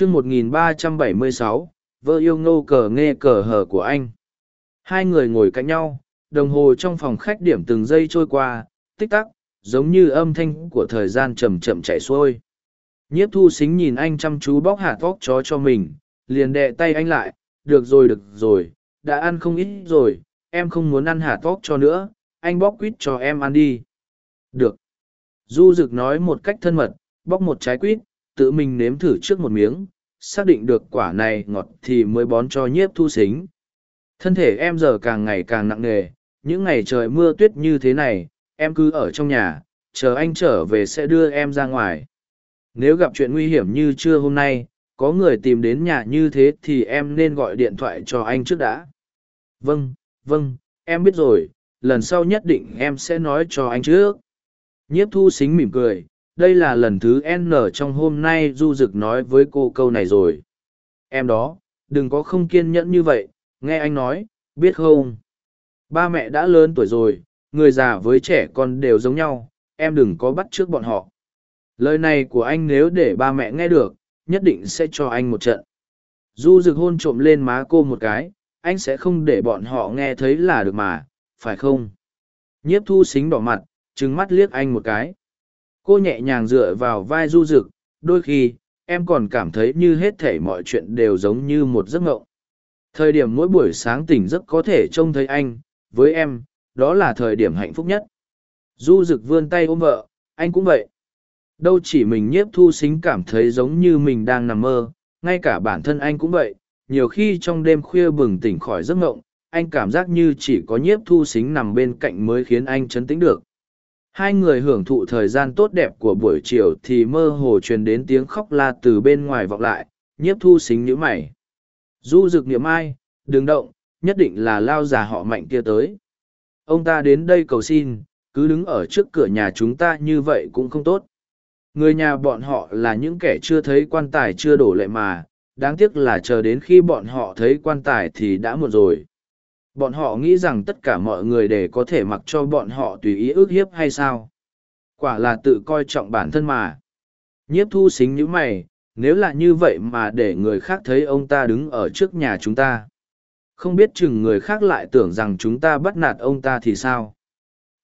chương 1376, vợ yêu ngô cờ nghe cờ hở của anh. Hai người ngồi cạnh nhau, đồng hồ trong phòng khách điểm từng giây trôi qua, tích tắc, giống như âm thanh của thời gian chậm chậm chạy xuôi. Nhiếp thu xính nhìn anh chăm chú bóc hạt vóc chó cho mình, liền đệ tay anh lại, được rồi được rồi, đã ăn không ít rồi, em không muốn ăn hạt vóc cho nữa, anh bóc quýt cho em ăn đi. Được. Du Dực nói một cách thân mật, bóc một trái quýt, tự mình nếm thử trước một miếng, xác định được quả này ngọt thì mới bón cho nhiếp thu xính. Thân thể em giờ càng ngày càng nặng nề, những ngày trời mưa tuyết như thế này, em cứ ở trong nhà, chờ anh trở về sẽ đưa em ra ngoài. Nếu gặp chuyện nguy hiểm như trưa hôm nay, có người tìm đến nhà như thế thì em nên gọi điện thoại cho anh trước đã. Vâng, vâng, em biết rồi, lần sau nhất định em sẽ nói cho anh trước. Nhiếp thu xính mỉm cười, đây là lần thứ N trong hôm nay Du Dực nói với cô câu này rồi. Em đó, đừng có không kiên nhẫn như vậy, nghe anh nói, biết không? Ba mẹ đã lớn tuổi rồi, người già với trẻ con đều giống nhau, em đừng có bắt trước bọn họ. Lời này của anh nếu để ba mẹ nghe được, nhất định sẽ cho anh một trận. Du Dực hôn trộm lên má cô một cái, anh sẽ không để bọn họ nghe thấy là được mà, phải không? Nhiếp thu xính đỏ mặt, trừng mắt liếc anh một cái. Cô nhẹ nhàng dựa vào vai du rực, đôi khi, em còn cảm thấy như hết thể mọi chuyện đều giống như một giấc mộng. Thời điểm mỗi buổi sáng tỉnh giấc có thể trông thấy anh, với em, đó là thời điểm hạnh phúc nhất. Du rực vươn tay ôm vợ, anh cũng vậy. Đâu chỉ mình nhiếp thu xính cảm thấy giống như mình đang nằm mơ, ngay cả bản thân anh cũng vậy. Nhiều khi trong đêm khuya bừng tỉnh khỏi giấc ngộng, anh cảm giác như chỉ có nhiếp thu xính nằm bên cạnh mới khiến anh chấn tĩnh được. Hai người hưởng thụ thời gian tốt đẹp của buổi chiều thì mơ hồ truyền đến tiếng khóc la từ bên ngoài vọng lại, nhiếp thu xính nhữ mày. Du rực niệm ai, đừng động, nhất định là lao già họ mạnh kia tới. Ông ta đến đây cầu xin, cứ đứng ở trước cửa nhà chúng ta như vậy cũng không tốt. Người nhà bọn họ là những kẻ chưa thấy quan tài chưa đổ lệ mà, đáng tiếc là chờ đến khi bọn họ thấy quan tài thì đã muộn rồi. Bọn họ nghĩ rằng tất cả mọi người để có thể mặc cho bọn họ tùy ý ước hiếp hay sao? Quả là tự coi trọng bản thân mà. Nhiếp thu xính như mày, nếu là như vậy mà để người khác thấy ông ta đứng ở trước nhà chúng ta. Không biết chừng người khác lại tưởng rằng chúng ta bắt nạt ông ta thì sao?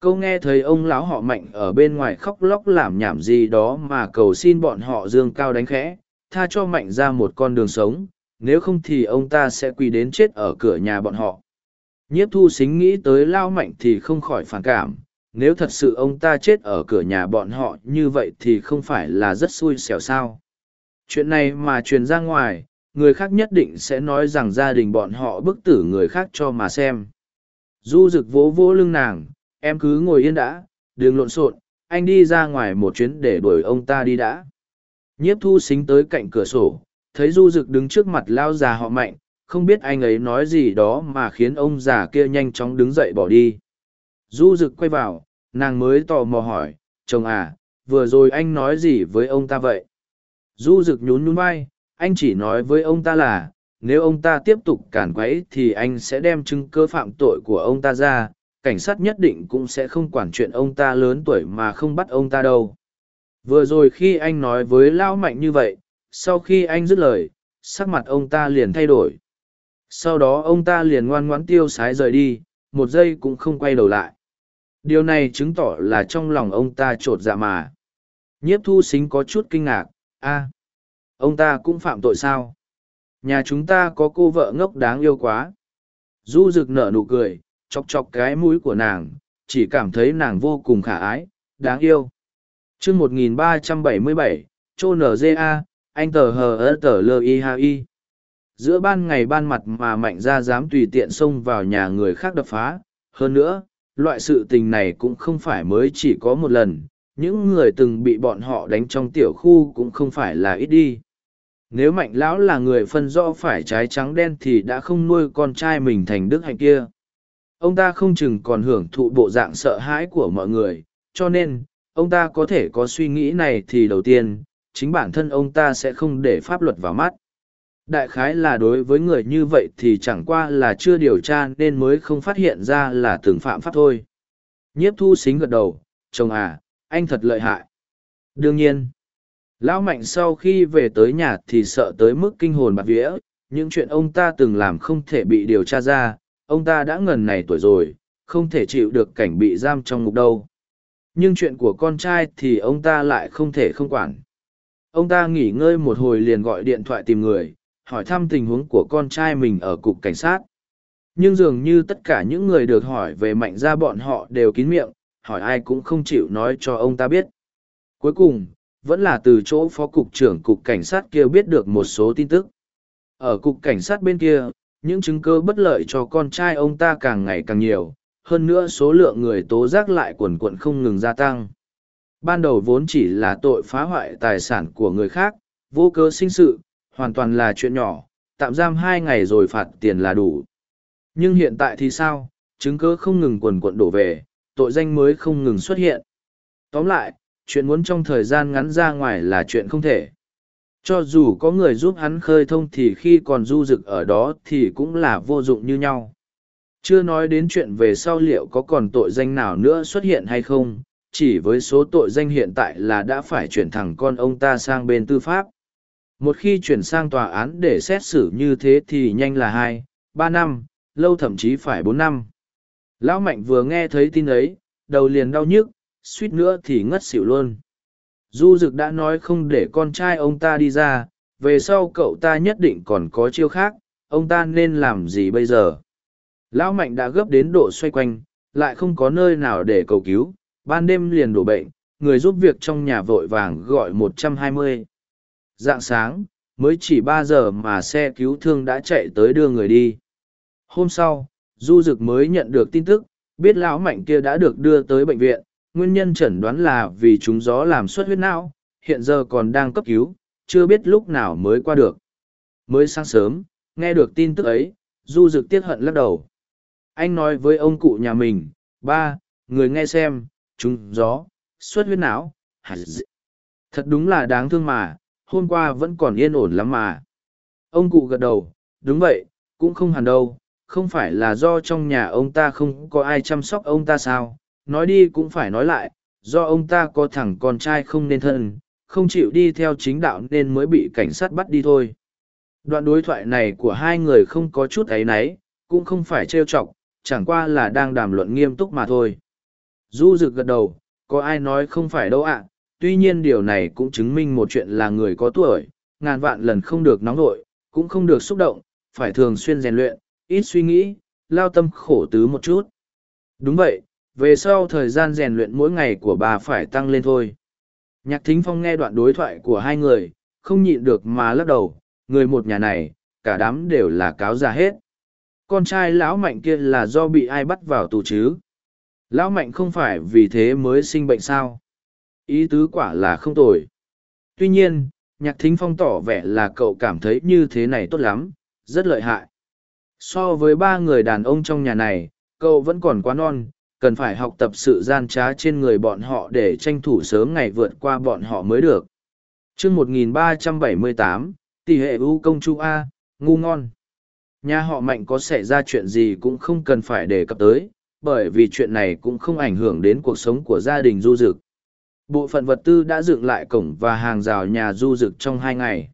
câu nghe thấy ông lão họ mạnh ở bên ngoài khóc lóc làm nhảm gì đó mà cầu xin bọn họ dương cao đánh khẽ tha cho mạnh ra một con đường sống nếu không thì ông ta sẽ quỳ đến chết ở cửa nhà bọn họ nhiếp thu xính nghĩ tới lao mạnh thì không khỏi phản cảm, nếu thật sự ông ta chết ở cửa nhà bọn họ như vậy thì không phải là rất xui xẻo sao? Chuyện này mà truyền ra ngoài, người khác nhất định sẽ nói rằng gia đình bọn họ bức tử người khác cho mà xem. Du rực vỗ vỗ lưng nàng, em cứ ngồi yên đã, đừng lộn xộn, anh đi ra ngoài một chuyến để đuổi ông ta đi đã. Nhiếp thu xính tới cạnh cửa sổ, thấy du rực đứng trước mặt lao già họ mạnh không biết anh ấy nói gì đó mà khiến ông già kia nhanh chóng đứng dậy bỏ đi. Du rực quay vào, nàng mới tò mò hỏi, chồng à vừa rồi anh nói gì với ông ta vậy? Du rực nhún nhún vai, anh chỉ nói với ông ta là, nếu ông ta tiếp tục cản quấy thì anh sẽ đem chứng cơ phạm tội của ông ta ra, cảnh sát nhất định cũng sẽ không quản chuyện ông ta lớn tuổi mà không bắt ông ta đâu. Vừa rồi khi anh nói với lão mạnh như vậy, sau khi anh dứt lời, sắc mặt ông ta liền thay đổi sau đó ông ta liền ngoan ngoãn tiêu sái rời đi một giây cũng không quay đầu lại điều này chứng tỏ là trong lòng ông ta trột dạ mà nhiếp thu xính có chút kinh ngạc a ông ta cũng phạm tội sao nhà chúng ta có cô vợ ngốc đáng yêu quá du rực nở nụ cười chọc chọc cái mũi của nàng, chỉ cảm thấy nàng vô cùng khả ái, đáng yêu. chương 1377, Chô NGA, anh tờ hờ tờ lơ y ha y. Giữa ban ngày ban mặt mà mạnh ra dám tùy tiện xông vào nhà người khác đập phá. Hơn nữa, loại sự tình này cũng không phải mới chỉ có một lần, những người từng bị bọn họ đánh trong tiểu khu cũng không phải là ít đi. Nếu mạnh lão là người phân rõ phải trái trắng đen thì đã không nuôi con trai mình thành đức hạnh kia ông ta không chừng còn hưởng thụ bộ dạng sợ hãi của mọi người cho nên ông ta có thể có suy nghĩ này thì đầu tiên chính bản thân ông ta sẽ không để pháp luật vào mắt đại khái là đối với người như vậy thì chẳng qua là chưa điều tra nên mới không phát hiện ra là từng phạm pháp thôi nhiếp thu xính gật đầu chồng à anh thật lợi hại đương nhiên Lão Mạnh sau khi về tới nhà thì sợ tới mức kinh hồn bạc vía, những chuyện ông ta từng làm không thể bị điều tra ra, ông ta đã ngần này tuổi rồi, không thể chịu được cảnh bị giam trong ngục đâu. Nhưng chuyện của con trai thì ông ta lại không thể không quản. Ông ta nghỉ ngơi một hồi liền gọi điện thoại tìm người, hỏi thăm tình huống của con trai mình ở cục cảnh sát. Nhưng dường như tất cả những người được hỏi về mạnh gia bọn họ đều kín miệng, hỏi ai cũng không chịu nói cho ông ta biết. Cuối cùng, vẫn là từ chỗ phó cục trưởng cục cảnh sát kia biết được một số tin tức. Ở cục cảnh sát bên kia, những chứng cơ bất lợi cho con trai ông ta càng ngày càng nhiều, hơn nữa số lượng người tố giác lại quần quận không ngừng gia tăng. Ban đầu vốn chỉ là tội phá hoại tài sản của người khác, vô cớ sinh sự, hoàn toàn là chuyện nhỏ, tạm giam hai ngày rồi phạt tiền là đủ. Nhưng hiện tại thì sao, chứng cứ không ngừng quần quận đổ về, tội danh mới không ngừng xuất hiện. Tóm lại, chuyện muốn trong thời gian ngắn ra ngoài là chuyện không thể. Cho dù có người giúp hắn khơi thông thì khi còn du rực ở đó thì cũng là vô dụng như nhau. Chưa nói đến chuyện về sau liệu có còn tội danh nào nữa xuất hiện hay không, chỉ với số tội danh hiện tại là đã phải chuyển thẳng con ông ta sang bên tư pháp. Một khi chuyển sang tòa án để xét xử như thế thì nhanh là hai, ba năm, lâu thậm chí phải bốn năm. Lão Mạnh vừa nghe thấy tin ấy, đầu liền đau nhức, suýt nữa thì ngất xỉu luôn. Du Dực đã nói không để con trai ông ta đi ra, về sau cậu ta nhất định còn có chiêu khác, ông ta nên làm gì bây giờ? Lão Mạnh đã gấp đến độ xoay quanh, lại không có nơi nào để cầu cứu, ban đêm liền đổ bệnh, người giúp việc trong nhà vội vàng gọi 120. Dạng sáng, mới chỉ ba giờ mà xe cứu thương đã chạy tới đưa người đi. Hôm sau, Du Dực mới nhận được tin tức, biết lão mạnh kia đã được đưa tới bệnh viện, nguyên nhân chẩn đoán là vì chúng gió làm suất huyết não, hiện giờ còn đang cấp cứu, chưa biết lúc nào mới qua được. Mới sáng sớm, nghe được tin tức ấy, Du Dực tiếc hận lắc đầu. Anh nói với ông cụ nhà mình, ba, người nghe xem, chúng gió, suất huyết não, thật đúng là đáng thương mà, hôm qua vẫn còn yên ổn lắm mà. Ông cụ gật đầu, đúng vậy, cũng không hẳn đâu, không phải là do trong nhà ông ta không có ai chăm sóc ông ta sao, nói đi cũng phải nói lại, do ông ta có thằng con trai không nên thân, không chịu đi theo chính đạo nên mới bị cảnh sát bắt đi thôi. Đoạn đối thoại này của hai người không có chút ấy náy, cũng không phải trêu chọc, chẳng qua là đang đàm luận nghiêm túc mà thôi. Du rực gật đầu, có ai nói không phải đâu ạ, tuy nhiên điều này cũng chứng minh một chuyện là người có tuổi, ngàn vạn lần không được nóng nổi, cũng không được xúc động, phải thường xuyên rèn luyện, ít suy nghĩ, lao tâm khổ tứ một chút. Đúng vậy, về sau thời gian rèn luyện mỗi ngày của bà phải tăng lên thôi. Nhạc thính phong nghe đoạn đối thoại của hai người, không nhịn được mà lắc đầu, người một nhà này, cả đám đều là cáo già hết. Con trai lão mạnh kia là do bị ai bắt vào tù chứ? Lão mạnh không phải vì thế mới sinh bệnh sao? Ý tứ quả là không tồi. Tuy nhiên, nhạc thính phong tỏ vẻ là cậu cảm thấy như thế này tốt lắm, rất lợi hại. So với ba người đàn ông trong nhà này, cậu vẫn còn quá non, cần phải học tập sự gian trá trên người bọn họ để tranh thủ sớm ngày vượt qua bọn họ mới được. chương 1378, tỷ hệ ưu công chú A, ngu ngon. Nhà họ mạnh có xảy ra chuyện gì cũng không cần phải đề cập tới, bởi vì chuyện này cũng không ảnh hưởng đến cuộc sống của gia đình du dực. Bộ phận vật tư đã dựng lại cổng và hàng rào nhà du dực trong hai ngày.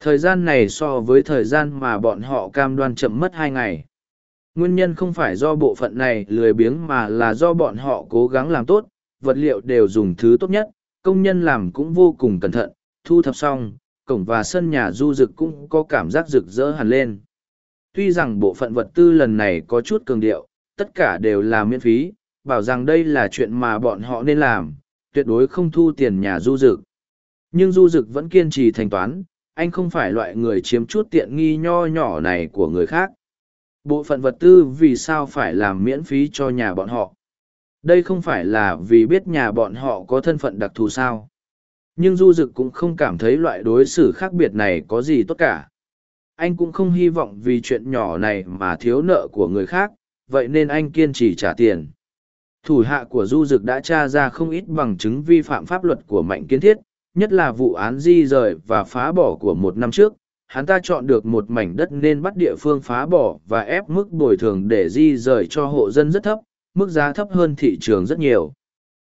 Thời gian này so với thời gian mà bọn họ cam đoan chậm mất hai ngày. Nguyên nhân không phải do bộ phận này lười biếng mà là do bọn họ cố gắng làm tốt, vật liệu đều dùng thứ tốt nhất, công nhân làm cũng vô cùng cẩn thận, thu thập xong, cổng và sân nhà du dực cũng có cảm giác rực rỡ hẳn lên. Tuy rằng bộ phận vật tư lần này có chút cường điệu, tất cả đều là miễn phí, bảo rằng đây là chuyện mà bọn họ nên làm, tuyệt đối không thu tiền nhà du dực. Nhưng du dực vẫn kiên trì thanh toán, anh không phải loại người chiếm chút tiện nghi nho nhỏ này của người khác. Bộ phận vật tư vì sao phải làm miễn phí cho nhà bọn họ? Đây không phải là vì biết nhà bọn họ có thân phận đặc thù sao. Nhưng Du Dực cũng không cảm thấy loại đối xử khác biệt này có gì tốt cả. Anh cũng không hy vọng vì chuyện nhỏ này mà thiếu nợ của người khác, vậy nên anh kiên trì trả tiền. Thủ hạ của Du Dực đã tra ra không ít bằng chứng vi phạm pháp luật của Mạnh Kiến Thiết, nhất là vụ án di rời và phá bỏ của một năm trước hắn ta chọn được một mảnh đất nên bắt địa phương phá bỏ và ép mức bồi thường để di rời cho hộ dân rất thấp mức giá thấp hơn thị trường rất nhiều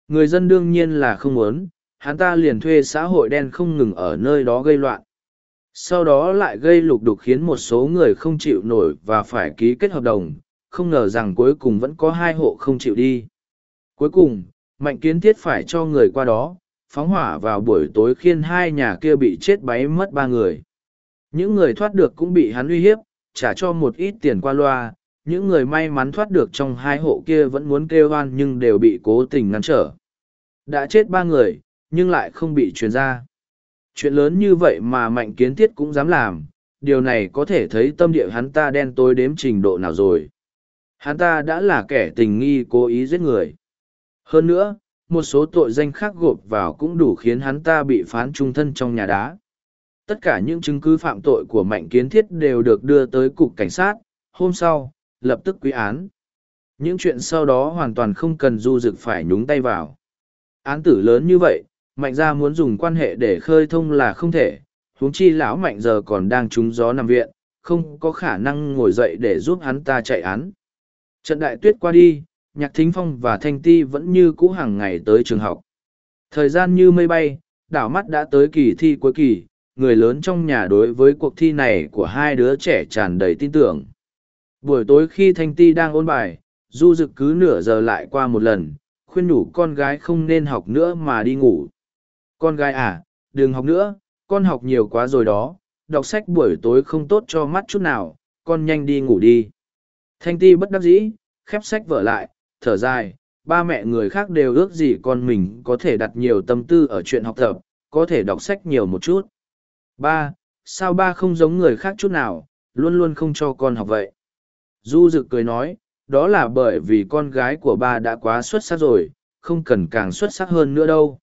người dân đương nhiên là không muốn hắn ta liền thuê xã hội đen không ngừng ở nơi đó gây loạn. Sau đó lại gây lục đục khiến một số người không chịu nổi và phải ký kết hợp đồng, không ngờ rằng cuối cùng vẫn có hai hộ không chịu đi. Cuối cùng, Mạnh Kiến Thiết phải cho người qua đó, phóng hỏa vào buổi tối khiến hai nhà kia bị chết báy mất ba người. Những người thoát được cũng bị hắn uy hiếp, trả cho một ít tiền qua loa, những người may mắn thoát được trong hai hộ kia vẫn muốn kêu oan nhưng đều bị cố tình ngăn trở. Đã chết ba người, nhưng lại không bị truyền ra. Chuyện lớn như vậy mà mạnh kiến thiết cũng dám làm, điều này có thể thấy tâm địa hắn ta đen tối đếm trình độ nào rồi. Hắn ta đã là kẻ tình nghi cố ý giết người. Hơn nữa, một số tội danh khác gộp vào cũng đủ khiến hắn ta bị phán trung thân trong nhà đá. Tất cả những chứng cứ phạm tội của Mạnh Kiến Thiết đều được đưa tới cục cảnh sát, hôm sau, lập tức quy án. Những chuyện sau đó hoàn toàn không cần du dực phải nhúng tay vào. Án tử lớn như vậy, Mạnh gia muốn dùng quan hệ để khơi thông là không thể, huống chi lão Mạnh giờ còn đang trúng gió nằm viện, không có khả năng ngồi dậy để giúp hắn ta chạy án. Trận đại tuyết qua đi, Nhạc Thính Phong và Thanh Ti vẫn như cũ hàng ngày tới trường học. Thời gian như mây bay, đảo mắt đã tới kỳ thi cuối kỳ, người lớn trong nhà đối với cuộc thi này của hai đứa trẻ tràn đầy tin tưởng. Buổi tối khi Thanh Ti đang ôn bài, Du Dực cứ nửa giờ lại qua một lần, khuyên nhủ con gái không nên học nữa mà đi ngủ. Con gái à, đừng học nữa, con học nhiều quá rồi đó, đọc sách buổi tối không tốt cho mắt chút nào, con nhanh đi ngủ đi. Thanh Ti bất đắc dĩ, khép sách vở lại, thở dài, ba mẹ người khác đều ước gì con mình có thể đặt nhiều tâm tư ở chuyện học tập, có thể đọc sách nhiều một chút. Ba, sao ba không giống người khác chút nào, luôn luôn không cho con học vậy? Du Dực cười nói, đó là bởi vì con gái của ba đã quá xuất sắc rồi, không cần càng xuất sắc hơn nữa đâu.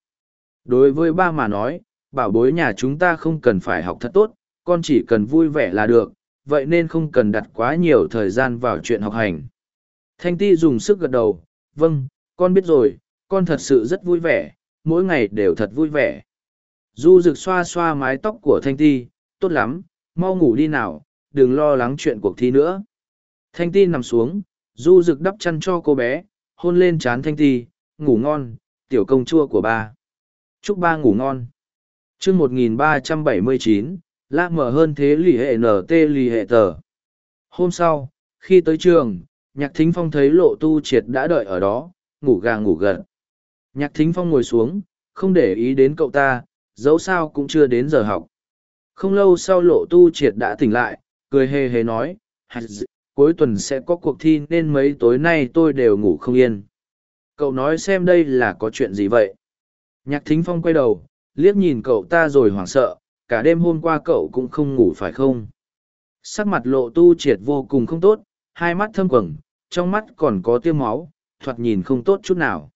Đối với ba mà nói, bảo bối nhà chúng ta không cần phải học thật tốt, con chỉ cần vui vẻ là được, vậy nên không cần đặt quá nhiều thời gian vào chuyện học hành. Thanh Ti dùng sức gật đầu, vâng, con biết rồi, con thật sự rất vui vẻ, mỗi ngày đều thật vui vẻ. Du rực xoa xoa mái tóc của Thanh Ti, tốt lắm, mau ngủ đi nào, đừng lo lắng chuyện cuộc thi nữa. Thanh Ti nằm xuống, Du rực đắp chăn cho cô bé, hôn lên trán Thanh Ti, ngủ ngon, tiểu công chua của ba. Chúc ba ngủ ngon. chương 1379, la mở hơn thế lì hệ NT lì hệ tờ. Hôm sau, khi tới trường, Nhạc Thính Phong thấy lộ tu triệt đã đợi ở đó, ngủ gà ngủ gật. Nhạc Thính Phong ngồi xuống, không để ý đến cậu ta, dẫu sao cũng chưa đến giờ học. Không lâu sau lộ tu triệt đã tỉnh lại, cười hề hề nói, cuối tuần sẽ có cuộc thi nên mấy tối nay tôi đều ngủ không yên. Cậu nói xem đây là có chuyện gì vậy? Nhạc Thính Phong quay đầu, liếc nhìn cậu ta rồi hoảng sợ, cả đêm hôm qua cậu cũng không ngủ phải không? Sắc mặt lộ tu triệt vô cùng không tốt, hai mắt thâm quầng, trong mắt còn có tiêu máu, thoạt nhìn không tốt chút nào.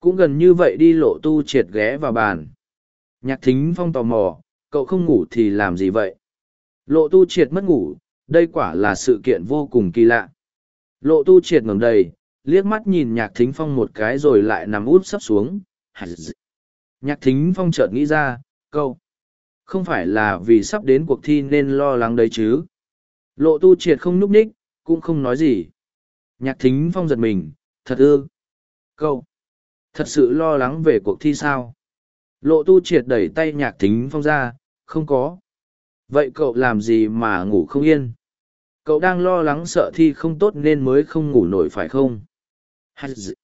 Cũng gần như vậy đi lộ tu triệt ghé vào bàn. Nhạc thính phong tò mò, cậu không ngủ thì làm gì vậy? Lộ tu triệt mất ngủ, đây quả là sự kiện vô cùng kỳ lạ. Lộ tu triệt ngẩng đầy, liếc mắt nhìn nhạc thính phong một cái rồi lại nằm út sắp xuống. Nhạc thính phong chợt nghĩ ra, câu. Không phải là vì sắp đến cuộc thi nên lo lắng đấy chứ. Lộ tu triệt không núp ních, cũng không nói gì. Nhạc thính phong giật mình, thật ư. cậu Thật sự lo lắng về cuộc thi sao? Lộ tu triệt đẩy tay nhạc thính phong ra, không có. Vậy cậu làm gì mà ngủ không yên? Cậu đang lo lắng sợ thi không tốt nên mới không ngủ nổi phải không?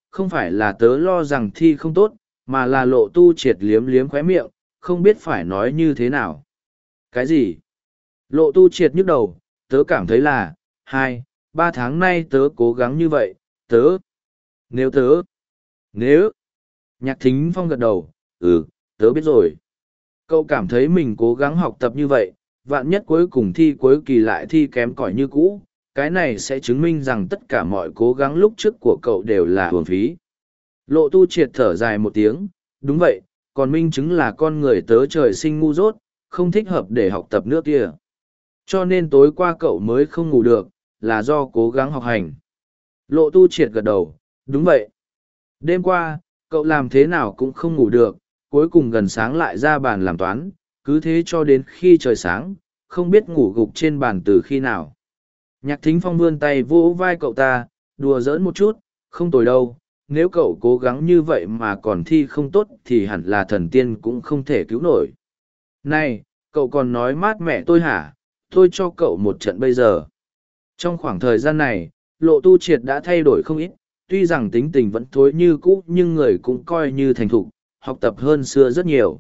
Không phải là tớ lo rằng thi không tốt, mà là lộ tu triệt liếm liếm khóe miệng, không biết phải nói như thế nào. Cái gì? Lộ tu triệt nhức đầu, tớ cảm thấy là, hai, ba tháng nay tớ cố gắng như vậy, tớ. Nếu tớ. Nếu. Nhạc thính phong gật đầu, ừ, tớ biết rồi. Cậu cảm thấy mình cố gắng học tập như vậy, vạn nhất cuối cùng thi cuối kỳ lại thi kém cỏi như cũ, cái này sẽ chứng minh rằng tất cả mọi cố gắng lúc trước của cậu đều là hưởng phí. Lộ tu triệt thở dài một tiếng, đúng vậy, còn minh chứng là con người tớ trời sinh ngu dốt, không thích hợp để học tập nữa kia. Cho nên tối qua cậu mới không ngủ được, là do cố gắng học hành. Lộ tu triệt gật đầu, đúng vậy. Đêm qua, cậu làm thế nào cũng không ngủ được, cuối cùng gần sáng lại ra bàn làm toán, cứ thế cho đến khi trời sáng, không biết ngủ gục trên bàn từ khi nào. Nhạc thính phong vươn tay vỗ vai cậu ta, đùa giỡn một chút, không tồi đâu, nếu cậu cố gắng như vậy mà còn thi không tốt thì hẳn là thần tiên cũng không thể cứu nổi này cậu còn nói mát mẹ tôi hả tôi cho cậu một trận bây giờ trong khoảng thời gian này, lộ tu triệt đã thay đổi không ít, tuy rằng tính tình vẫn thối như cũ nhưng người cũng coi như thành thục, học tập hơn xưa rất nhiều.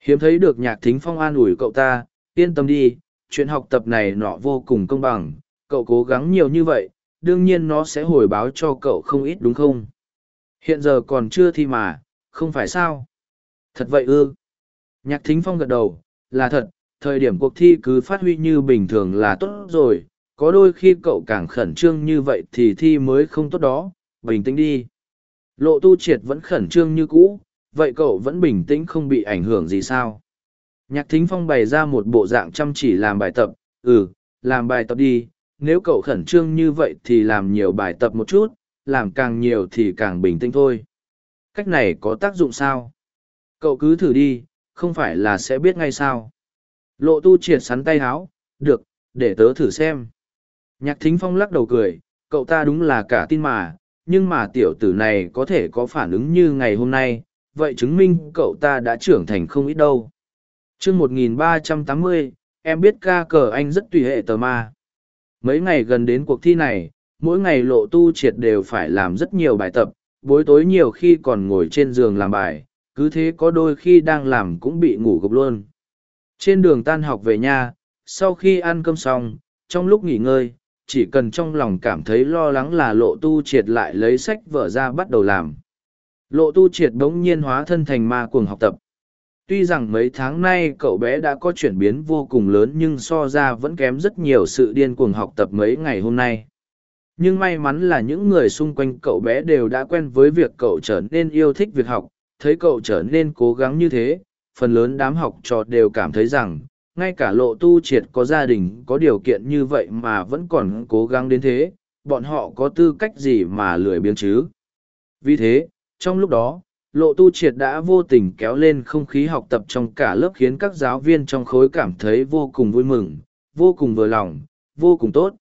Hiếm thấy được nhạc thính phong an ủi cậu ta, yên tâm đi, chuyện học tập này nọ vô cùng công bằng, cậu cố gắng nhiều như vậy, đương nhiên nó sẽ hồi báo cho cậu không ít đúng không? Hiện giờ còn chưa thi mà, không phải sao? Thật vậy ư? Nhạc thính phong gật đầu, là thật, thời điểm cuộc thi cứ phát huy như bình thường là tốt rồi có đôi khi cậu càng khẩn trương như vậy thì thi mới không tốt đó, bình tĩnh đi. Lộ tu triệt vẫn khẩn trương như cũ, vậy cậu vẫn bình tĩnh không bị ảnh hưởng gì sao? Nhạc thính phong bày ra một bộ dạng chăm chỉ làm bài tập ừ làm bài tập đi, nếu cậu khẩn trương như vậy thì làm nhiều bài tập một chút, làm càng nhiều thì càng bình tĩnh thôi. Cách này có tác dụng sao? Cậu cứ thử đi, không phải là sẽ biết ngay sao? Lộ tu triệt sắn tay háo, được, để tớ thử xem nhạc thính phong lắc đầu cười, cậu ta đúng là cả tin mà, nhưng mà tiểu tử này có thể có phản ứng như ngày hôm nay, vậy chứng minh cậu ta đã trưởng thành không ít đâu. Chương một nghìn ba trăm tám mươi, em biết ca cờ anh rất tùy hệ tờ ma. Mấy ngày gần đến cuộc thi này, mỗi ngày lộ tu triệt đều phải làm rất nhiều bài tập, buổi tối nhiều khi còn ngồi trên giường làm bài, cứ thế có đôi khi đang làm cũng bị ngủ gục luôn. Trên đường tan học về nhà, sau khi ăn cơm xong, trong lúc nghỉ ngơi chỉ cần trong lòng cảm thấy lo lắng là lộ tu triệt lại lấy sách vở ra bắt đầu làm. Lộ tu triệt bỗng nhiên hóa thân thành ma cuồng học tập. Tuy rằng mấy tháng nay cậu bé đã có chuyển biến vô cùng lớn nhưng so ra vẫn kém rất nhiều sự điên cuồng học tập mấy ngày hôm nay. Nhưng may mắn là những người xung quanh cậu bé đều đã quen với việc cậu trở nên yêu thích việc học, thấy cậu trở nên cố gắng như thế, phần lớn đám học trò đều cảm thấy rằng ngay cả lộ tu triệt có gia đình, có điều kiện như vậy mà vẫn còn cố gắng đến thế, bọn họ có tư cách gì mà lười biếng chứ? Vì thế, trong lúc đó, lộ tu triệt đã vô tình kéo lên không khí học tập trong cả lớp khiến các giáo viên trong khối cảm thấy vô cùng vui mừng, vô cùng vừa lòng, vô cùng tốt.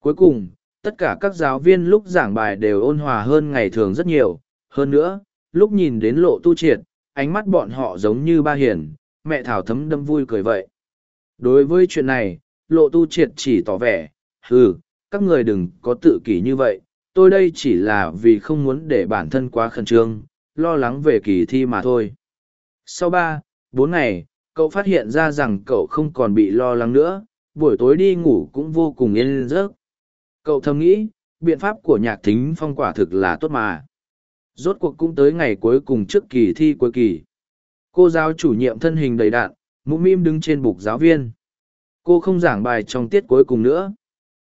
Cuối cùng, tất cả các giáo viên lúc giảng bài đều ôn hòa hơn ngày thường rất nhiều. Hơn nữa, lúc nhìn đến lộ tu triệt, ánh mắt bọn họ giống như ba hiền, mẹ thảo thấm đâm vui cười vậy đối với chuyện này, lộ tu triệt chỉ tỏ vẻ ừ các người đừng có tự kỷ như vậy, tôi đây chỉ là vì không muốn để bản thân quá khẩn trương, lo lắng về kỳ thi mà thôi. Sau ba, bốn ngày, cậu phát hiện ra rằng cậu không còn bị lo lắng nữa, buổi tối đi ngủ cũng vô cùng yên giấc. Cậu thầm nghĩ, biện pháp của nhạc thính phong quả thực là tốt mà. Rốt cuộc cũng tới ngày cuối cùng trước kỳ thi cuối kỳ. Cô giáo chủ nhiệm thân hình đầy đạn mũm mĩm đứng trên bục giáo viên. Cô không giảng bài trong tiết cuối cùng nữa.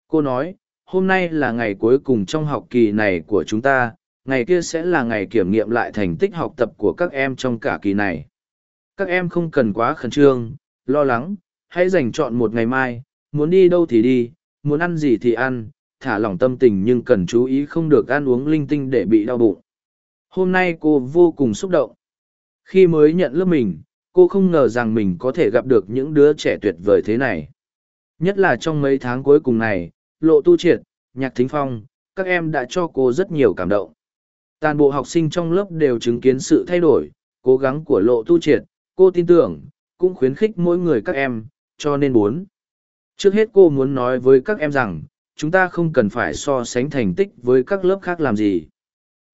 Cô nói, hôm nay là ngày cuối cùng trong học kỳ này của chúng ta, ngày kia sẽ là ngày kiểm nghiệm lại thành tích học tập của các em trong cả kỳ này. Các em không cần quá khẩn trương, lo lắng, hãy dành chọn một ngày mai, muốn đi đâu thì đi, muốn ăn gì thì ăn, thả lỏng tâm tình nhưng cần chú ý không được ăn uống linh tinh để bị đau bụng. Hôm nay cô vô cùng xúc động. Khi mới nhận lớp mình cô không ngờ rằng mình có thể gặp được những đứa trẻ tuyệt vời thế này. Nhất là trong mấy tháng cuối cùng này, lộ tu triệt, nhạc thính phong, các em đã cho cô rất nhiều cảm động. Toàn bộ học sinh trong lớp đều chứng kiến sự thay đổi, cố gắng của lộ tu triệt, cô tin tưởng, cũng khuyến khích mỗi người các em, cho nên muốn. Trước hết cô muốn nói với các em rằng, chúng ta không cần phải so sánh thành tích với các lớp khác làm gì.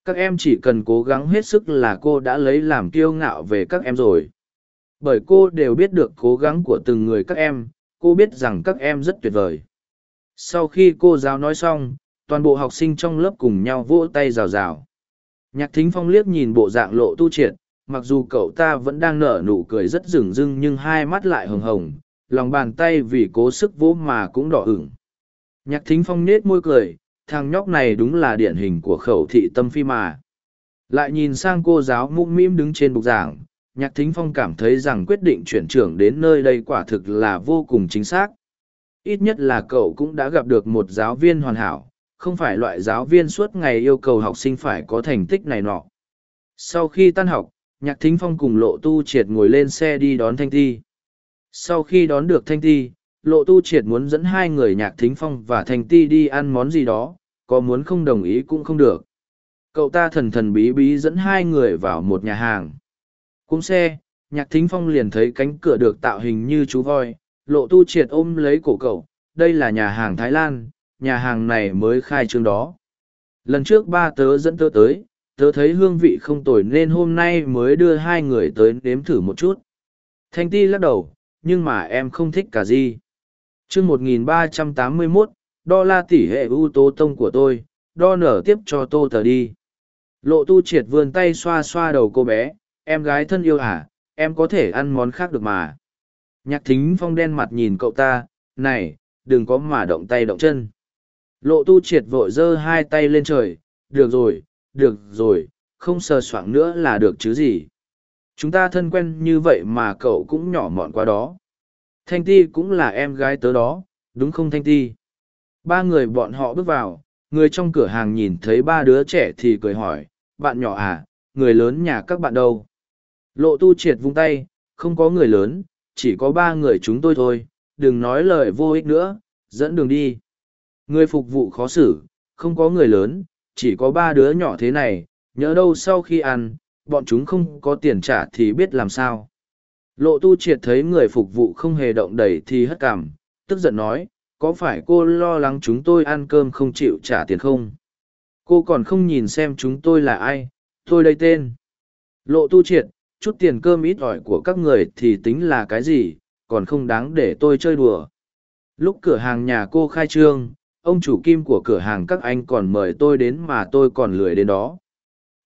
Các em chỉ cần cố gắng hết sức là cô đã lấy làm kiêu ngạo về các em rồi bởi cô đều biết được cố gắng của từng người các em, cô biết rằng các em rất tuyệt vời. Sau khi cô giáo nói xong, toàn bộ học sinh trong lớp cùng nhau vỗ tay rào rào. Nhạc thính phong liếc nhìn bộ dạng lộ tu triệt, mặc dù cậu ta vẫn đang nở nụ cười rất rừng rưng nhưng hai mắt lại hừng hồng, lòng bàn tay vì cố sức vỗ mà cũng đỏ ửng. Nhạc thính phong nết môi cười, thằng nhóc này đúng là điển hình của khẩu thị tâm phi mà. Lại nhìn sang cô giáo mũm mĩm đứng trên bục giảng nhạc thính phong cảm thấy rằng quyết định chuyển trưởng đến nơi đây quả thực là vô cùng chính xác. Ít nhất là cậu cũng đã gặp được một giáo viên hoàn hảo, không phải loại giáo viên suốt ngày yêu cầu học sinh phải có thành tích này nọ. Sau khi tan học, nhạc thính phong cùng lộ tu triệt ngồi lên xe đi đón thanh thi sau khi đón được thanh thi lộ tu triệt muốn dẫn hai người nhạc thính phong và thanh ti đi ăn món gì đó, có muốn không đồng ý cũng không được. Cậu ta thần thần bí bí dẫn hai người vào một nhà hàng cũng xe, nhạc thính phong liền thấy cánh cửa được tạo hình như chú voi, lộ tu triệt ôm lấy cổ cậu, đây là nhà hàng thái lan, nhà hàng này mới khai trương đó. Lần trước ba tớ dẫn tớ tới, tớ thấy hương vị không tồi nên hôm nay mới đưa hai người tới nếm thử một chút. Thanh ti lắc đầu, nhưng mà em không thích cả gì chương một nghìn ba trăm tám mươi mốt, đo la tỷ hệ ưu tố tông của tôi, đo nở tiếp cho tô tờ đi. Lộ tu triệt vươn tay xoa xoa đầu cô bé em gái thân yêu à em có thể ăn món khác được mà. Nhạc thính phong đen mặt nhìn cậu ta, này, đừng có mà động tay động chân. Lộ tu triệt vội giơ hai tay lên trời, được rồi được rồi, không sờ soạng nữa là được chứ gì. Chúng ta thân quen như vậy mà cậu cũng nhỏ mọn quá đó. Thanh ti cũng là em gái tớ đó, đúng không thanh ti? Ba người bọn họ bước vào, người trong cửa hàng nhìn thấy ba đứa trẻ thì cười hỏi, bạn nhỏ à người lớn nhà các bạn đâu? Lộ tu triệt vung tay, không có người lớn, chỉ có ba người chúng tôi thôi, đừng nói lời vô ích nữa, dẫn đường đi. Người phục vụ khó xử, không có người lớn, chỉ có ba đứa nhỏ thế này, nhớ đâu sau khi ăn, bọn chúng không có tiền trả thì biết làm sao. Lộ tu triệt thấy người phục vụ không hề động đẩy thì hất cảm tức giận nói, có phải cô lo lắng chúng tôi ăn cơm không chịu trả tiền không? Cô còn không nhìn xem chúng tôi là ai, tôi đây tên. Lộ tu triệt chút tiền cơm ít ỏi của các người thì tính là cái gì, còn không đáng để tôi chơi đùa. Lúc cửa hàng nhà cô khai trương, ông chủ kim của cửa hàng các anh còn mời tôi đến mà tôi còn lười đến đó.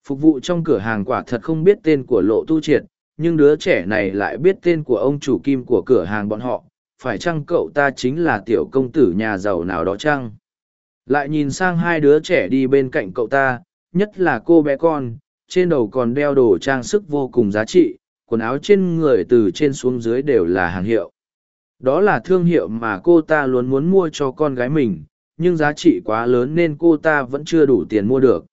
Phục vụ trong cửa hàng quả thật không biết tên của lộ tu triệt, nhưng đứa trẻ này lại biết tên của ông chủ kim của cửa hàng bọn họ. Phải chăng cậu ta chính là tiểu công tử nhà giàu nào đó chăng? Lại nhìn sang hai đứa trẻ đi bên cạnh cậu ta, nhất là cô bé con trên đầu còn đeo đồ trang sức vô cùng giá trị, quần áo trên người từ trên xuống dưới đều là hàng hiệu. Đó là thương hiệu mà cô ta luôn muốn mua cho con gái mình, nhưng giá trị quá lớn nên cô ta vẫn chưa đủ tiền mua được.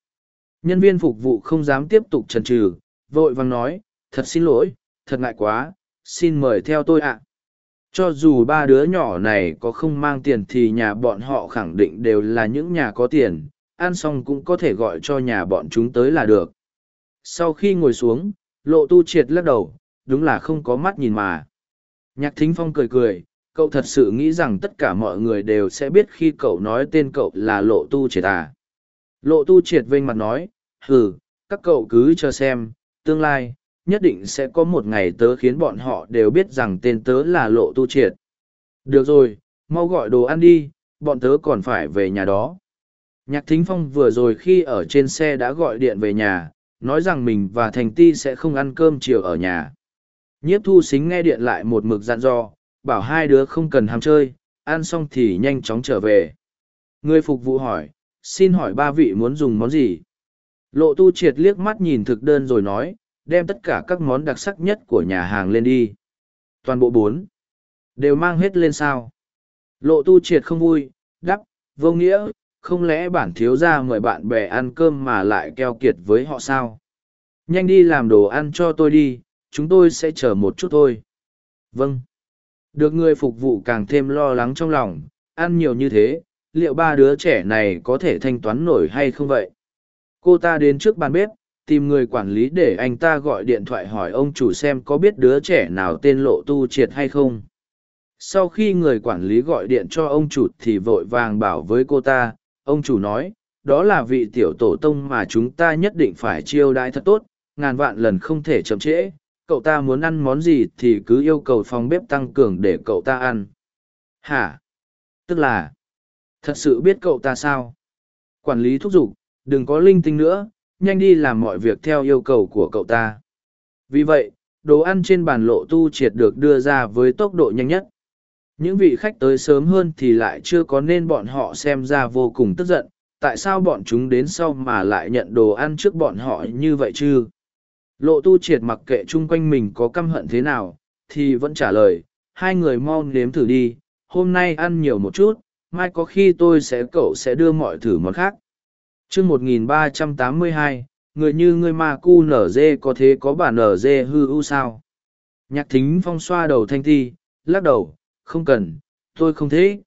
Nhân viên phục vụ không dám tiếp tục chần chừ, vội vàng nói, thật xin lỗi, thật ngại quá, xin mời theo tôi ạ. Cho dù ba đứa nhỏ này có không mang tiền thì nhà bọn họ khẳng định đều là những nhà có tiền, ăn xong cũng có thể gọi cho nhà bọn chúng tới là được sau khi ngồi xuống, lộ tu triệt lắc đầu, đúng là không có mắt nhìn mà. Nhạc thính phong cười cười, cậu thật sự nghĩ rằng tất cả mọi người đều sẽ biết khi cậu nói tên cậu là lộ tu triệt à? Lộ tu triệt vênh mặt nói, hừ, các cậu cứ cho xem, tương lai nhất định sẽ có một ngày tớ khiến bọn họ đều biết rằng tên tớ là lộ tu triệt. Được rồi, mau gọi đồ ăn đi, bọn tớ còn phải về nhà đó. Nhạc thính phong vừa rồi khi ở trên xe đã gọi điện về nhà nói rằng mình và thành ti sẽ không ăn cơm chiều ở nhà. Nhiếp thu xính nghe điện lại một mực dặn dò, bảo hai đứa không cần ham chơi, ăn xong thì nhanh chóng trở về. Người phục vụ hỏi, xin hỏi ba vị muốn dùng món gì? Lộ tu triệt liếc mắt nhìn thực đơn rồi nói, đem tất cả các món đặc sắc nhất của nhà hàng lên đi. Toàn bộ bốn đều mang hết lên sao? Lộ tu triệt không vui đắp vô nghĩa không lẽ bản thiếu ra mời bạn bè ăn cơm mà lại keo kiệt với họ sao? Nhanh đi làm đồ ăn cho tôi đi, chúng tôi sẽ chờ một chút thôi. Vâng. Được người phục vụ càng thêm lo lắng trong lòng, ăn nhiều như thế, liệu ba đứa trẻ này có thể thanh toán nổi hay không vậy? Cô ta đến trước bàn bếp, tìm người quản lý để anh ta gọi điện thoại hỏi ông chủ xem có biết đứa trẻ nào tên lộ tu triệt hay không. Sau khi người quản lý gọi điện cho ông chủ thì vội vàng bảo với cô ta ông chủ nói, đó là vị tiểu tổ tông mà chúng ta nhất định phải chiêu đãi thật tốt, ngàn vạn lần không thể chậm trễ, cậu ta muốn ăn món gì thì cứ yêu cầu phòng bếp tăng cường để cậu ta ăn. Hả? Tức là, thật sự biết cậu ta sao? Quản lý thúc giục, đừng có linh tinh nữa, nhanh đi làm mọi việc theo yêu cầu của cậu ta. Vì vậy, đồ ăn trên bàn lộ tu triệt được đưa ra với tốc độ nhanh nhất những vị khách tới sớm hơn thì lại chưa có nên bọn họ xem ra vô cùng tức giận, tại sao bọn chúng đến sau mà lại nhận đồ ăn trước bọn họ như vậy chứ? Lộ tu triệt mặc kệ chung quanh mình có căm hận thế nào, thì vẫn trả lời, hai người mau nếm thử đi, hôm nay ăn nhiều một chút, mai có khi tôi sẽ, cậu sẽ đưa mọi thử món khác. Chương một nghìn ba trăm tám mươi hai, người như ngươi ma cu nở dê có thế có bà nở dê hư u sao? Nhạc thính phong xoa đầu thanh thi lắc đầu không cần tôi không thế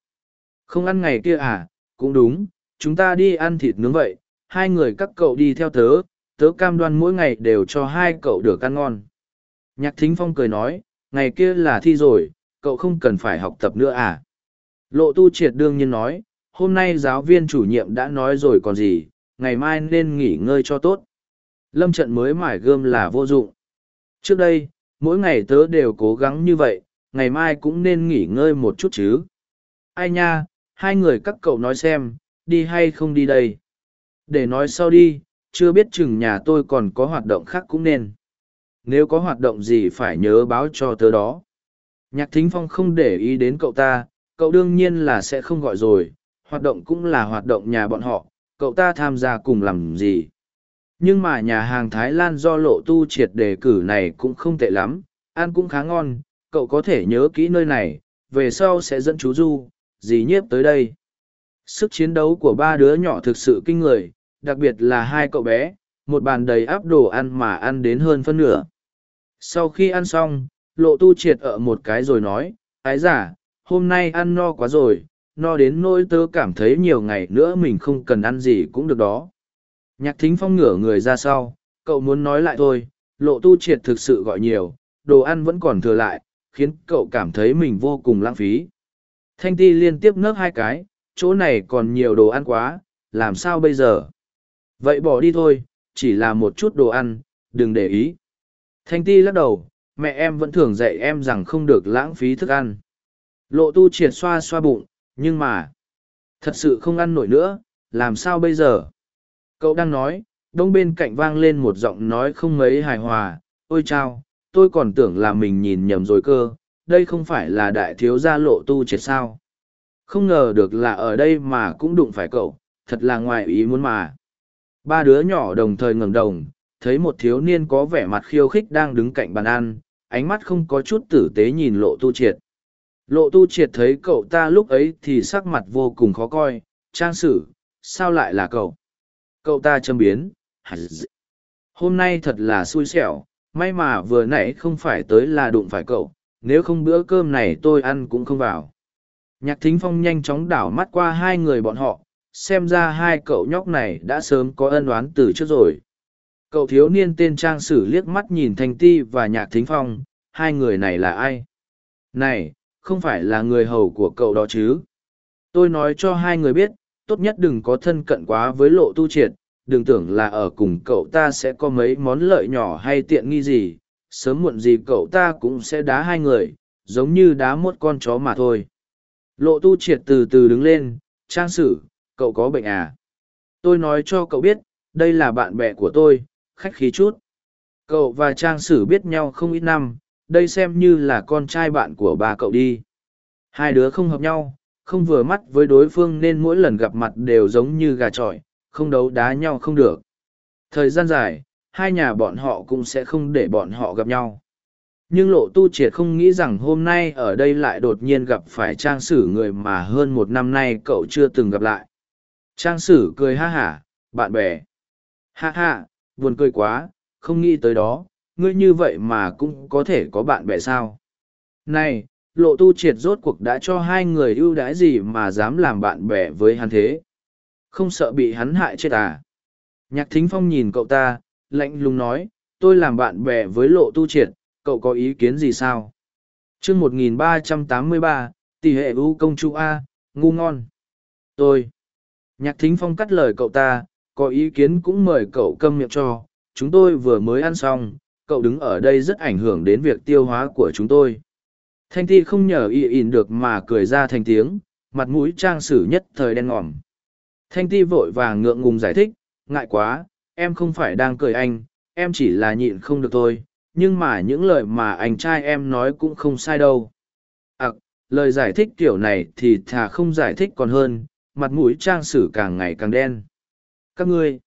không ăn ngày kia à cũng đúng chúng ta đi ăn thịt nướng vậy hai người các cậu đi theo tớ, tớ cam đoan mỗi ngày đều cho hai cậu được ăn ngon. Nhạc thính phong cười nói, ngày kia là thi rồi, cậu không cần phải học tập nữa à? Lộ tu triệt đương nhiên nói, hôm nay giáo viên chủ nhiệm đã nói rồi còn gì, ngày mai nên nghỉ ngơi cho tốt. Lâm trận mới mải gươm là vô dụng. Trước đây, mỗi ngày tớ đều cố gắng như vậy, ngày mai cũng nên nghỉ ngơi một chút chứ. Ai nha, hai người các cậu nói xem, đi hay không đi đây. Để nói sau đi, chưa biết chừng nhà tôi còn có hoạt động khác cũng nên. Nếu có hoạt động gì phải nhớ báo cho tớ đó. Nhạc thính phong không để ý đến cậu ta, cậu đương nhiên là sẽ không gọi rồi, hoạt động cũng là hoạt động nhà bọn họ, cậu ta tham gia cùng làm gì. Nhưng mà nhà hàng Thái Lan do lộ tu triệt đề cử này cũng không tệ lắm, ăn cũng khá ngon, cậu có thể nhớ kỹ nơi này, về sau sẽ dẫn chú Du, dì nhiếp tới đây. Sức chiến đấu của ba đứa nhỏ thực sự kinh người, đặc biệt là hai cậu bé, một bàn đầy áp đồ ăn mà ăn đến hơn phân nửa. Sau khi ăn xong, lộ tu triệt ở một cái rồi nói, ái giả, hôm nay ăn no quá rồi, no đến nỗi tớ cảm thấy nhiều ngày nữa mình không cần ăn gì cũng được đó. Nhạc thính phong ngửa người ra sau, cậu muốn nói lại thôi, lộ tu triệt thực sự gọi nhiều, đồ ăn vẫn còn thừa lại, khiến cậu cảm thấy mình vô cùng lãng phí. Thanh ti liên tiếp nấc hai cái, chỗ này còn nhiều đồ ăn quá, làm sao bây giờ? Vậy bỏ đi thôi, chỉ là một chút đồ ăn, đừng để ý. Thanh ti lắc đầu, mẹ em vẫn thường dạy em rằng không được lãng phí thức ăn. Lộ tu triệt xoa xoa bụng, nhưng mà, thật sự không ăn nổi nữa, làm sao bây giờ? Cậu đang nói, đông bên cạnh vang lên một giọng nói không mấy hài hòa, ôi chao, tôi còn tưởng là mình nhìn nhầm rồi cơ, đây không phải là đại thiếu gia lộ tu triệt sao. Không ngờ được là ở đây mà cũng đụng phải cậu, thật là ngoài ý muốn mà. Ba đứa nhỏ đồng thời ngẩng đồng, thấy một thiếu niên có vẻ mặt khiêu khích đang đứng cạnh bàn ăn, ánh mắt không có chút tử tế nhìn lộ tu triệt. Lộ tu triệt thấy cậu ta lúc ấy thì sắc mặt vô cùng khó coi, trang sử, sao lại là cậu? Cậu ta châm biến, hôm nay thật là xui xẻo, may mà vừa nãy không phải tới là đụng phải cậu, nếu không bữa cơm này tôi ăn cũng không vào. Nhạc thính phong nhanh chóng đảo mắt qua hai người bọn họ, xem ra hai cậu nhóc này đã sớm có ân oán từ trước rồi. Cậu thiếu niên tên Trang Sử liếc mắt nhìn Thanh Ti và Nhạc Thính Phong, hai người này là ai? Này, không phải là người hầu của cậu đó chứ? Tôi nói cho hai người biết, tốt nhất đừng có thân cận quá với lộ tu triệt, đừng tưởng là ở cùng cậu ta sẽ có mấy món lợi nhỏ hay tiện nghi gì, sớm muộn gì cậu ta cũng sẽ đá hai người, giống như đá một con chó mà thôi. Lộ tu triệt từ từ đứng lên, trang sử, cậu có bệnh à? Tôi nói cho cậu biết, đây là bạn bè của tôi, khách khí chút. Cậu và trang sử biết nhau không ít năm, đây xem như là con trai bạn của bà cậu đi. Hai đứa không hợp nhau, không vừa mắt với đối phương nên mỗi lần gặp mặt đều giống như gà trọi, không đấu đá nhau không được. Thời gian dài, hai nhà bọn họ cũng sẽ không để bọn họ gặp nhau. Nhưng lộ tu triệt không nghĩ rằng hôm nay ở đây lại đột nhiên gặp phải trang sử người mà hơn một năm nay cậu chưa từng gặp lại. Trang sử cười ha hả, bạn bè. Ha ha, buồn cười quá, không nghĩ tới đó, ngươi như vậy mà cũng có thể có bạn bè sao. Này, lộ tu triệt rốt cuộc đã cho hai người ưu đãi gì mà dám làm bạn bè với hắn thế. Không sợ bị hắn hại chết à. Nhạc thính phong nhìn cậu ta, lạnh lùng nói, tôi làm bạn bè với lộ tu triệt, cậu có ý kiến gì sao? chương 1383, tỷ hệ ưu công chú A, ngu ngon. Tôi. Nhạc thính phong cắt lời cậu ta, có ý kiến cũng mời cậu câm miệng cho, chúng tôi vừa mới ăn xong, cậu đứng ở đây rất ảnh hưởng đến việc tiêu hóa của chúng tôi. Thanh ti không nhờ y ỉn được mà cười ra thành tiếng, mặt mũi trang sử nhất thời đen ngòm. Thanh ti vội vàng ngượng ngùng giải thích, ngại quá, em không phải đang cười anh, em chỉ là nhịn không được thôi, nhưng mà những lời mà anh trai em nói cũng không sai đâu. À, lời giải thích kiểu này thì thà không giải thích còn hơn, mặt mũi trang sử càng ngày càng đen. Các ngươi,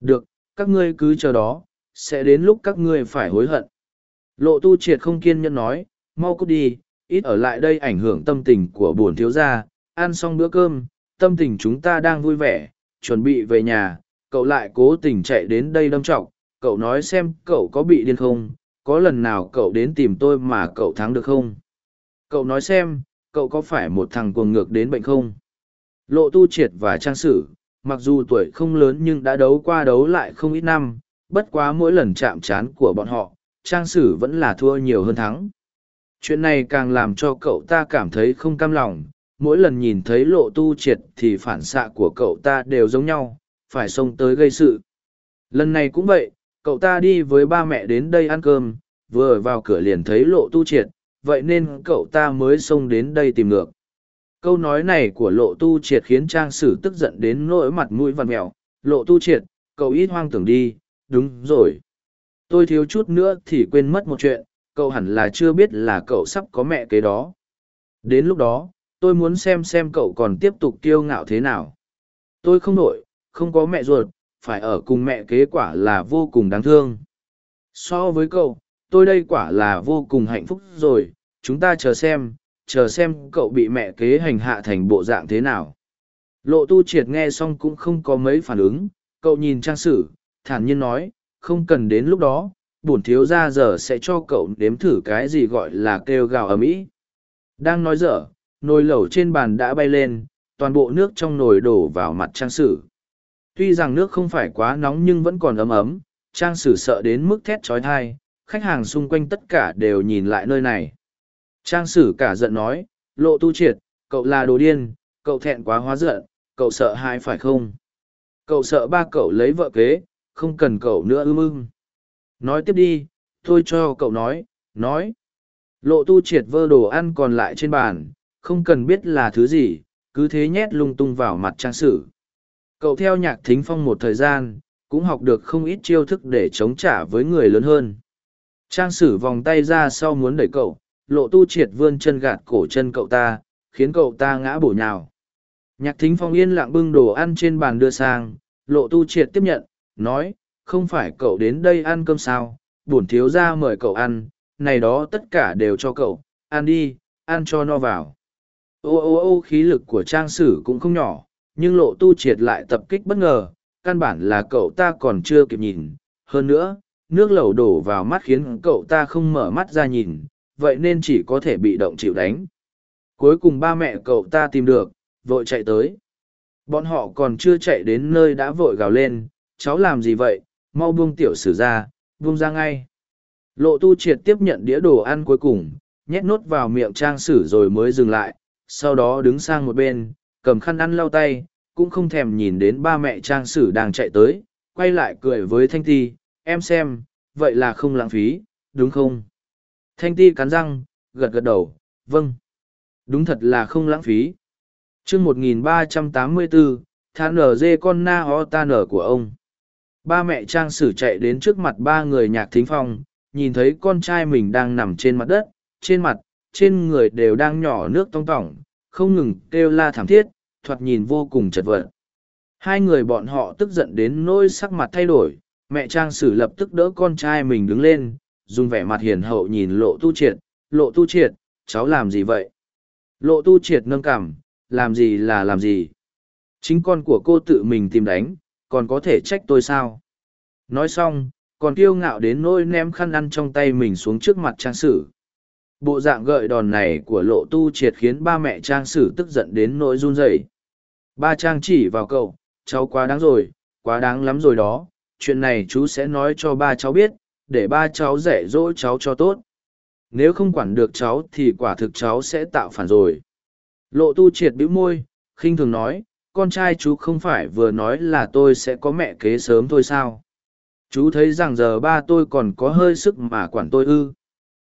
được, các ngươi cứ chờ đó, sẽ đến lúc các ngươi phải hối hận. Lộ tu triệt không kiên nhẫn nói, mau cút đi, ít ở lại đây ảnh hưởng tâm tình của buồn thiếu gia, ăn xong bữa cơm, tâm tình chúng ta đang vui vẻ, chuẩn bị về nhà, cậu lại cố tình chạy đến đây đâm trọng, cậu nói xem cậu có bị điên không, có lần nào cậu đến tìm tôi mà cậu thắng được không? Cậu nói xem, cậu có phải một thằng cuồng ngược đến bệnh không? Lộ tu triệt và trang sử, mặc dù tuổi không lớn nhưng đã đấu qua đấu lại không ít năm, bất quá mỗi lần chạm trán của bọn họ, trang sử vẫn là thua nhiều hơn thắng. Chuyện này càng làm cho cậu ta cảm thấy không cam lòng, mỗi lần nhìn thấy lộ tu triệt thì phản xạ của cậu ta đều giống nhau, phải xông tới gây sự. Lần này cũng vậy, cậu ta đi với ba mẹ đến đây ăn cơm, vừa vào cửa liền thấy lộ tu triệt, vậy nên cậu ta mới xông đến đây tìm ngược. Câu nói này của lộ tu triệt khiến trang sử tức giận đến nỗi mặt mũi vằn mẹo. Lộ tu triệt, cậu ít hoang tưởng đi, đúng rồi. Tôi thiếu chút nữa thì quên mất một chuyện, cậu hẳn là chưa biết là cậu sắp có mẹ kế đó. Đến lúc đó, tôi muốn xem xem cậu còn tiếp tục kiêu ngạo thế nào. Tôi không nổi, không có mẹ ruột, phải ở cùng mẹ kế quả là vô cùng đáng thương. So với cậu, tôi đây quả là vô cùng hạnh phúc rồi, chúng ta chờ xem, chờ xem cậu bị mẹ kế hành hạ thành bộ dạng thế nào. Lộ tu triệt nghe xong cũng không có mấy phản ứng, cậu nhìn trang sử, thản nhiên nói, không cần đến lúc đó, bổn thiếu ra giờ sẽ cho cậu đếm thử cái gì gọi là kêu gào ở mỹ đang nói dở nồi lẩu trên bàn đã bay lên, toàn bộ nước trong nồi đổ vào mặt trang sử. Tuy rằng nước không phải quá nóng nhưng vẫn còn ấm ấm, trang sử sợ đến mức thét trói thai khách hàng xung quanh tất cả đều nhìn lại nơi này. Trang sử cả giận nói, lộ tu triệt, cậu là đồ điên, cậu thẹn quá hóa giận, cậu sợ hai phải không? Cậu sợ ba cậu lấy vợ kế, không cần cậu nữa ưm ưm. nói tiếp đi, thôi cho cậu nói nói. Lộ tu triệt vơ đồ ăn còn lại trên bàn không cần biết là thứ gì, cứ thế nhét lung tung vào mặt trang sử. Cậu theo nhạc thính phong một thời gian, cũng học được không ít chiêu thức để chống trả với người lớn hơn. Trang sử vòng tay ra sau muốn đẩy cậu, lộ tu triệt vươn chân gạt cổ chân cậu ta, khiến cậu ta ngã bổ nhào. Nhạc thính phong yên lặng bưng đồ ăn trên bàn đưa sang, lộ tu triệt tiếp nhận, nói, không phải cậu đến đây ăn cơm sao? Bổn thiếu ra mời cậu ăn, này đó tất cả đều cho cậu, ăn đi, ăn cho no vào ô ô ô khí lực của trang sử cũng không nhỏ nhưng lộ tu triệt lại tập kích bất ngờ căn bản là cậu ta còn chưa kịp nhìn. Hơn nữa nước lẩu đổ vào mắt khiến cậu ta không mở mắt ra nhìn vậy nên chỉ có thể bị động chịu đánh. Cuối cùng ba mẹ cậu ta tìm được vội chạy tới. Bọn họ còn chưa chạy đến nơi đã vội gào lên cháu làm gì vậy? Mau buông tiểu sử ra, buông ra ngay. Lộ tu triệt tiếp nhận đĩa đồ ăn cuối cùng, nhét nốt vào miệng trang sử rồi mới dừng lại, sau đó đứng sang một bên, cầm khăn ăn lau tay, cũng không thèm nhìn đến ba mẹ trang sử đang chạy tới, quay lại cười với Thanh Ti, em xem, vậy là không lãng phí, đúng không? Thanh Ti cắn răng, gật gật đầu, vâng. Đúng thật là không lãng phí. chương 1384, than nở dê con na ho ta nở của ông. Ba mẹ trang sử chạy đến trước mặt ba người nhạc thính phong, nhìn thấy con trai mình đang nằm trên mặt đất, trên mặt, trên người đều đang nhỏ nước tong tỏng, không ngừng kêu la thảm thiết, thoạt nhìn vô cùng chật vật. Hai người bọn họ tức giận đến nỗi sắc mặt thay đổi, mẹ trang sử lập tức đỡ con trai mình đứng lên, dùng vẻ mặt hiền hậu nhìn lộ tu triệt, lộ tu triệt, cháu làm gì vậy? Lộ tu triệt nâng cằm, làm gì là làm gì? Chính con của cô tự mình tìm đánh, còn có thể trách tôi sao nói xong còn kiêu ngạo đến nỗi ném khăn ăn trong tay mình xuống trước mặt trang sử bộ dạng gợi đòn này của lộ tu triệt khiến ba mẹ trang sử tức giận đến nỗi run rẩy. Ba trang chỉ vào cậu, cháu quá đáng rồi, quá đáng lắm rồi đó. Chuyện này chú sẽ nói cho ba cháu biết, để ba cháu dạy dỗ cháu cho tốt. Nếu không quản được cháu thì quả thực cháu sẽ tạo phản rồi. Lộ tu triệt bĩu môi, khinh thường nói, con trai chú không phải vừa nói là tôi sẽ có mẹ kế sớm thôi sao? Chú thấy rằng giờ ba tôi còn có hơi sức mà quản tôi ư?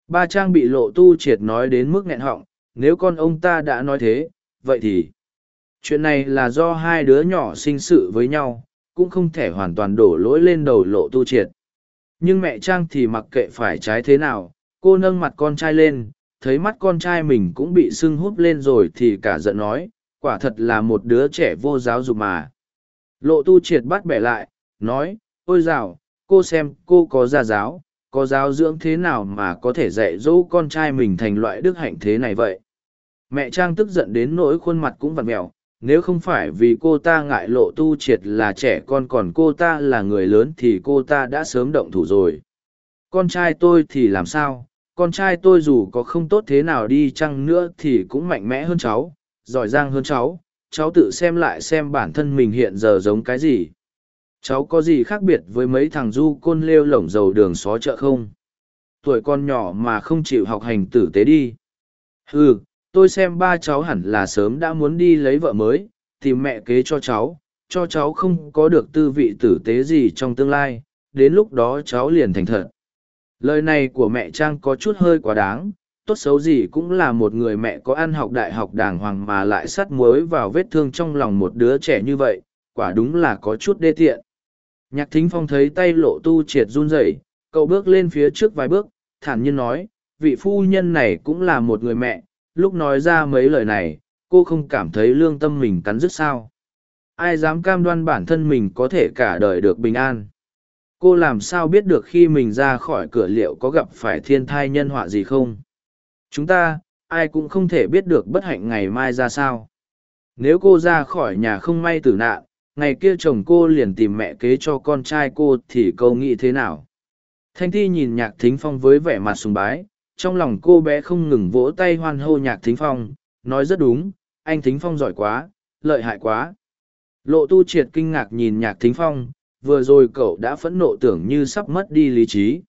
Ba trang bị lộ tu triệt nói đến mức nghẹn họng nếu con ông ta đã nói thế vậy thì chuyện này là do hai đứa nhỏ sinh sự với nhau cũng không thể hoàn toàn đổ lỗi lên đầu lộ tu triệt nhưng mẹ trang thì mặc kệ phải trái thế nào cô nâng mặt con trai lên thấy mắt con trai mình cũng bị sưng húp lên rồi thì cả giận nói quả thật là một đứa trẻ vô giáo dục mà. Lộ tu triệt bắt bẻ lại, nói, ôi dào, cô xem cô có gia giáo, có giáo dưỡng thế nào mà có thể dạy dỗ con trai mình thành loại đức hạnh thế này vậy. Mẹ Trang tức giận đến nỗi khuôn mặt cũng vặt mẹo, nếu không phải vì cô ta ngại lộ tu triệt là trẻ con còn cô ta là người lớn thì cô ta đã sớm động thủ rồi. Con trai tôi thì làm sao? Con trai tôi dù có không tốt thế nào đi chăng nữa thì cũng mạnh mẽ hơn cháu, giỏi giang hơn cháu, cháu tự xem lại xem bản thân mình hiện giờ giống cái gì cháu có gì khác biệt với mấy thằng du côn lêu lổng dầu đường xó chợ không? Tuổi con nhỏ mà không chịu học hành tử tế đi. Ừ tôi xem ba cháu hẳn là sớm đã muốn đi lấy vợ mới tìm mẹ kế cho cháu cho cháu không có được tư vị tử tế gì trong tương lai, đến lúc đó cháu liền thành thật. Lời này của mẹ trang có chút hơi quá đáng, tốt xấu gì cũng là một người mẹ có ăn học đại học đàng hoàng mà lại sắt muối vào vết thương trong lòng một đứa trẻ như vậy, quả đúng là có chút đê tiện nhạc thính phong thấy tay lộ tu triệt run rẩy, cậu bước lên phía trước vài bước, thản nhiên nói, vị phu nhân này cũng là một người mẹ, lúc nói ra mấy lời này, cô không cảm thấy lương tâm mình cắn rứt sao. Ai dám cam đoan bản thân mình có thể cả đời được bình an? Cô làm sao biết được khi mình ra khỏi cửa liệu có gặp phải thiên thai nhân họa gì không? Chúng ta, ai cũng không thể biết được bất hạnh ngày mai ra sao. Nếu cô ra khỏi nhà không may tử nạn ngày kia chồng cô liền tìm mẹ kế cho con trai cô thì câu nghĩ thế nào? Thanh thi nhìn nhạc thính phong với vẻ mặt sùng bái, trong lòng cô bé không ngừng vỗ tay hoan hô nhạc thính phong, nói rất đúng, anh thính phong giỏi quá, lợi hại quá. Lộ tu triệt kinh ngạc nhìn nhạc thính phong, vừa rồi cậu đã phẫn nộ tưởng như sắp mất đi lý trí.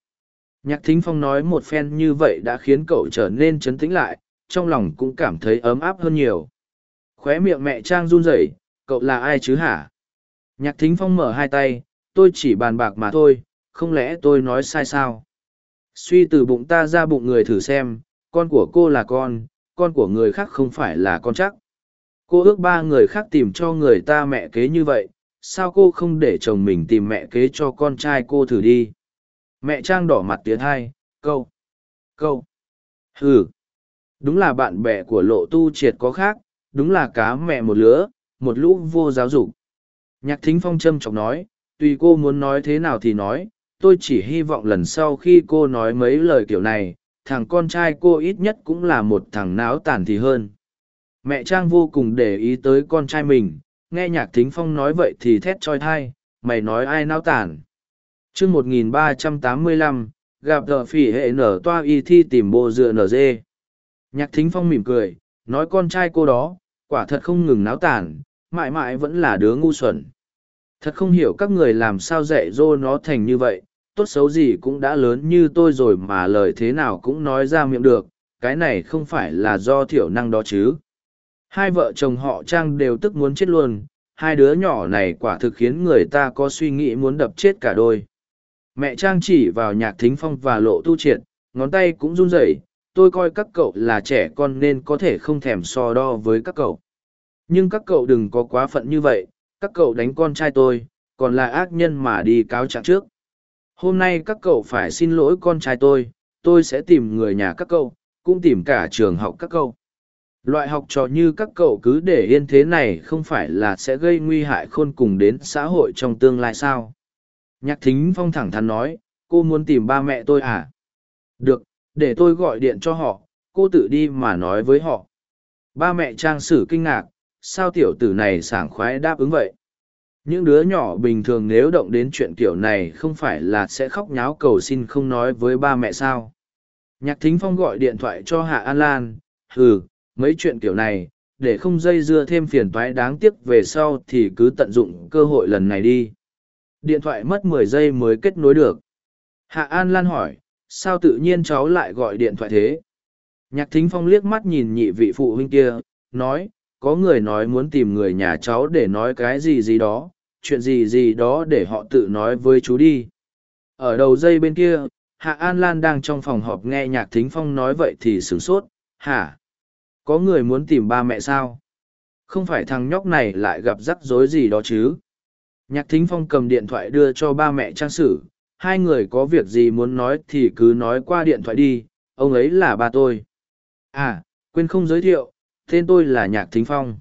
Nhạc thính phong nói một phen như vậy đã khiến cậu trở nên chấn tĩnh lại, trong lòng cũng cảm thấy ấm áp hơn nhiều. Khóe miệng mẹ trang run rẩy, cậu là ai chứ hả? Nhạc thính phong mở hai tay tôi chỉ bàn bạc mà thôi không lẽ tôi nói sai sao? Suy từ bụng ta ra bụng người thử xem con của cô là con con của người khác không phải là con chắc. Cô ước ba người khác tìm cho người ta mẹ kế như vậy sao cô không để chồng mình tìm mẹ kế cho con trai cô thử đi? Mẹ trang đỏ mặt tiếng hai câu câu hừ, đúng là bạn bè của lộ tu triệt có khác đúng là cá mẹ một lứa một lũ vô giáo dục nhạc thính phong châm chọc nói, tùy cô muốn nói thế nào thì nói, tôi chỉ hy vọng lần sau khi cô nói mấy lời kiểu này, thằng con trai cô ít nhất cũng là một thằng náo tàn thì hơn. Mẹ trang vô cùng để ý tới con trai mình, nghe nhạc thính phong nói vậy thì thét trói thai mày nói ai náo tàn? Chương một nghìn ba trăm tám mươi lăm, gặp tờ phỉ hệ nở toa y thi tìm bộ dựa nở dê. Nhạc thính phong mỉm cười, nói con trai cô đó, quả thật không ngừng náo tàn mãi mãi vẫn là đứa ngu xuẩn. Thật không hiểu các người làm sao dạy dỗ nó thành như vậy, tốt xấu gì cũng đã lớn như tôi rồi mà lời thế nào cũng nói ra miệng được, cái này không phải là do thiểu năng đó chứ. Hai vợ chồng họ trang đều tức muốn chết luôn, hai đứa nhỏ này quả thực khiến người ta có suy nghĩ muốn đập chết cả đôi. Mẹ trang chỉ vào nhạc thính phong và lộ tu triệt, ngón tay cũng run rẩy, tôi coi các cậu là trẻ con nên có thể không thèm so đo với các cậu nhưng các cậu đừng có quá phận như vậy, các cậu đánh con trai tôi, còn là ác nhân mà đi cáo trạng trước. Hôm nay các cậu phải xin lỗi con trai tôi tôi sẽ tìm người nhà các cậu, cũng tìm cả trường học các cậu. Loại học trò như các cậu cứ để yên thế này không phải là sẽ gây nguy hại khôn cùng đến xã hội trong tương lai sao? Nhạc thính phong thẳng thắn nói, cô muốn tìm ba mẹ tôi à? Được, để tôi gọi điện cho họ, cô tự đi mà nói với họ. Ba mẹ trang sử kinh ngạc sao tiểu tử này sảng khoái đáp ứng vậy? Những đứa nhỏ bình thường nếu động đến chuyện kiểu này không phải là sẽ khóc nháo cầu xin không nói với ba mẹ sao? Nhạc thính phong gọi điện thoại cho hạ an lan ừ mấy chuyện kiểu này, để không dây dưa thêm phiền toái đáng tiếc về sau thì cứ tận dụng cơ hội lần này đi. Điện thoại mất mười giây mới kết nối được. Hạ an lan hỏi, sao tự nhiên cháu lại gọi điện thoại thế? Nhạc thính phong liếc mắt nhìn nhị vị phụ huynh kia, nói có người nói muốn tìm người nhà cháu để nói cái gì gì đó, chuyện gì gì đó để họ tự nói với chú đi. Ở đầu dây bên kia, hạ an lan đang trong phòng họp nghe nhạc thính phong nói vậy thì sửng sốt, hả? Có người muốn tìm ba mẹ sao? Không phải thằng nhóc này lại gặp rắc rối gì đó chứ? Nhạc thính phong cầm điện thoại đưa cho ba mẹ trang sử, hai người có việc gì muốn nói thì cứ nói qua điện thoại đi, ông ấy là ba tôi. À quên không giới thiệu tên tôi là nhạc thính phong.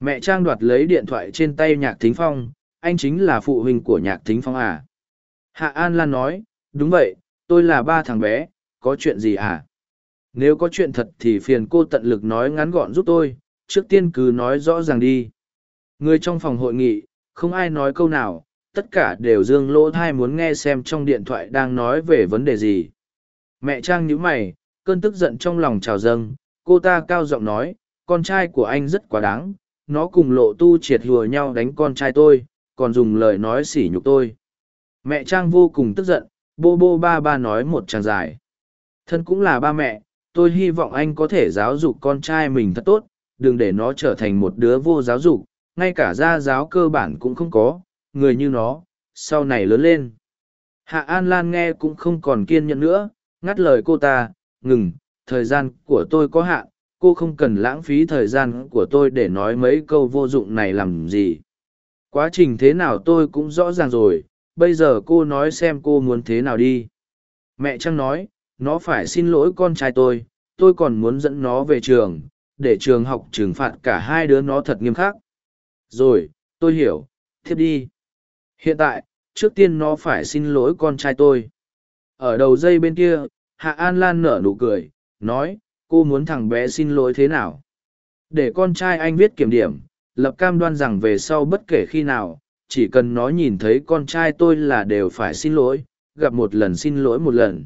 Mẹ trang đoạt lấy điện thoại trên tay nhạc thính phong, anh chính là phụ huynh của nhạc thính phong à? Hạ an lan nói, đúng vậy, tôi là ba thằng bé, có chuyện gì à? Nếu có chuyện thật thì phiền cô tận lực nói ngắn gọn giúp tôi, trước tiên cứ nói rõ ràng đi. Người trong phòng hội nghị, không ai nói câu nào, tất cả đều dương lỗ thai muốn nghe xem trong điện thoại đang nói về vấn đề gì. Mẹ trang nhíu mày, cơn tức giận trong lòng trào dâng, cô ta cao giọng nói con trai của anh rất quá đáng, nó cùng lộ tu triệt hùa nhau đánh con trai tôi, còn dùng lời nói sỉ nhục tôi. Mẹ trang vô cùng tức giận, bô bô ba ba nói một tràng dài. Thân cũng là ba mẹ, tôi hy vọng anh có thể giáo dục con trai mình thật tốt, đừng để nó trở thành một đứa vô giáo dục, ngay cả gia giáo cơ bản cũng không có, người như nó, sau này lớn lên. Hạ an lan nghe cũng không còn kiên nhẫn nữa, ngắt lời cô ta, ngừng, thời gian của tôi có hạn cô không cần lãng phí thời gian của tôi để nói mấy câu vô dụng này làm gì. Quá trình thế nào tôi cũng rõ ràng rồi, bây giờ cô nói xem cô muốn thế nào đi. Mẹ trăng nói, nó phải xin lỗi con trai tôi tôi còn muốn dẫn nó về trường, để trường học trừng phạt cả hai đứa nó thật nghiêm khắc. Rồi, tôi hiểu, thiếp đi. Hiện tại, trước tiên nó phải xin lỗi con trai tôi. Ở đầu dây bên kia, hạ an lan nở nụ cười, nói cô muốn thằng bé xin lỗi thế nào? Để con trai anh viết kiểm điểm, lập cam đoan rằng về sau bất kể khi nào, chỉ cần nó nhìn thấy con trai tôi là đều phải xin lỗi, gặp một lần xin lỗi một lần.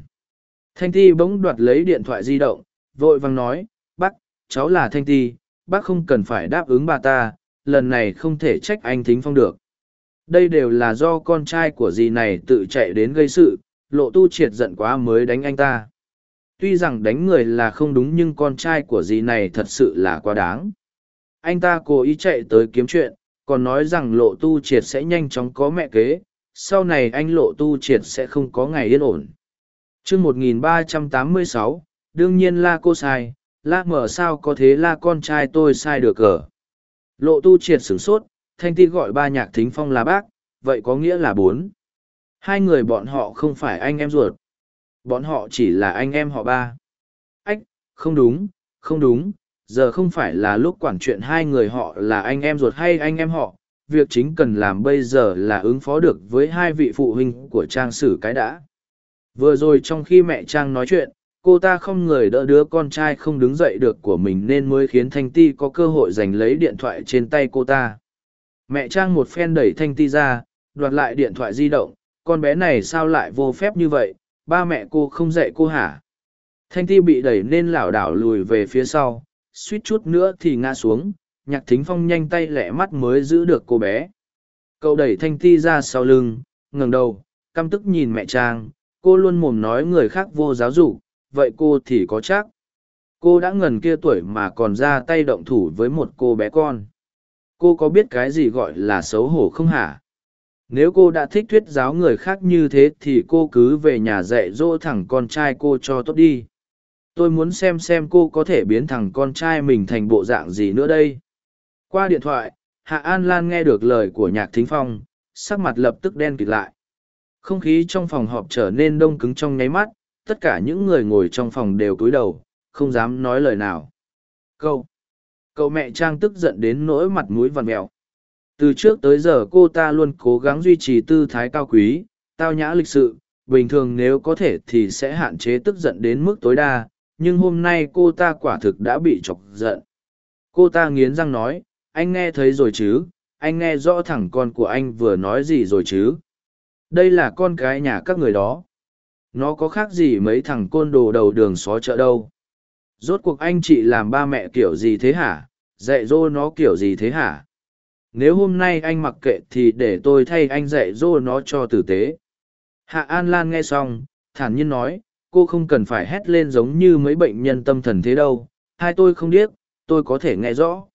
Thanh ti bỗng đoạt lấy điện thoại di động, vội vàng nói, bác, cháu là thanh ti, bác không cần phải đáp ứng bà ta, lần này không thể trách anh thính phong được. Đây đều là do con trai của dì này tự chạy đến gây sự, lộ tu triệt giận quá mới đánh anh ta tuy rằng đánh người là không đúng nhưng con trai của dì này thật sự là quá đáng. Anh ta cố ý chạy tới kiếm chuyện, còn nói rằng lộ tu triệt sẽ nhanh chóng có mẹ kế, sau này anh lộ tu triệt sẽ không có ngày yên ổn. Chương một nghìn ba trăm tám mươi sáu, đương nhiên la cô sai la mở sao có thế la con trai tôi sai được cờ. Lộ tu triệt sửng sốt, thanh ti gọi ba nhạc thính phong là bác, vậy có nghĩa là bốn. Hai người bọn họ không phải anh em ruột bọn họ chỉ là anh em họ ba. Ách, không đúng không đúng, giờ không phải là lúc quản chuyện hai người họ là anh em ruột hay anh em họ. Việc chính cần làm bây giờ là ứng phó được với hai vị phụ huynh của trang sử cái đã. Vừa rồi trong khi mẹ trang nói chuyện, cô ta không người đỡ đứa con trai không đứng dậy được của mình nên mới khiến thanh ti có cơ hội giành lấy điện thoại trên tay cô ta. Mẹ trang một phen đẩy thanh ti ra, đoạt lại điện thoại di động. Con bé này sao lại vô phép như vậy? Ba mẹ cô không dạy cô hả? Thanh ti bị đẩy nên lảo đảo lùi về phía sau, suýt chút nữa thì ngã xuống. Nhạc thính phong nhanh tay lẹ mắt mới giữ được cô bé. Cậu đẩy thanh ti ra sau lưng, ngẩng đầu, căm tức nhìn mẹ trang cô luôn mồm nói người khác vô giáo dục, vậy cô thì có chắc? Cô đã ngần kia tuổi mà còn ra tay động thủ với một cô bé con. Cô có biết cái gì gọi là xấu hổ không hả? Nếu cô đã thích thuyết giáo người khác như thế thì cô cứ về nhà dạy dỗ thằng con trai cô cho tốt đi. Tôi muốn xem xem cô có thể biến thằng con trai mình thành bộ dạng gì nữa đây. Qua điện thoại hạ an lan nghe được lời của nhạc thính phong sắc mặt lập tức đen kịt lại. Không khí trong phòng họp trở nên đông cứng trong nháy mắt tất cả những người ngồi trong phòng đều cúi đầu không dám nói lời nào. Cậu, cậu mẹ trang tức giận đến nỗi mặt mũi vằn mẹo từ trước tới giờ cô ta luôn cố gắng duy trì tư thái cao quý, tao nhã lịch sự, bình thường nếu có thể thì sẽ hạn chế tức giận đến mức tối đa, nhưng hôm nay cô ta quả thực đã bị chọc giận. Cô ta nghiến răng nói, anh nghe thấy rồi chứ? Anh nghe rõ thẳng con của anh vừa nói gì rồi chứ? Đây là con cái nhà các người đó. Nó có khác gì mấy thằng côn đồ đầu đường xó chợ đâu? Rốt cuộc anh chị làm ba mẹ kiểu gì thế hả? Dạy dỗ nó kiểu gì thế hả? Nếu hôm nay anh mặc kệ thì để tôi thay anh dạy dỗ nó cho tử tế. Hạ an lan nghe xong, thản nhiên nói, cô không cần phải hét lên giống như mấy bệnh nhân tâm thần thế đâu, hai tôi không điếc, tôi có thể nghe rõ.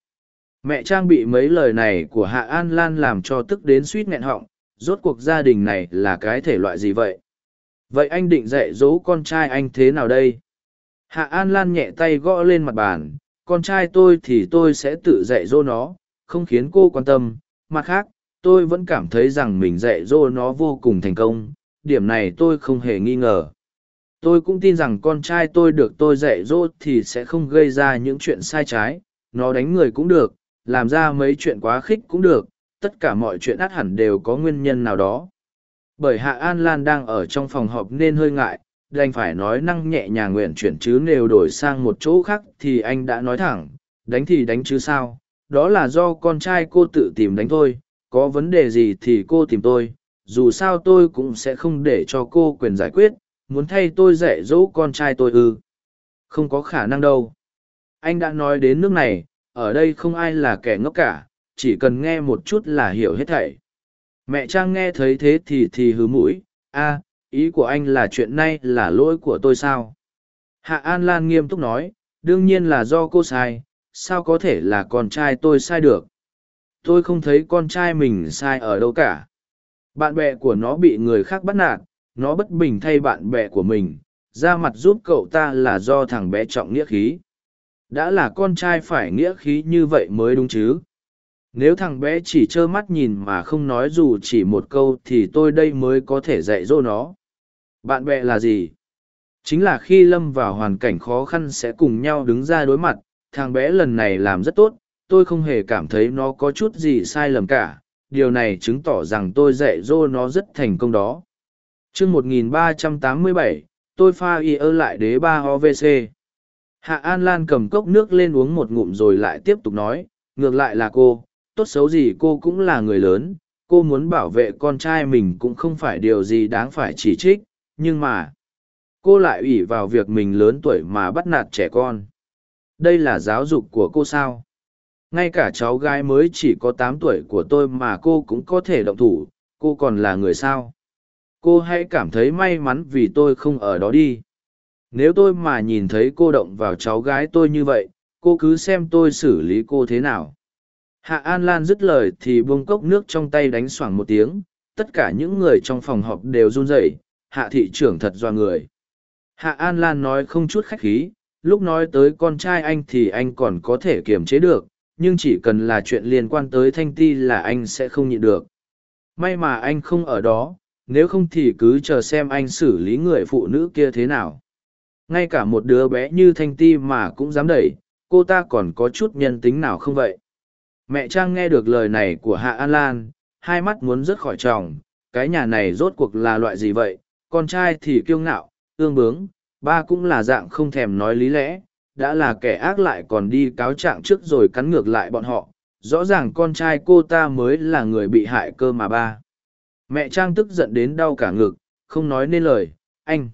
Mẹ trang bị mấy lời này của hạ an lan làm cho tức đến suýt nghẹn họng, rốt cuộc gia đình này là cái thể loại gì vậy? Vậy anh định dạy dỗ con trai anh thế nào đây? Hạ an lan nhẹ tay gõ lên mặt bàn, con trai tôi thì tôi sẽ tự dạy dỗ nó không khiến cô quan tâm. Mặt khác, tôi vẫn cảm thấy rằng mình dạy dỗ nó vô cùng thành công. Điểm này tôi không hề nghi ngờ. Tôi cũng tin rằng con trai tôi được tôi dạy dỗ thì sẽ không gây ra những chuyện sai trái. Nó đánh người cũng được, làm ra mấy chuyện quá khích cũng được. Tất cả mọi chuyện át hẳn đều có nguyên nhân nào đó. Bởi hạ an lan đang ở trong phòng họp nên hơi ngại. Đành phải nói năng nhẹ nhàng nguyện chuyển chứ nếu đổi sang một chỗ khác thì anh đã nói thẳng. Đánh thì đánh chứ sao? Đó là do con trai cô tự tìm đánh thôi có vấn đề gì thì cô tìm tôi dù sao tôi cũng sẽ không để cho cô quyền giải quyết muốn thay tôi dạy dỗ con trai tôi ư không có khả năng đâu anh đã nói đến nước này ở đây không ai là kẻ ngốc cả, chỉ cần nghe một chút là hiểu hết thảy. Mẹ Trang nghe thấy thế thì thì hứ mũi, a ý của anh là chuyện này là lỗi của tôi sao? Hạ An Lan nghiêm túc nói, đương nhiên là do cô sai, sao có thể là con trai tôi sai được? Tôi không thấy con trai mình sai ở đâu cả. Bạn bè của nó bị người khác bắt nạt, nó bất bình thay bạn bè của mình, ra mặt giúp cậu ta là do thằng bé trọng nghĩa khí. Đã là con trai phải nghĩa khí như vậy mới đúng chứ. Nếu thằng bé chỉ trơ mắt nhìn mà không nói dù chỉ một câu thì tôi đây mới có thể dạy dỗ nó. Bạn bè là gì? Chính là khi lâm vào hoàn cảnh khó khăn sẽ cùng nhau đứng ra đối mặt, thằng bé lần này làm rất tốt, tôi không hề cảm thấy nó có chút gì sai lầm cả, điều này chứng tỏ rằng tôi dạy dỗ nó rất thành công đó. chương 1387, tôi pha y ơ lại đế ba ovc hạ an lan cầm cốc nước lên uống một ngụm rồi lại tiếp tục nói ngược lại là cô tốt xấu gì cô cũng là người lớn cô muốn bảo vệ con trai mình cũng không phải điều gì đáng phải chỉ trích nhưng mà cô lại ủy vào việc mình lớn tuổi mà bắt nạt trẻ con đây là giáo dục của cô sao? Ngay cả cháu gái mới chỉ có tám tuổi của tôi mà cô cũng có thể động thủ, cô còn là người sao? Cô hãy cảm thấy may mắn vì tôi không ở đó đi. Nếu tôi mà nhìn thấy cô động vào cháu gái tôi như vậy, cô cứ xem tôi xử lý cô thế nào. Hạ an lan dứt lời thì buông cốc nước trong tay đánh xoảng một tiếng, tất cả những người trong phòng họp đều run rẩy, hạ thị trưởng thật doa người. Hạ an lan nói không chút khách khí lúc nói tới con trai anh thì anh còn có thể kiềm chế được, nhưng chỉ cần là chuyện liên quan tới thanh ti là anh sẽ không nhịn được. May mà anh không ở đó, nếu không thì cứ chờ xem anh xử lý người phụ nữ kia thế nào. Ngay cả một đứa bé như thanh ti mà cũng dám đẩy, cô ta còn có chút nhân tính nào không vậy? Mẹ trang nghe được lời này của hạ an lan, hai mắt muốn rớt khỏi tròng, cái nhà này rốt cuộc là loại gì vậy? Con trai thì kiêu ngạo, ương bướng ba cũng là dạng không thèm nói lý lẽ, đã là kẻ ác lại còn đi cáo trạng trước rồi cắn ngược lại bọn họ. Rõ ràng con trai cô ta mới là người bị hại cơ mà ba. Mẹ trang tức giận đến đau cả ngực, không nói nên lời. Anh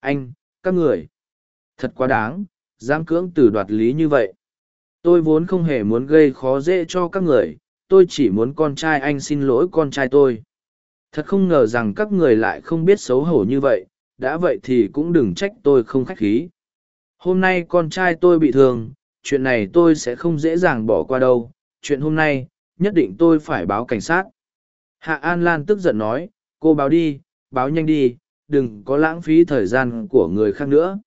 anh, các người. Thật quá đáng, dám cưỡng từ đoạt lý như vậy. Tôi vốn không hề muốn gây khó dễ cho các người, tôi chỉ muốn con trai anh xin lỗi con trai tôi. Thật không ngờ rằng các người lại không biết xấu hổ như vậy đã vậy thì cũng đừng trách tôi không khách khí. Hôm nay con trai tôi bị thương, chuyện này tôi sẽ không dễ dàng bỏ qua đâu. Chuyện hôm nay, nhất định tôi phải báo cảnh sát. Hạ an lan tức giận nói, cô báo đi, báo nhanh đi, đừng có lãng phí thời gian của người khác nữa.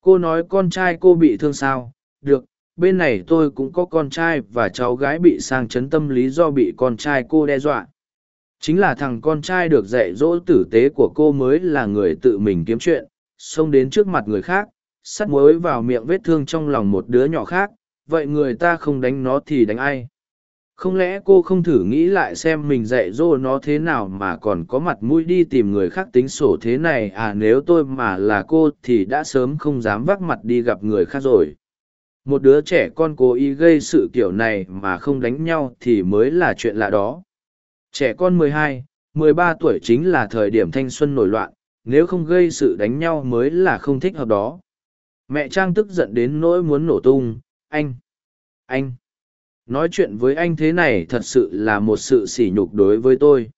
Cô nói, con trai cô bị thương sao? Được, bên này tôi cũng có con trai và cháu gái bị sang chấn tâm lý do bị con trai cô đe dọa chính là thằng con trai được dạy dỗ tử tế của cô mới là người tự mình kiếm chuyện, xông đến trước mặt người khác, sắt muối vào miệng vết thương trong lòng một đứa nhỏ khác, vậy người ta không đánh nó thì đánh ai? Không lẽ cô không thử nghĩ lại xem mình dạy dỗ nó thế nào mà còn có mặt mũi đi tìm người khác tính sổ thế này? À nếu tôi mà là cô thì đã sớm không dám vác mặt đi gặp người khác rồi. Một đứa trẻ con cố ý gây sự kiểu này mà không đánh nhau thì mới là chuyện lạ đó trẻ con mười hai, mười ba tuổi chính là thời điểm thanh xuân nổi loạn, nếu không gây sự đánh nhau mới là không thích hợp đó. Mẹ trang tức giận đến nỗi muốn nổ tung, anh anh, nói chuyện với anh thế này thật sự là một sự sỉ nhục đối với tôi.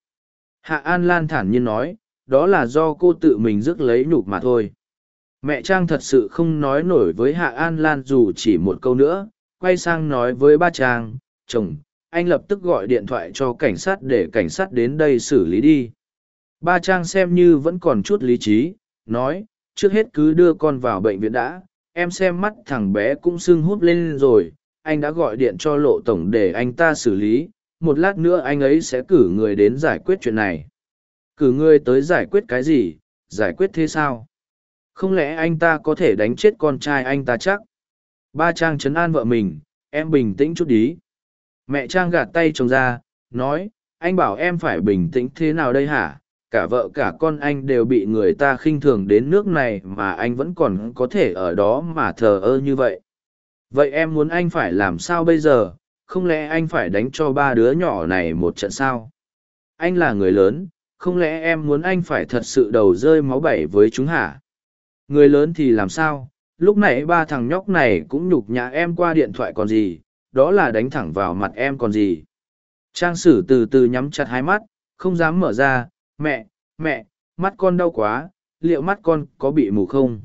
Hạ an lan thản nhiên nói, đó là do cô tự mình rước lấy nhục mà thôi. Mẹ trang thật sự không nói nổi với hạ an lan dù chỉ một câu nữa, quay sang nói với ba trang, chồng anh lập tức gọi điện thoại cho cảnh sát để cảnh sát đến đây xử lý đi. Ba trang xem như vẫn còn chút lý trí, nói, trước hết cứ đưa con vào bệnh viện đã, em xem mắt thằng bé cũng sưng húp lên rồi, anh đã gọi điện cho lộ tổng để anh ta xử lý, một lát nữa anh ấy sẽ cử người đến giải quyết chuyện này. Cử người tới giải quyết cái gì? Giải quyết thế sao? Không lẽ anh ta có thể đánh chết con trai anh ta chắc? Ba trang chấn an vợ mình, em bình tĩnh chút đi mẹ trang gạt tay chồng ra, nói, anh bảo em phải bình tĩnh thế nào đây hả? Cả vợ cả con anh đều bị người ta khinh thường đến nước này mà anh vẫn còn có thể ở đó mà thờ ơ như vậy. Vậy em muốn anh phải làm sao bây giờ? Không lẽ anh phải đánh cho ba đứa nhỏ này một trận sao? Anh là người lớn, không lẽ em muốn anh phải thật sự đầu rơi máu bảy với chúng hả? Người lớn thì làm sao? Lúc nãy ba thằng nhóc này cũng nhục nhã em qua điện thoại còn gì đó là đánh thẳng vào mặt em còn gì. Trang sử từ từ nhắm chặt hai mắt, không dám mở ra, mẹ, mẹ, mắt con đau quá, liệu mắt con có bị mù không?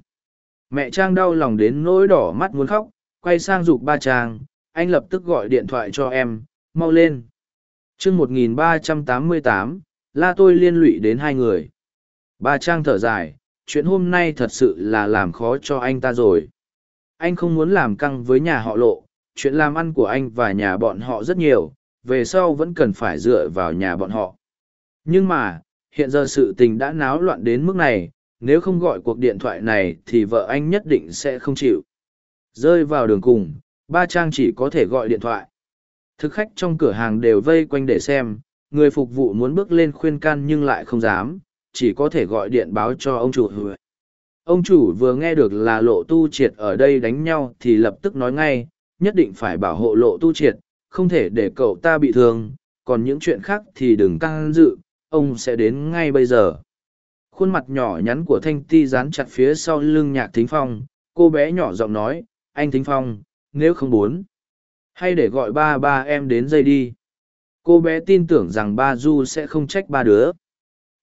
Mẹ Trang đau lòng đến nỗi đỏ mắt muốn khóc, quay sang dục ba Trang, anh lập tức gọi điện thoại cho em, mau lên. chương 1388, la tôi liên lụy đến hai người. Ba Trang thở dài, chuyện hôm nay thật sự là làm khó cho anh ta rồi. Anh không muốn làm căng với nhà họ lộ, chuyện làm ăn của anh và nhà bọn họ rất nhiều, về sau vẫn cần phải dựa vào nhà bọn họ. Nhưng mà, hiện giờ sự tình đã náo loạn đến mức này, nếu không gọi cuộc điện thoại này thì vợ anh nhất định sẽ không chịu. Rơi vào đường cùng, ba trang chỉ có thể gọi điện thoại. Thực khách trong cửa hàng đều vây quanh để xem, người phục vụ muốn bước lên khuyên can nhưng lại không dám, chỉ có thể gọi điện báo cho ông chủ. Ông chủ vừa nghe được là lộ tu triệt ở đây đánh nhau thì lập tức nói ngay, nhất định phải bảo hộ lộ tu triệt, không thể để cậu ta bị thương, còn những chuyện khác thì đừng căng dự, ông sẽ đến ngay bây giờ. Khuôn mặt nhỏ nhắn của Thanh Ti dán chặt phía sau lưng nhạc thính phong, cô bé nhỏ giọng nói, anh thính phong, nếu không muốn, hay để gọi ba ba em đến dây đi. Cô bé tin tưởng rằng ba Du sẽ không trách ba đứa.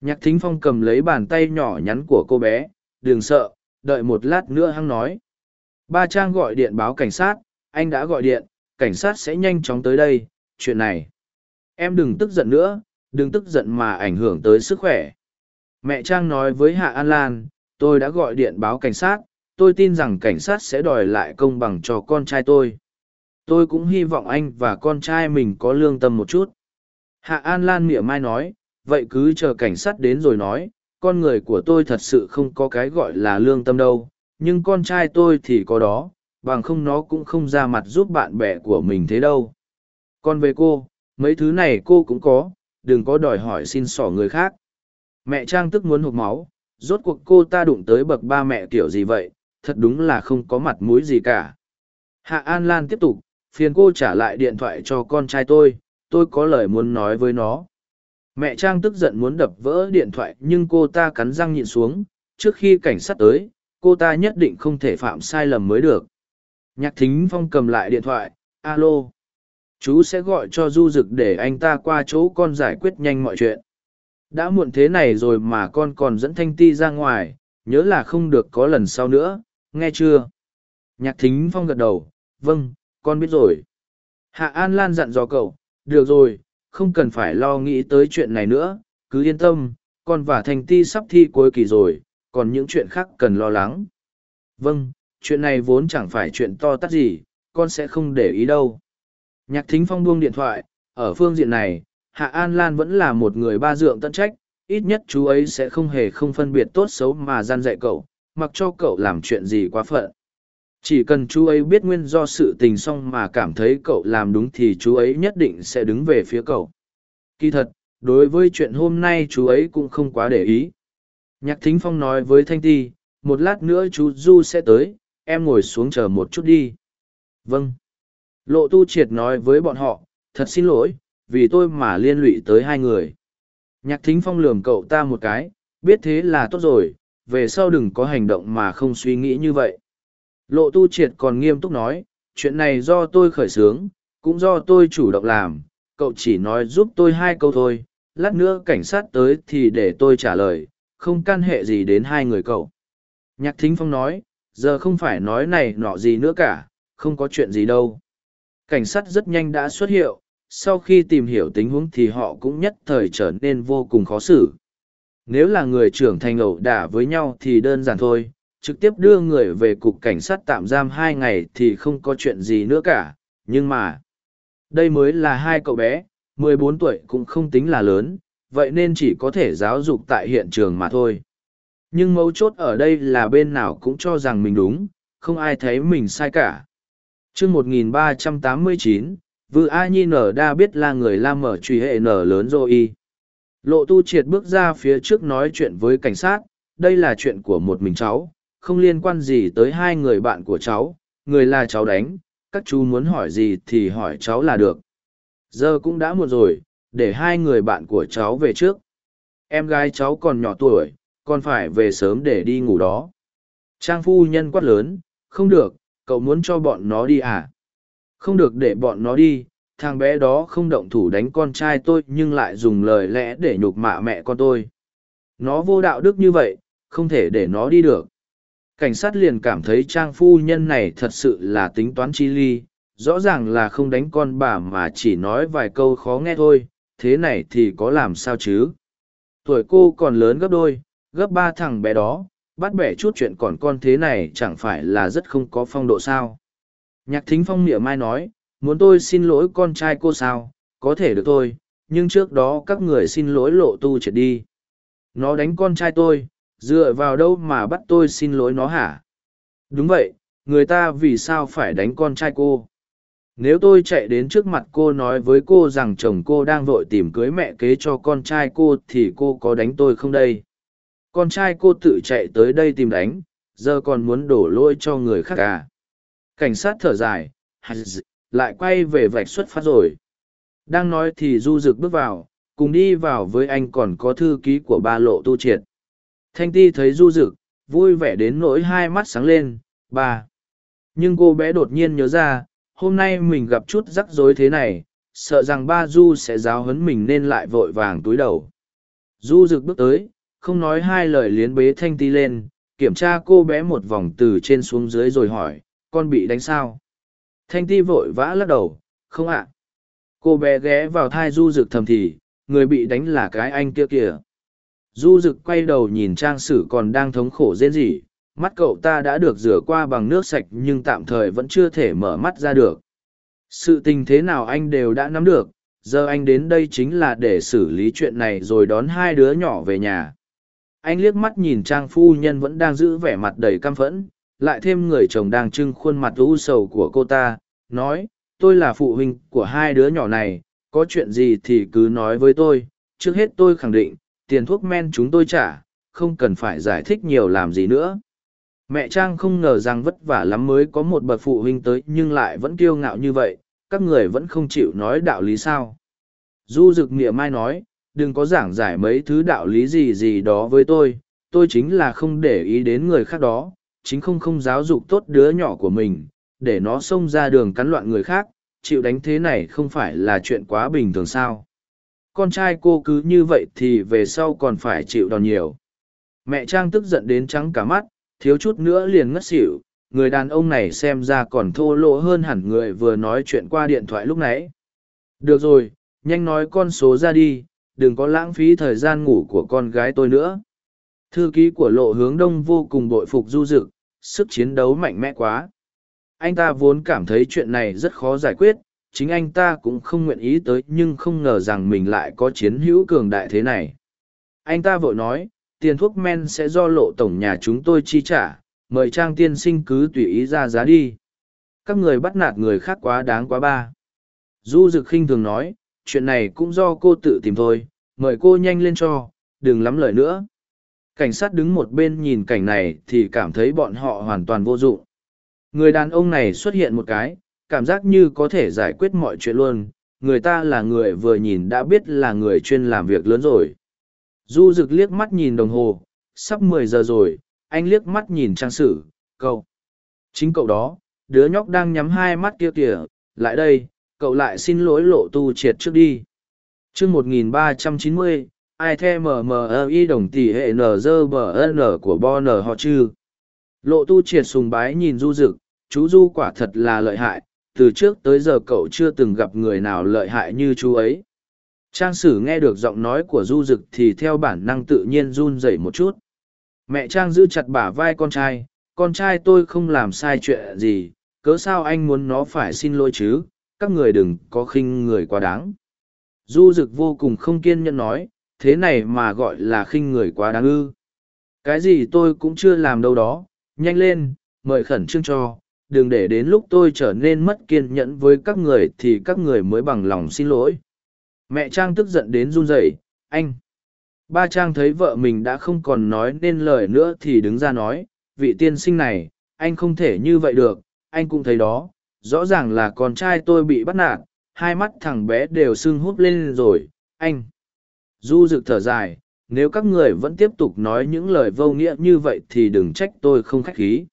Nhạc thính phong cầm lấy bàn tay nhỏ nhắn của cô bé, đừng sợ, đợi một lát nữa hăng nói. Ba Trang gọi điện báo cảnh sát, anh đã gọi điện, cảnh sát sẽ nhanh chóng tới đây, chuyện này. Em đừng tức giận nữa, đừng tức giận mà ảnh hưởng tới sức khỏe. Mẹ Trang nói với Hạ An Lan, tôi đã gọi điện báo cảnh sát, tôi tin rằng cảnh sát sẽ đòi lại công bằng cho con trai tôi. Tôi cũng hy vọng anh và con trai mình có lương tâm một chút. Hạ An Lan mỉa mai nói, vậy cứ chờ cảnh sát đến rồi nói, con người của tôi thật sự không có cái gọi là lương tâm đâu, nhưng con trai tôi thì có đó, bằng không nó cũng không ra mặt giúp bạn bè của mình thế đâu. Còn về cô, mấy thứ này cô cũng có, đừng có đòi hỏi xin xỏ người khác. Mẹ Trang tức muốn hụt máu, rốt cuộc cô ta đụng tới bậc ba mẹ kiểu gì vậy, thật đúng là không có mặt mũi gì cả. Hạ An Lan tiếp tục, phiền cô trả lại điện thoại cho con trai tôi, tôi có lời muốn nói với nó. Mẹ Trang tức giận muốn đập vỡ điện thoại nhưng cô ta cắn răng nhịn xuống, trước khi cảnh sát tới, cô ta nhất định không thể phạm sai lầm mới được. Nhạc thính phong cầm lại điện thoại, alo. Chú sẽ gọi cho du dực để anh ta qua chỗ con giải quyết nhanh mọi chuyện. Đã muộn thế này rồi mà con còn dẫn thanh ti ra ngoài, nhớ là không được có lần sau nữa, nghe chưa? Nhạc thính phong gật đầu, vâng, con biết rồi. Hạ An Lan dặn dò cậu, được rồi, không cần phải lo nghĩ tới chuyện này nữa, cứ yên tâm, con và thanh ti sắp thi cuối kỳ rồi, còn những chuyện khác cần lo lắng. Vâng, chuyện này vốn chẳng phải chuyện to tát gì, con sẽ không để ý đâu. Nhạc thính phong buông điện thoại, ở phương diện này, Hạ An Lan vẫn là một người ba dượng tận trách, ít nhất chú ấy sẽ không hề không phân biệt tốt xấu mà gian dạy cậu, mặc cho cậu làm chuyện gì quá phận. Chỉ cần chú ấy biết nguyên do sự tình xong mà cảm thấy cậu làm đúng thì chú ấy nhất định sẽ đứng về phía cậu. Kỳ thật, đối với chuyện hôm nay chú ấy cũng không quá để ý. Nhạc Thính Phong nói với Thanh Ti, một lát nữa chú Du sẽ tới, em ngồi xuống chờ một chút đi. Vâng. Lộ Tu Triệt nói với bọn họ, thật xin lỗi, vì tôi mà liên lụy tới hai người. Nhạc Thính Phong lườm cậu ta một cái, biết thế là tốt rồi, về sau đừng có hành động mà không suy nghĩ như vậy. Lộ tu triệt còn nghiêm túc nói, chuyện này do tôi khởi xướng, cũng do tôi chủ động làm, cậu chỉ nói giúp tôi hai câu thôi, lát nữa cảnh sát tới thì để tôi trả lời, không can hệ gì đến hai người cậu. Nhạc thính phong nói, giờ không phải nói này nọ gì nữa cả, không có chuyện gì đâu. Cảnh sát rất nhanh đã xuất hiệu, sau khi tìm hiểu tình huống thì họ cũng nhất thời trở nên vô cùng khó xử. Nếu là người trưởng thành ẩu đả với nhau thì đơn giản thôi, trực tiếp đưa người về cục cảnh sát tạm giam hai ngày thì không có chuyện gì nữa cả nhưng mà đây mới là hai cậu bé mười bốn tuổi cũng không tính là lớn vậy nên chỉ có thể giáo dục tại hiện trường mà thôi nhưng mấu chốt ở đây là bên nào cũng cho rằng mình đúng không ai thấy mình sai cả chương một nghìn ba trăm tám mươi chín vư a nhi nở đa biết là người la mở truy hệ nở lớn rồi y lộ tu triệt bước ra phía trước nói chuyện với cảnh sát đây là chuyện của một mình cháu không liên quan gì tới hai người bạn của cháu, người là cháu đánh, các chú muốn hỏi gì thì hỏi cháu là được. Giờ cũng đã muộn rồi, để hai người bạn của cháu về trước. Em gái cháu còn nhỏ tuổi, còn phải về sớm để đi ngủ đó. Trang phu nhân quát lớn, không được, cậu muốn cho bọn nó đi à? Không được để bọn nó đi, thằng bé đó không động thủ đánh con trai tôi nhưng lại dùng lời lẽ để nhục mạ mẹ con tôi. Nó vô đạo đức như vậy, không thể để nó đi được. Cảnh sát liền cảm thấy trang phu nhân này thật sự là tính toán chi ly, rõ ràng là không đánh con bà mà chỉ nói vài câu khó nghe thôi, thế này thì có làm sao chứ? Tuổi cô còn lớn gấp đôi, gấp ba thằng bé đó, bắt bẻ chút chuyện còn con thế này chẳng phải là rất không có phong độ sao. Nhạc thính phong mỉa mai nói, muốn tôi xin lỗi con trai cô sao, có thể được thôi, nhưng trước đó các người xin lỗi lộ tu triệt đi. Nó đánh con trai tôi, dựa vào đâu mà bắt tôi xin lỗi nó hả? Đúng vậy, người ta vì sao phải đánh con trai cô? Nếu tôi chạy đến trước mặt cô nói với cô rằng chồng cô đang vội tìm cưới mẹ kế cho con trai cô thì cô có đánh tôi không đây? Con trai cô tự chạy tới đây tìm đánh, giờ còn muốn đổ lỗi cho người khác à? Cảnh sát thở dài, lại quay về vạch xuất phát rồi. Đang nói thì Du Dực bước vào, cùng đi vào với anh còn có thư ký của ba lộ tu triệt. Thanh ti thấy Du Dực, vui vẻ đến nỗi hai mắt sáng lên, ba. Nhưng cô bé đột nhiên nhớ ra, hôm nay mình gặp chút rắc rối thế này, sợ rằng ba Du sẽ giáo huấn mình nên lại vội vàng túi đầu. Du Dực bước tới, không nói hai lời liến bế Thanh ti lên, kiểm tra cô bé một vòng từ trên xuống dưới rồi hỏi, con bị đánh sao? Thanh ti vội vã lắc đầu, không ạ. Cô bé ghé vào thai du rực thầm thì, người bị đánh là cái anh kia kìa. Du rực quay đầu nhìn trang sử còn đang thống khổ rên gì, mắt cậu ta đã được rửa qua bằng nước sạch nhưng tạm thời vẫn chưa thể mở mắt ra được. Sự tình thế nào anh đều đã nắm được, giờ anh đến đây chính là để xử lý chuyện này rồi đón hai đứa nhỏ về nhà. Anh liếc mắt nhìn trang phu nhân vẫn đang giữ vẻ mặt đầy căm phẫn, lại thêm người chồng đang trưng khuôn mặt u sầu của cô ta, nói, tôi là phụ huynh của hai đứa nhỏ này, có chuyện gì thì cứ nói với tôi, trước hết tôi khẳng định, tiền thuốc men chúng tôi trả, không cần phải giải thích nhiều làm gì nữa. Mẹ Trang không ngờ rằng vất vả lắm mới có một bậc phụ huynh tới nhưng lại vẫn kiêu ngạo như vậy, các người vẫn không chịu nói đạo lý sao. Du Dực Nghĩa Mai nói, đừng có giảng giải mấy thứ đạo lý gì gì đó với tôi, tôi chính là không để ý đến người khác đó, chính không không giáo dục tốt đứa nhỏ của mình, để nó xông ra đường cắn loạn người khác, chịu đánh thế này không phải là chuyện quá bình thường sao. Con trai cô cứ như vậy thì về sau còn phải chịu đòn nhiều. Mẹ Trang tức giận đến trắng cả mắt, thiếu chút nữa liền ngất xỉu, người đàn ông này xem ra còn thô lỗ hơn hẳn người vừa nói chuyện qua điện thoại lúc nãy. Được rồi, nhanh nói con số ra đi, đừng có lãng phí thời gian ngủ của con gái tôi nữa. Thư ký của lộ hướng đông vô cùng bội phục du dực, sức chiến đấu mạnh mẽ quá. Anh ta vốn cảm thấy chuyện này rất khó giải quyết, chính anh ta cũng không nguyện ý tới nhưng không ngờ rằng mình lại có chiến hữu cường đại thế này. Anh ta vội nói, tiền thuốc men sẽ do lộ tổng nhà chúng tôi chi trả, mời trang tiên sinh cứ tùy ý ra giá đi. Các người bắt nạt người khác quá đáng quá ba. Du Dực khinh thường nói, chuyện này cũng do cô tự tìm thôi, mời cô nhanh lên cho, đừng lắm lời nữa. Cảnh sát đứng một bên nhìn cảnh này thì cảm thấy bọn họ hoàn toàn vô dụng. Người đàn ông này xuất hiện một cái cảm giác như có thể giải quyết mọi chuyện luôn. Người ta là người vừa nhìn đã biết là người chuyên làm việc lớn rồi. Du rực liếc mắt nhìn đồng hồ sắp mười giờ rồi anh liếc mắt nhìn trang sử cậu. Chính cậu đó đứa nhóc đang nhắm hai mắt kia kìa lại đây cậu lại xin lỗi lộ tu triệt trước đi. Chương một nghìn ba trăm chín mươi, ai the mmi đồng tỷ hệ n dơ bờ n của bo n họ chư. Lộ tu triệt sùng bái nhìn du rực chú du quả thật là lợi hại, từ trước tới giờ cậu chưa từng gặp người nào lợi hại như chú ấy. Trang sử nghe được giọng nói của du rực thì theo bản năng tự nhiên run rẩy một chút. Mẹ trang giữ chặt bả vai con trai con trai tôi không làm sai chuyện gì, cớ sao anh muốn nó phải xin lỗi chứ? Các người đừng có khinh người quá đáng du Dực vô cùng không kiên nhẫn nói thế này mà gọi là khinh người quá đáng ư. Cái gì tôi cũng chưa làm đâu đó, nhanh lên, mời khẩn trương cho, đừng để đến lúc tôi trở nên mất kiên nhẫn với các người thì các người mới bằng lòng xin lỗi. Mẹ Trang tức giận đến run rẩy, anh. Ba Trang thấy vợ mình đã không còn nói nên lời nữa thì đứng ra nói, vị tiên sinh này, anh không thể như vậy được, anh cũng thấy đó, rõ ràng là con trai tôi bị bắt nạt, hai mắt thằng bé đều sưng húp lên rồi, anh. Du rực thở dài, nếu các người vẫn tiếp tục nói những lời vô nghĩa như vậy thì đừng trách tôi không khách khí.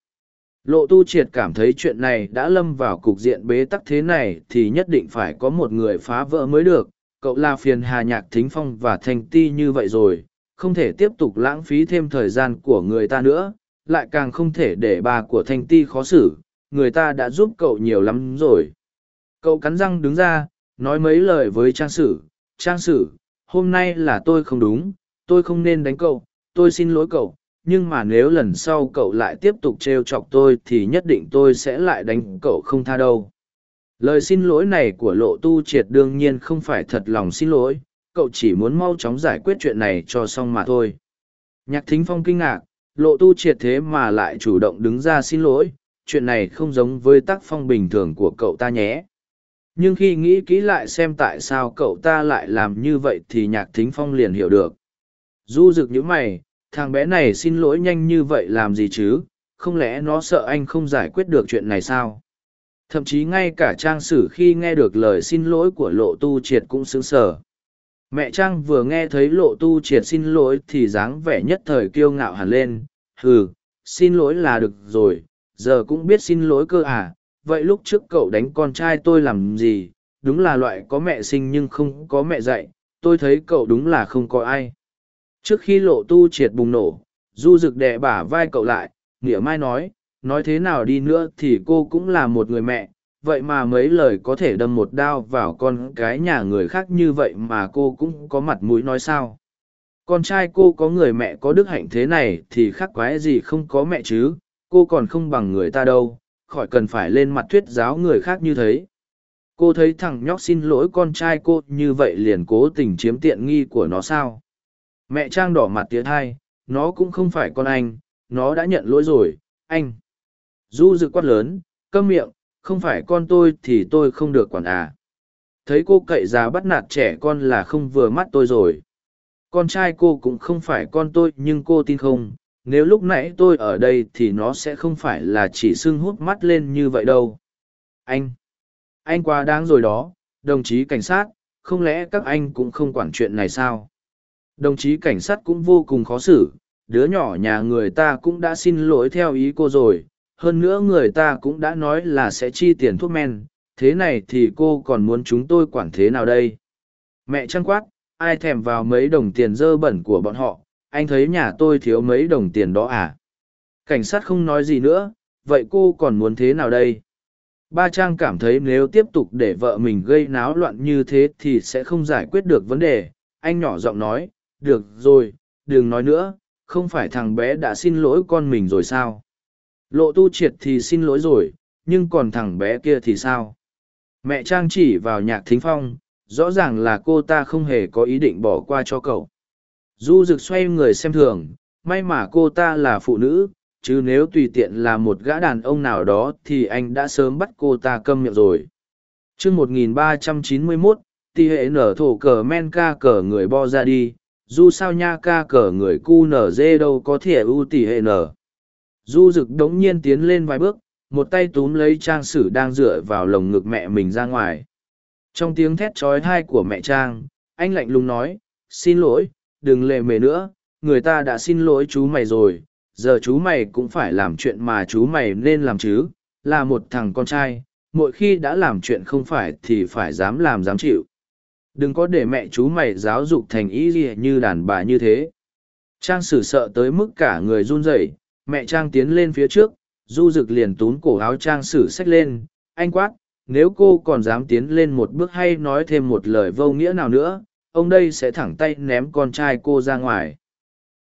Lộ tu triệt cảm thấy chuyện này đã lâm vào cục diện bế tắc thế này thì nhất định phải có một người phá vỡ mới được. Cậu la phiền hà nhạc thính phong và thanh ti như vậy rồi, không thể tiếp tục lãng phí thêm thời gian của người ta nữa, lại càng không thể để bà của thanh ti khó xử, người ta đã giúp cậu nhiều lắm rồi. Cậu cắn răng đứng ra, nói mấy lời với trang sử, trang sử, hôm nay là tôi không đúng, tôi không nên đánh cậu, tôi xin lỗi cậu, nhưng mà nếu lần sau cậu lại tiếp tục trêu chọc tôi thì nhất định tôi sẽ lại đánh cậu không tha đâu. Lời xin lỗi này của lộ tu triệt đương nhiên không phải thật lòng xin lỗi. Cậu chỉ muốn mau chóng giải quyết chuyện này cho xong mà thôi. Nhạc thính phong kinh ngạc lộ tu triệt thế mà lại chủ động đứng ra xin lỗi chuyện này không giống với tác phong bình thường của cậu ta nhé. Nhưng khi nghĩ kỹ lại xem tại sao cậu ta lại làm như vậy thì nhạc thính phong liền hiểu được. Du rực nhữ mày, thằng bé này xin lỗi nhanh như vậy làm gì chứ? Không lẽ nó sợ anh không giải quyết được chuyện này sao? Thậm chí ngay cả trang sử khi nghe được lời xin lỗi của lộ tu triệt cũng sững sờ. Mẹ trang vừa nghe thấy lộ tu triệt xin lỗi thì dáng vẻ nhất thời kiêu ngạo hẳn lên. Ừ xin lỗi là được rồi giờ cũng biết xin lỗi cơ à vậy lúc trước cậu đánh con trai tôi làm gì? Đúng là loại có mẹ sinh nhưng không có mẹ dạy tôi thấy cậu đúng là không có ai. Trước khi lộ tu triệt bùng nổ, du rực đè bả vai cậu lại, nghĩa mai nói, nói thế nào đi nữa thì cô cũng là một người mẹ, vậy mà mấy lời có thể đâm một đao vào con cái nhà người khác như vậy mà cô cũng có mặt mũi nói sao. Con trai cô có người mẹ có đức hạnh thế này thì khác quái gì không có mẹ chứ, cô còn không bằng người ta đâu, khỏi cần phải lên mặt thuyết giáo người khác như thế. Cô thấy thằng nhóc xin lỗi con trai cô như vậy liền cố tình chiếm tiện nghi của nó sao? Mẹ trang đỏ mặt tía thai nó cũng không phải con anh nó đã nhận lỗi rồi anh. Du dự quát lớn câm miệng không phải con tôi thì tôi không được quản à. Thấy cô cậy già bắt nạt trẻ con là không vừa mắt tôi rồi. Con trai cô cũng không phải con tôi nhưng cô tin không nếu lúc nãy tôi ở đây thì nó sẽ không phải là chỉ sưng hút mắt lên như vậy đâu anh anh quá đáng rồi đó đồng chí cảnh sát không lẽ các anh cũng không quản chuyện này sao Đồng chí cảnh sát cũng vô cùng khó xử, đứa nhỏ nhà người ta cũng đã xin lỗi theo ý cô rồi, hơn nữa người ta cũng đã nói là sẽ chi tiền thuốc men, thế này thì cô còn muốn chúng tôi quản thế nào đây? Mẹ trăng quát, ai thèm vào mấy đồng tiền dơ bẩn của bọn họ, anh thấy nhà tôi thiếu mấy đồng tiền đó à? Cảnh sát không nói gì nữa, vậy cô còn muốn thế nào đây? Ba Trang cảm thấy nếu tiếp tục để vợ mình gây náo loạn như thế thì sẽ không giải quyết được vấn đề. Anh nhỏ giọng nói, được rồi, đừng nói nữa, không phải thằng bé đã xin lỗi con mình rồi sao? Lộ tu triệt thì xin lỗi rồi, nhưng còn thằng bé kia thì sao? Mẹ Trang chỉ vào nhạc thính phong, rõ ràng là cô ta không hề có ý định bỏ qua cho cậu. Du rực xoay người xem thường, may mà cô ta là phụ nữ, chứ nếu tùy tiện là một gã đàn ông nào đó thì anh đã sớm bắt cô ta câm miệng rồi. chương 1391, tỷ hệ nở thổ cờ men ca cờ người bo ra đi, du sao nha ca cờ người cu nở dê đâu có thể ưu tỷ hệ nở du rực đống nhiên tiến lên vài bước một tay túm lấy trang sử đang dựa vào lồng ngực mẹ mình ra ngoài trong tiếng thét trói thai của mẹ trang anh lạnh lùng nói xin lỗi đừng lề mề nữa, người ta đã xin lỗi chú mày rồi, giờ chú mày cũng phải làm chuyện mà chú mày nên làm chứ, là một thằng con trai, mỗi khi đã làm chuyện không phải thì phải dám làm dám chịu. Đừng có để mẹ chú mày giáo dục thành ý gì như đàn bà như thế. Trang sử sợ tới mức cả người run rẩy, mẹ trang tiến lên phía trước, du rực liền tún cổ áo trang sử xách lên, anh quát, nếu cô còn dám tiến lên một bước hay nói thêm một lời vô nghĩa nào nữa ông đây sẽ thẳng tay ném con trai cô ra ngoài.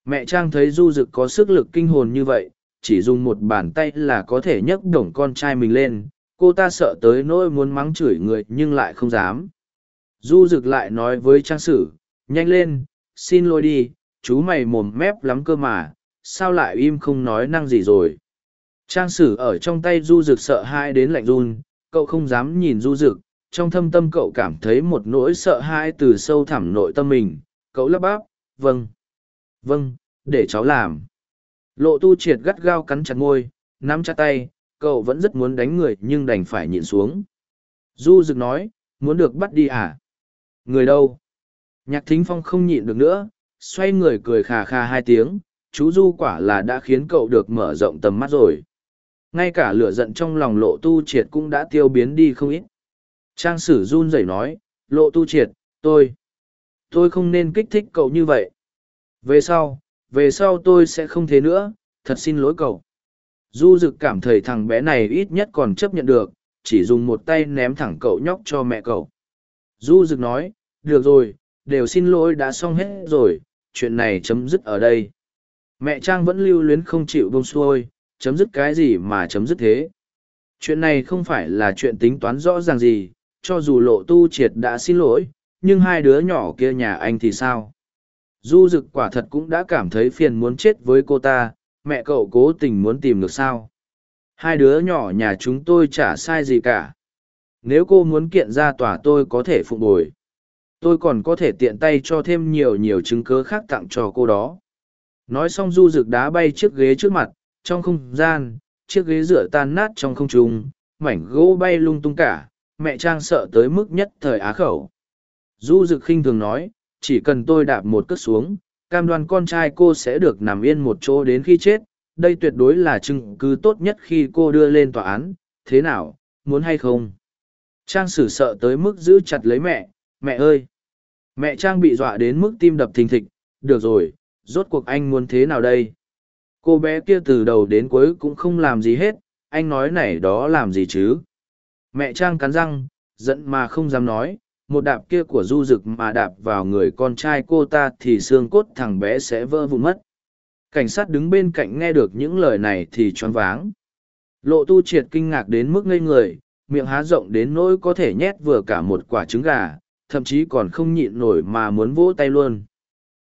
Mẹ trang thấy du rực có sức lực kinh hồn như vậy chỉ dùng một bàn tay là có thể nhấc đổng con trai mình lên. Cô ta sợ tới nỗi muốn mắng chửi người nhưng lại không dám. Du rực lại nói với trang sử, nhanh lên, xin lỗi đi, chú mày mồm mép lắm cơ mà, sao lại im không nói năng gì rồi. Trang sử ở trong tay du rực sợ hãi đến lạnh run, cậu không dám nhìn du rực, trong thâm tâm cậu cảm thấy một nỗi sợ hãi từ sâu thẳm nội tâm mình, cậu lắp bắp, vâng, vâng, để cháu làm. Lộ tu triệt gắt gao cắn chặt ngôi, nắm chặt tay, cậu vẫn rất muốn đánh người nhưng đành phải nhịn xuống. Du rực nói, muốn được bắt đi à? Người đâu? Nhạc thính phong không nhịn được nữa, xoay người cười khà khà hai tiếng, chú Du quả là đã khiến cậu được mở rộng tầm mắt rồi. ngay cả lửa giận trong lòng lộ tu triệt cũng đã tiêu biến đi không ít trang sử run rẩy nói, lộ tu triệt, tôi tôi không nên kích thích cậu như vậy. Về sau về sau tôi sẽ không thế nữa, thật xin lỗi cậu. Du dực cảm thấy thằng bé này ít nhất còn chấp nhận được, chỉ dùng một tay ném thẳng cậu nhóc cho mẹ cậu. Du dực nói, được rồi, đều xin lỗi đã xong hết rồi, chuyện này chấm dứt ở đây. Mẹ trang vẫn lưu luyến không chịu bông xuôi, chấm dứt cái gì mà chấm dứt thế? Chuyện này không phải là chuyện tính toán rõ ràng gì cho dù lộ tu triệt đã xin lỗi, nhưng hai đứa nhỏ kia nhà anh thì sao? Du Dực quả thật cũng đã cảm thấy phiền muốn chết với cô ta, mẹ cậu cố tình muốn tìm được sao? Hai đứa nhỏ nhà chúng tôi chả sai gì cả. Nếu cô muốn kiện ra tòa tôi có thể phụng bồi tôi còn có thể tiện tay cho thêm nhiều nhiều chứng cớ khác tặng cho cô đó. Nói xong du rực đá bay chiếc ghế trước mặt, trong không gian, chiếc ghế dựa tan nát trong không trung, mảnh gỗ bay lung tung cả mẹ trang sợ tới mức nhất thời á khẩu. Du dực khinh thường nói, chỉ cần tôi đạp một cất xuống, cam đoan con trai cô sẽ được nằm yên một chỗ đến khi chết, đây tuyệt đối là chứng cứ tốt nhất khi cô đưa lên tòa án, thế nào, muốn hay không? Trang sử sợ tới mức giữ chặt lấy mẹ mẹ ơi! Mẹ trang bị dọa đến mức tim đập thình thịch, được rồi, rốt cuộc anh muốn thế nào đây? Cô bé kia từ đầu đến cuối cũng không làm gì hết, anh nói này đó làm gì chứ? Mẹ trang cắn răng, giận mà không dám nói, một đạp kia của du rực mà đạp vào người con trai cô ta thì xương cốt thằng bé sẽ vỡ vụn mất. Cảnh sát đứng bên cạnh nghe được những lời này thì choáng váng. Lộ tu triệt kinh ngạc đến mức ngây người, miệng há rộng đến nỗi có thể nhét vừa cả một quả trứng gà, thậm chí còn không nhịn nổi mà muốn vỗ tay luôn.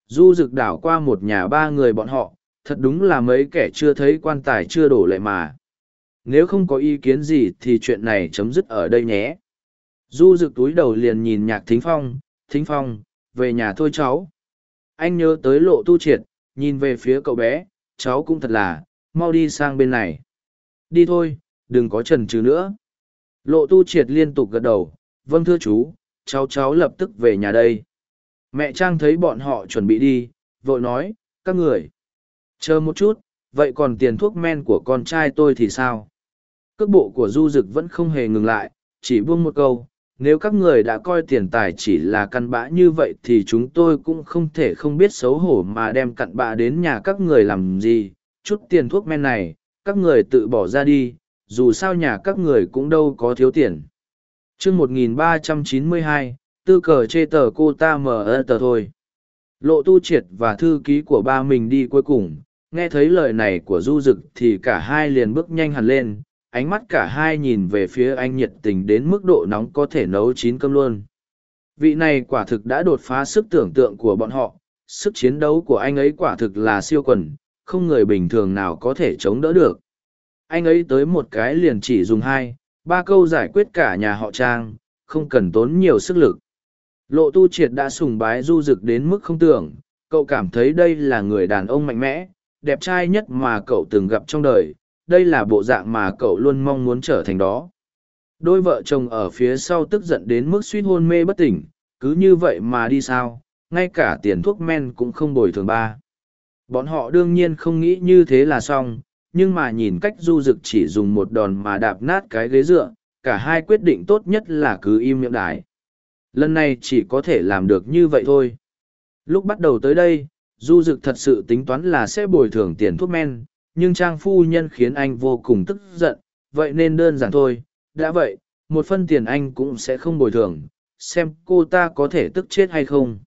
Du rực đảo qua một nhà ba người bọn họ, thật đúng là mấy kẻ chưa thấy quan tài chưa đổ lệ mà nếu không có ý kiến gì thì chuyện này chấm dứt ở đây nhé. Du rực túi đầu liền nhìn nhạc thính phong thính phong, về nhà thôi cháu. Anh nhớ tới lộ tu triệt, nhìn về phía cậu bé, cháu cũng thật là, mau đi sang bên này. Đi thôi, đừng có trần trừ nữa. Lộ tu triệt liên tục gật đầu vâng thưa chú, cháu cháu lập tức về nhà đây. Mẹ trang thấy bọn họ chuẩn bị đi, vội nói, các người, chờ một chút, vậy còn tiền thuốc men của con trai tôi thì sao? Cước bộ của du Dực vẫn không hề ngừng lại, chỉ buông một câu, nếu các người đã coi tiền tài chỉ là cặn bã như vậy thì chúng tôi cũng không thể không biết xấu hổ mà đem cặn bã đến nhà các người làm gì. Chút tiền thuốc men này, các người tự bỏ ra đi, dù sao nhà các người cũng đâu có thiếu tiền. Chương một nghìn ba trăm chín mươi hai, tư cờ chê tờ cô ta mở ơ tờ thôi. Lộ tu triệt và thư ký của ba mình đi cuối cùng. Nghe thấy lời này của du d ự c thì cả hai liền bước nhanh hẳn lên ánh mắt cả hai nhìn về phía anh nhiệt tình đến mức độ nóng có thể nấu chín cơm luôn. Vị này quả thực đã đột phá sức tưởng tượng của bọn họ, sức chiến đấu của anh ấy quả thực là siêu quần, không người bình thường nào có thể chống đỡ được. Anh ấy tới một cái liền chỉ dùng hai, ba câu giải quyết cả nhà họ trang, không cần tốn nhiều sức lực. Lộ tu triệt đã sùng bái du rực đến mức không tưởng, cậu cảm thấy đây là người đàn ông mạnh mẽ, đẹp trai nhất mà cậu từng gặp trong đời đây là bộ dạng mà cậu luôn mong muốn trở thành đó. Đôi vợ chồng ở phía sau tức giận đến mức suýt hôn mê bất tỉnh, cứ như vậy mà đi sao, ngay cả tiền thuốc men cũng không bồi thường ba. Bọn họ đương nhiên không nghĩ như thế là xong, nhưng mà nhìn cách du rực chỉ dùng một đòn mà đạp nát cái ghế dựa, cả hai quyết định tốt nhất là cứ im miệng đái lần này chỉ có thể làm được như vậy thôi. Lúc bắt đầu tới đây, du dực thật sự tính toán là sẽ bồi thường tiền thuốc men nhưng trang phu nhân khiến anh vô cùng tức giận, vậy nên đơn giản thôi. Đã vậy, một phân tiền anh cũng sẽ không bồi thường. Xem cô ta có thể tức chết hay không.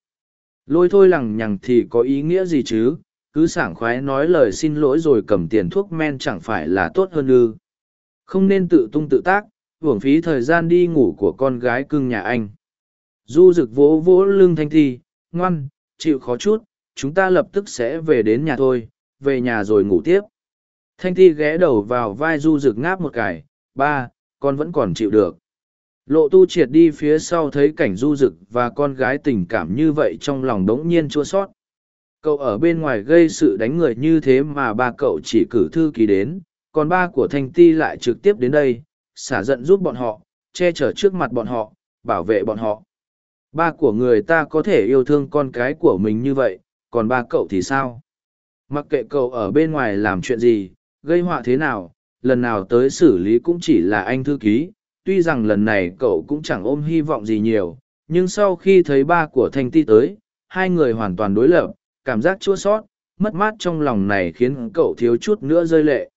Lôi thôi lằng nhằng thì có ý nghĩa gì chứ? Cứ sảng khoái nói lời xin lỗi rồi cầm tiền thuốc men chẳng phải là tốt hơn ư? Không nên tự tung tự tác, hưởng phí thời gian đi ngủ của con gái cưng nhà anh. Du rực vỗ vỗ lưng thanh thi, ngoan, chịu khó chút, chúng ta lập tức sẽ về đến nhà thôi, về nhà rồi ngủ tiếp thanh thi ghé đầu vào vai du rực ngáp một cái, ba, con vẫn còn chịu được. Lộ tu triệt đi phía sau thấy cảnh du rực và con gái tình cảm như vậy trong lòng đống nhiên chua sót cậu ở bên ngoài gây sự đánh người như thế mà ba cậu chỉ cử thư ký đến, còn ba của thanh ti lại trực tiếp đến đây, xả giận giúp bọn họ, che chở trước mặt bọn họ, bảo vệ bọn họ. Ba của người ta có thể yêu thương con cái của mình như vậy, còn ba cậu thì sao? Mặc kệ cậu ở bên ngoài làm chuyện gì gây họa thế nào lần nào tới xử lý cũng chỉ là anh thư ký, tuy rằng lần này cậu cũng chẳng ôm hy vọng gì nhiều, nhưng sau khi thấy ba của Thanh Ti tới, hai người hoàn toàn đối lập, cảm giác chua sót, mất mát trong lòng này khiến cậu thiếu chút nữa rơi lệ.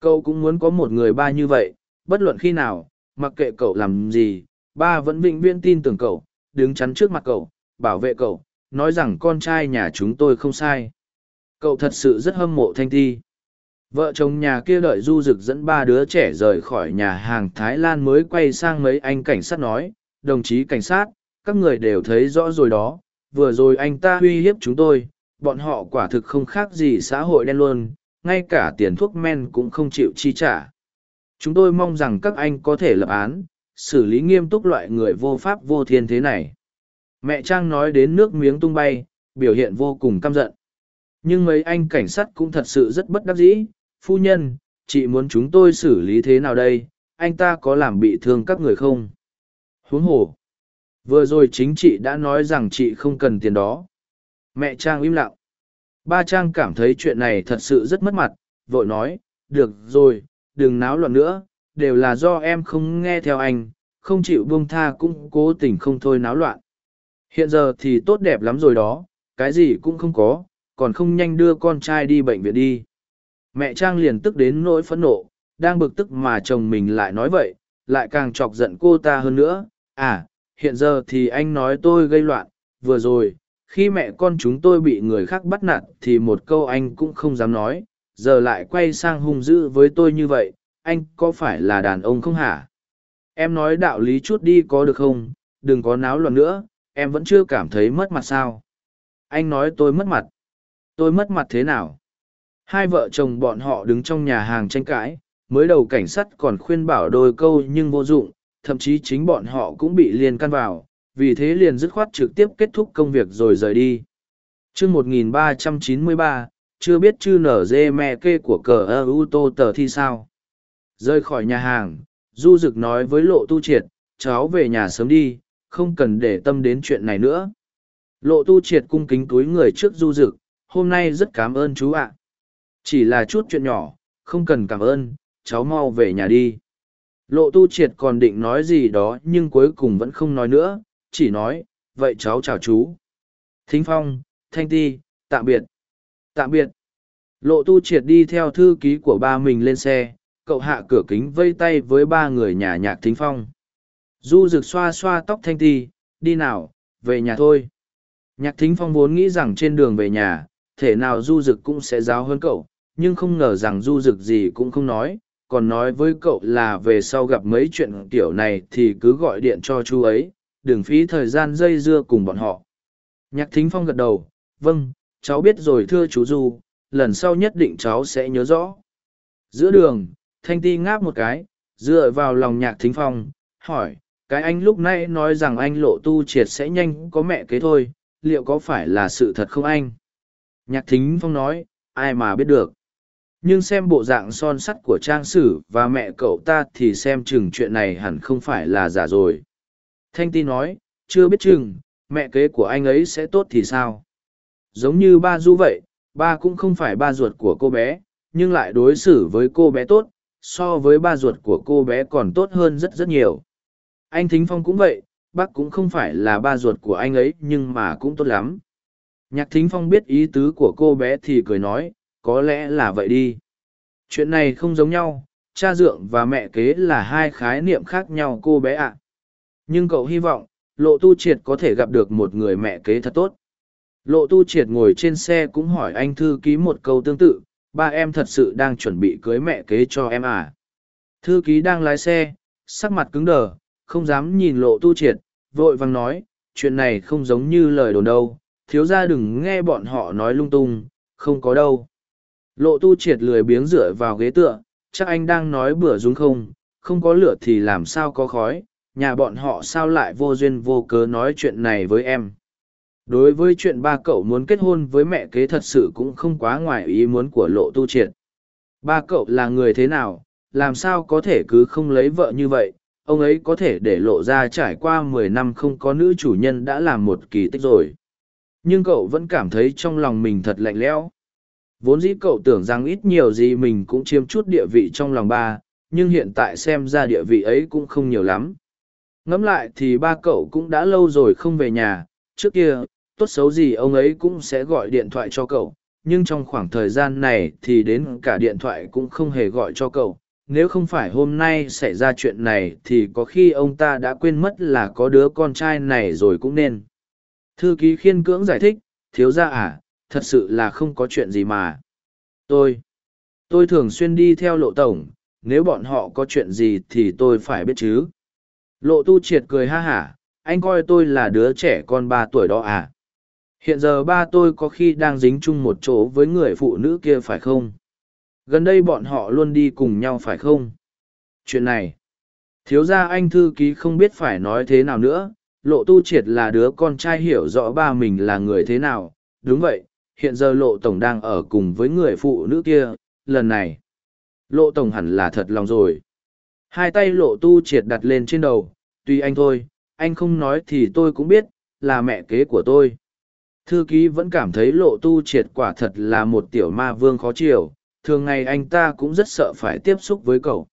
Cậu cũng muốn có một người ba như vậy, bất luận khi nào, mặc kệ cậu làm gì, ba vẫn vĩnh viễn tin tưởng cậu, đứng chắn trước mặt cậu, bảo vệ cậu, nói rằng con trai nhà chúng tôi không sai. Cậu thật sự rất hâm mộ Thanh Ti. Vợ chồng nhà kia đợi du rực dẫn ba đứa trẻ rời khỏi nhà hàng Thái Lan mới quay sang mấy anh cảnh sát nói, đồng chí cảnh sát, các người đều thấy rõ rồi đó, vừa rồi anh ta uy hiếp chúng tôi, bọn họ quả thực không khác gì xã hội đen luôn, ngay cả tiền thuốc men cũng không chịu chi trả. Chúng tôi mong rằng các anh có thể lập án, xử lý nghiêm túc loại người vô pháp vô thiên thế này. Mẹ Trang nói đến nước miếng tung bay, biểu hiện vô cùng căm giận. Nhưng mấy anh cảnh sát cũng thật sự rất bất đắc dĩ, phu nhân, chị muốn chúng tôi xử lý thế nào đây, anh ta có làm bị thương các người không? Huống hồ. Vừa rồi chính chị đã nói rằng chị không cần tiền đó. Mẹ Trang im lặng. Ba Trang cảm thấy chuyện này thật sự rất mất mặt, vội nói, được rồi, đừng náo loạn nữa, đều là do em không nghe theo anh, không chịu buông tha cũng cố tình không thôi náo loạn. Hiện giờ thì tốt đẹp lắm rồi đó, cái gì cũng không có, còn không nhanh đưa con trai đi bệnh viện đi. Mẹ Trang liền tức đến nỗi phẫn nộ, đang bực tức mà chồng mình lại nói vậy, lại càng chọc giận cô ta hơn nữa. À, hiện giờ thì anh nói tôi gây loạn, vừa rồi, khi mẹ con chúng tôi bị người khác bắt nạt thì một câu anh cũng không dám nói, giờ lại quay sang hung dữ với tôi như vậy, anh có phải là đàn ông không hả? Em nói đạo lý chút đi có được không, đừng có náo loạn nữa, em vẫn chưa cảm thấy mất mặt sao. Anh nói tôi mất mặt. Tôi mất mặt thế nào? Hai vợ chồng bọn họ đứng trong nhà hàng tranh cãi, mới đầu cảnh sát còn khuyên bảo đôi câu nhưng vô dụng, thậm chí chính bọn họ cũng bị liên can vào, vì thế liền dứt khoát trực tiếp kết thúc công việc rồi rời đi. chương 1393, chưa biết chư nở dê mẹ kê của cờ ơ u tô tờ thi sao. Rơi khỏi nhà hàng, Du Dực nói với Lộ Tu Triệt, cháu về nhà sớm đi, không cần để tâm đến chuyện này nữa. Lộ Tu Triệt cung kính túi người trước Du Dực, hôm nay rất cảm ơn chú ạ. Chỉ là chút chuyện nhỏ, không cần cảm ơn, cháu mau về nhà đi. Lộ Tu Triệt còn định nói gì đó nhưng cuối cùng vẫn không nói nữa, chỉ nói, vậy cháu chào chú. Thính Phong, Thanh Ti, tạm biệt. Tạm biệt. Lộ Tu Triệt đi theo thư ký của ba mình lên xe, cậu hạ cửa kính vây tay với ba người nhà nhạc Thính Phong. Du rực xoa xoa tóc Thanh Ti, đi nào, về nhà thôi. Nhạc Thính Phong vốn nghĩ rằng trên đường về nhà, thể nào Du rực cũng sẽ giáo hơn cậu, nhưng không ngờ rằng Du rực gì cũng không nói, còn nói với cậu là về sau gặp mấy chuyện kiểu này thì cứ gọi điện cho chú ấy, đừng phí thời gian dây dưa cùng bọn họ. Nhạc thính phong gật đầu, vâng, cháu biết rồi thưa chú Du, lần sau nhất định cháu sẽ nhớ rõ. Giữa đường, Thanh Ti ngáp một cái, dựa vào lòng nhạc thính phong, hỏi, cái anh lúc nãy nói rằng anh lộ tu triệt sẽ nhanh có mẹ kế thôi, liệu có phải là sự thật không anh? Nhạc thính phong nói, ai mà biết được. Nhưng xem bộ dạng son sắt của trang sử và mẹ cậu ta thì xem chừng chuyện này hẳn không phải là giả rồi. Thanh ti nói, chưa biết chừng, mẹ kế của anh ấy sẽ tốt thì sao? Giống như ba du vậy, ba cũng không phải ba ruột của cô bé, nhưng lại đối xử với cô bé tốt, so với ba ruột của cô bé còn tốt hơn rất rất nhiều. Anh Thính Phong cũng vậy, bác cũng không phải là ba ruột của anh ấy nhưng mà cũng tốt lắm. Nhạc Thính Phong biết ý tứ của cô bé thì cười nói, có lẽ là vậy đi. Chuyện này không giống nhau, cha dượng và mẹ kế là hai khái niệm khác nhau cô bé ạ. Nhưng cậu hy vọng, lộ tu triệt có thể gặp được một người mẹ kế thật tốt. Lộ tu triệt ngồi trên xe cũng hỏi anh thư ký một câu tương tự, ba em thật sự đang chuẩn bị cưới mẹ kế cho em à. Thư ký đang lái xe, sắc mặt cứng đờ, không dám nhìn lộ tu triệt, vội vàng nói, chuyện này không giống như lời đồn đâu, thiếu ra đừng nghe bọn họ nói lung tung, không có đâu. Lộ tu triệt lười biếng dựa vào ghế tựa, chắc anh đang nói bữa đúng không, không có lửa thì làm sao có khói, nhà bọn họ sao lại vô duyên vô cớ nói chuyện này với em. Đối với chuyện ba cậu muốn kết hôn với mẹ kế thật sự cũng không quá ngoài ý muốn của lộ tu triệt. Ba cậu là người thế nào, làm sao có thể cứ không lấy vợ như vậy, ông ấy có thể để lộ ra trải qua mười năm không có nữ chủ nhân đã làm một kỳ tích rồi. Nhưng cậu vẫn cảm thấy trong lòng mình thật lạnh lẽo. Vốn dĩ cậu tưởng rằng ít nhiều gì mình cũng chiếm chút địa vị trong lòng ba, nhưng hiện tại xem ra địa vị ấy cũng không nhiều lắm. Ngẫm lại thì ba cậu cũng đã lâu rồi không về nhà, trước kia, tốt xấu gì ông ấy cũng sẽ gọi điện thoại cho cậu, nhưng trong khoảng thời gian này thì đến cả điện thoại cũng không hề gọi cho cậu. Nếu không phải hôm nay xảy ra chuyện này thì có khi ông ta đã quên mất là có đứa con trai này rồi cũng nên. Thư ký khiên cưỡng giải thích, thiếu ra à, thật sự là không có chuyện gì mà. Tôi, tôi thường xuyên đi theo lộ tổng, nếu bọn họ có chuyện gì thì tôi phải biết chứ. Lộ tu triệt cười ha hả, anh coi tôi là đứa trẻ con ba tuổi đó à. Hiện giờ ba tôi có khi đang dính chung một chỗ với người phụ nữ kia phải không? Gần đây bọn họ luôn đi cùng nhau phải không? Chuyện này, thiếu gia anh thư ký không biết phải nói thế nào nữa, lộ tu triệt là đứa con trai hiểu rõ ba mình là người thế nào. Đúng vậy, hiện giờ lộ tổng đang ở cùng với người phụ nữ kia, lần này. Lộ tổng hẳn là thật lòng rồi. Hai tay lộ tu triệt đặt lên trên đầu, tuy anh thôi, anh không nói thì tôi cũng biết, là mẹ kế của tôi. Thư ký vẫn cảm thấy lộ tu triệt quả thật là một tiểu ma vương khó chịu, thường ngày anh ta cũng rất sợ phải tiếp xúc với cậu.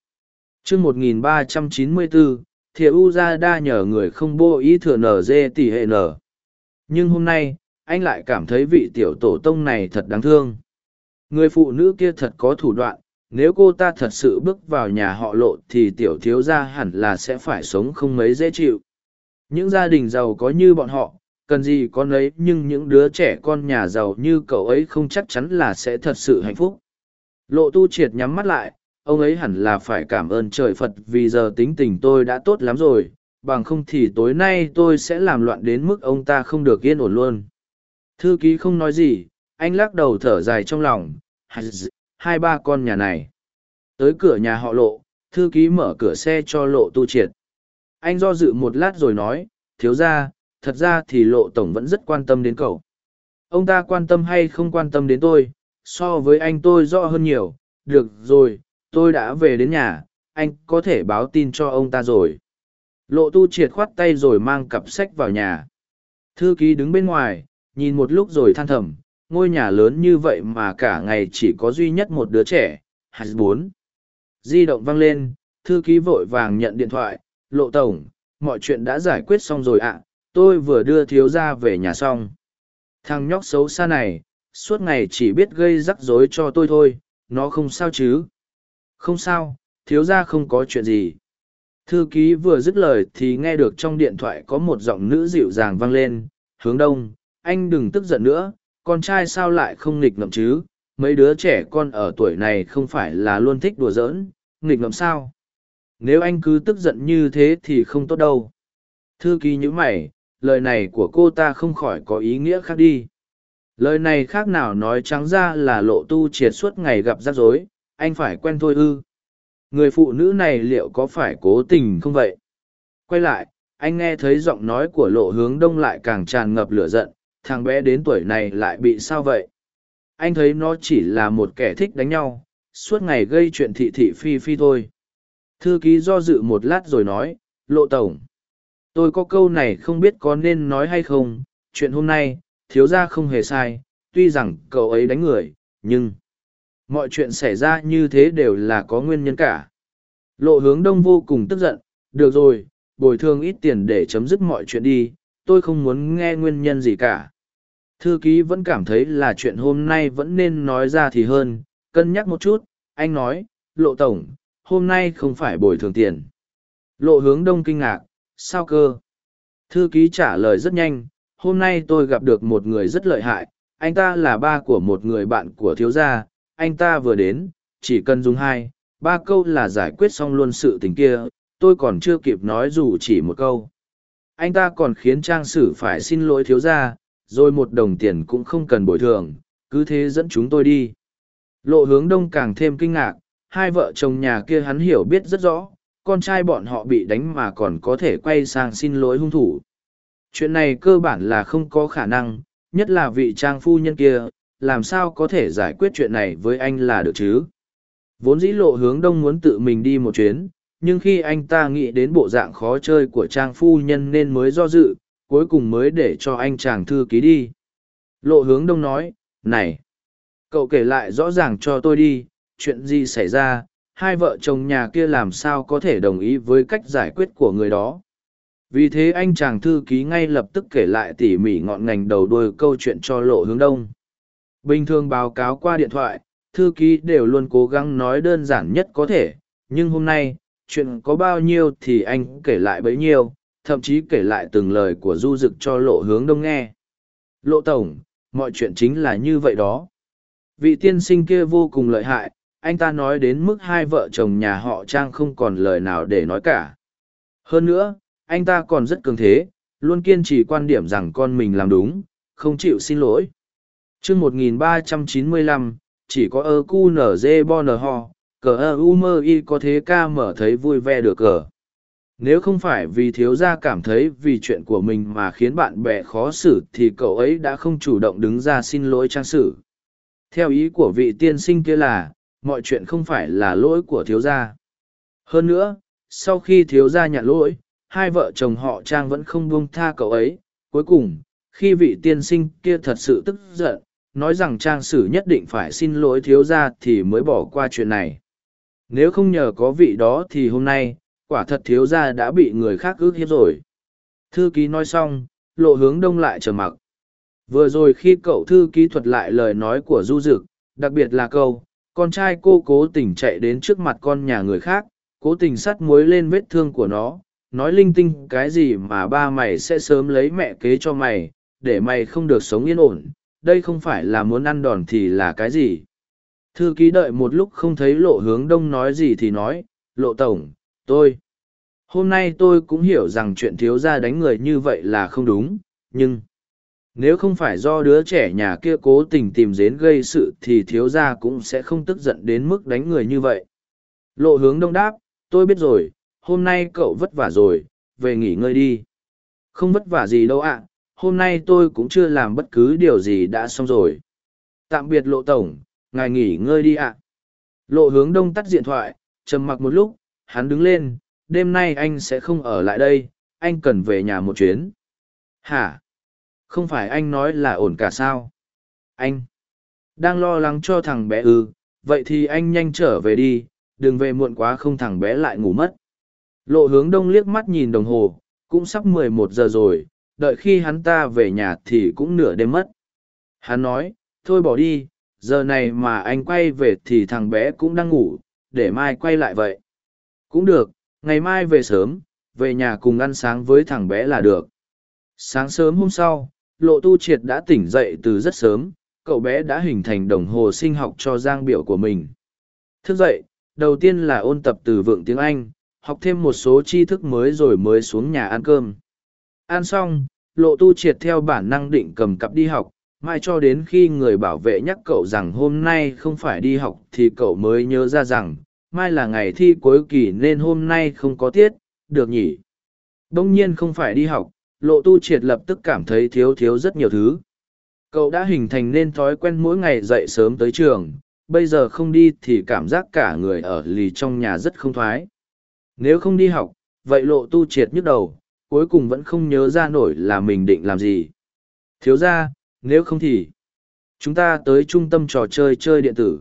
chương 1394, Thìa U ra đa nhờ người không bô ý thừa nở dê tỷ hệ nở. Nhưng hôm nay, anh lại cảm thấy vị tiểu tổ tông này thật đáng thương. Người phụ nữ kia thật có thủ đoạn, nếu cô ta thật sự bước vào nhà họ lộ thì tiểu thiếu gia hẳn là sẽ phải sống không mấy dễ chịu. Những gia đình giàu có như bọn họ, cần gì con ấy nhưng những đứa trẻ con nhà giàu như cậu ấy không chắc chắn là sẽ thật sự hạnh phúc. Lộ tu triệt nhắm mắt lại, ông ấy hẳn là phải cảm ơn trời Phật vì giờ tính tình tôi đã tốt lắm rồi, bằng không thì tối nay tôi sẽ làm loạn đến mức ông ta không được yên ổn luôn. Thư ký không nói gì, anh lắc đầu thở dài trong lòng, hai ba con nhà này. Tới cửa nhà họ lộ, thư ký mở cửa xe cho lộ tu triệt. Anh do dự một lát rồi nói, thiếu ra, thật ra thì lộ tổng vẫn rất quan tâm đến cậu. Ông ta quan tâm hay không quan tâm đến tôi, so với anh tôi rõ hơn nhiều, được rồi, tôi đã về đến nhà, anh có thể báo tin cho ông ta rồi. Lộ tu triệt khoát tay rồi mang cặp sách vào nhà. Thư ký đứng bên ngoài, nhìn một lúc rồi than thầm, ngôi nhà lớn như vậy mà cả ngày chỉ có duy nhất một đứa trẻ, hai bốn. Di động vang lên, thư ký vội vàng nhận điện thoại, lộ tổng, mọi chuyện đã giải quyết xong rồi ạ, tôi vừa đưa thiếu gia về nhà xong. Thằng nhóc xấu xa này, suốt ngày chỉ biết gây rắc rối cho tôi thôi, nó không sao chứ. Không sao, thiếu gia không có chuyện gì. Thư ký vừa dứt lời thì nghe được trong điện thoại có một giọng nữ dịu dàng vang lên, hướng đông, anh đừng tức giận nữa, con trai sao lại không nghịch ngợm chứ, mấy đứa trẻ con ở tuổi này không phải là luôn thích đùa giỡn, nghịch ngợm sao. Nếu anh cứ tức giận như thế thì không tốt đâu. Thư ký như mày, lời này của cô ta không khỏi có ý nghĩa khác đi. Lời này khác nào nói trắng ra là lộ tu triệt suốt ngày gặp rắc rối, anh phải quen thôi ư. Người phụ nữ này liệu có phải cố tình không vậy? Quay lại, anh nghe thấy giọng nói của lộ hướng đông lại càng tràn ngập lửa giận, thằng bé đến tuổi này lại bị sao vậy? Anh thấy nó chỉ là một kẻ thích đánh nhau, suốt ngày gây chuyện thị thị phi phi thôi. Thư ký do dự một lát rồi nói, lộ tổng. Tôi có câu này không biết có nên nói hay không, chuyện hôm nay, thiếu gia không hề sai, tuy rằng cậu ấy đánh người, nhưng mọi chuyện xảy ra như thế đều là có nguyên nhân cả. Lộ hướng đông vô cùng tức giận, được rồi, bồi thường ít tiền để chấm dứt mọi chuyện đi, tôi không muốn nghe nguyên nhân gì cả. Thư ký vẫn cảm thấy là chuyện hôm nay vẫn nên nói ra thì hơn, cân nhắc một chút, anh nói, lộ tổng, hôm nay không phải bồi thường tiền. Lộ hướng đông kinh ngạc, sao cơ? Thư ký trả lời rất nhanh, hôm nay tôi gặp được một người rất lợi hại, anh ta là ba của một người bạn của thiếu gia, anh ta vừa đến, chỉ cần dùng hai, ba câu là giải quyết xong luôn sự tình kia, tôi còn chưa kịp nói dù chỉ một câu. Anh ta còn khiến trang sử phải xin lỗi thiếu gia, rồi một đồng tiền cũng không cần bồi thường, cứ thế dẫn chúng tôi đi. Lộ hướng đông càng thêm kinh ngạc, hai vợ chồng nhà kia hắn hiểu biết rất rõ, con trai bọn họ bị đánh mà còn có thể quay sang xin lỗi hung thủ. Chuyện này cơ bản là không có khả năng, nhất là vị trang phu nhân kia, làm sao có thể giải quyết chuyện này với anh là được chứ? Vốn dĩ lộ hướng đông muốn tự mình đi một chuyến, nhưng khi anh ta nghĩ đến bộ dạng khó chơi của trang phu nhân nên mới do dự, cuối cùng mới để cho anh chàng thư ký đi. Lộ hướng đông nói, này, Cậu kể lại rõ ràng cho tôi đi, chuyện gì xảy ra, hai vợ chồng nhà kia làm sao có thể đồng ý với cách giải quyết của người đó. Vì thế anh chàng thư ký ngay lập tức kể lại tỉ mỉ ngọn ngành đầu đuôi câu chuyện cho lộ hướng đông. Bình thường báo cáo qua điện thoại, thư ký đều luôn cố gắng nói đơn giản nhất có thể, nhưng hôm nay, chuyện có bao nhiêu thì anh kể lại bấy nhiêu, thậm chí kể lại từng lời của du dực cho lộ hướng đông nghe. Lộ tổng, mọi chuyện chính là như vậy đó. Vị tiên sinh kia vô cùng lợi hại, anh ta nói đến mức hai vợ chồng nhà họ Trang không còn lời nào để nói cả. Hơn nữa, anh ta còn rất cường thế, luôn kiên trì quan điểm rằng con mình làm đúng, không chịu xin lỗi. chương 1395, chỉ có ơ cu nở dê bo nở ho, cờ ơ u mơ y có thế ca mở thấy vui vẻ được cờ. Nếu không phải vì thiếu gia cảm thấy vì chuyện của mình mà khiến bạn bè khó xử thì cậu ấy đã không chủ động đứng ra xin lỗi trang sử. Theo ý của vị tiên sinh kia là, mọi chuyện không phải là lỗi của thiếu gia. Hơn nữa, sau khi thiếu gia nhận lỗi, hai vợ chồng họ Trang vẫn không buông tha cậu ấy. Cuối cùng, khi vị tiên sinh kia thật sự tức giận, nói rằng Trang Sử nhất định phải xin lỗi thiếu gia thì mới bỏ qua chuyện này. Nếu không nhờ có vị đó thì hôm nay, quả thật thiếu gia đã bị người khác ước hiếp rồi. Thư ký nói xong, lộ hướng đông lại trở mặc. Vừa rồi khi cậu thư ký thuật lại lời nói của Du Dực, đặc biệt là câu, con trai cô cố tình chạy đến trước mặt con nhà người khác, cố tình sắt muối lên vết thương của nó, nói linh tinh cái gì mà ba mày sẽ sớm lấy mẹ kế cho mày, để mày không được sống yên ổn, đây không phải là muốn ăn đòn thì là cái gì. Thư ký đợi một lúc không thấy lộ hướng đông nói gì thì nói, lộ tổng, tôi. Hôm nay tôi cũng hiểu rằng chuyện thiếu gia đánh người như vậy là không đúng, nhưng nếu không phải do đứa trẻ nhà kia cố tình tìm đến gây sự thì thiếu gia cũng sẽ không tức giận đến mức đánh người như vậy. Lộ hướng đông đáp, tôi biết rồi, hôm nay cậu vất vả rồi, về nghỉ ngơi đi. Không vất vả gì đâu ạ, hôm nay tôi cũng chưa làm bất cứ điều gì đã xong rồi. Tạm biệt lộ tổng, ngài nghỉ ngơi đi ạ. Lộ hướng đông tắt điện thoại, trầm mặc một lúc, hắn đứng lên, đêm nay anh sẽ không ở lại đây, anh cần về nhà một chuyến. Hả? Không phải anh nói là ổn cả sao? Anh đang lo lắng cho thằng bé ư, vậy thì anh nhanh trở về đi, đừng về muộn quá không thằng bé lại ngủ mất. Lộ hướng đông liếc mắt nhìn đồng hồ, cũng sắp mười một giờ rồi, đợi khi hắn ta về nhà thì cũng nửa đêm mất. Hắn nói, thôi bỏ đi, giờ này mà anh quay về thì thằng bé cũng đang ngủ, để mai quay lại vậy. Cũng được, ngày mai về sớm, về nhà cùng ăn sáng với thằng bé là được. Sáng sớm hôm sau, lộ tu triệt đã tỉnh dậy từ rất sớm, cậu bé đã hình thành đồng hồ sinh học cho giang biểu của mình. Thức dậy, đầu tiên là ôn tập từ vựng tiếng Anh, học thêm một số tri thức mới rồi mới xuống nhà ăn cơm. Ăn xong, lộ tu triệt theo bản năng định cầm cặp đi học, mai cho đến khi người bảo vệ nhắc cậu rằng hôm nay không phải đi học thì cậu mới nhớ ra rằng, mai là ngày thi cuối kỳ nên hôm nay không có tiết, được nhỉ. Đông nhiên không phải đi học, lộ tu triệt lập tức cảm thấy thiếu thiếu rất nhiều thứ. Cậu đã hình thành nên thói quen mỗi ngày dậy sớm tới trường, bây giờ không đi thì cảm giác cả người ở lì trong nhà rất không thoái. Nếu không đi học, vậy lộ tu triệt nhức đầu, cuối cùng vẫn không nhớ ra nổi là mình định làm gì. Thiếu ra, nếu không thì, chúng ta tới trung tâm trò chơi chơi điện tử.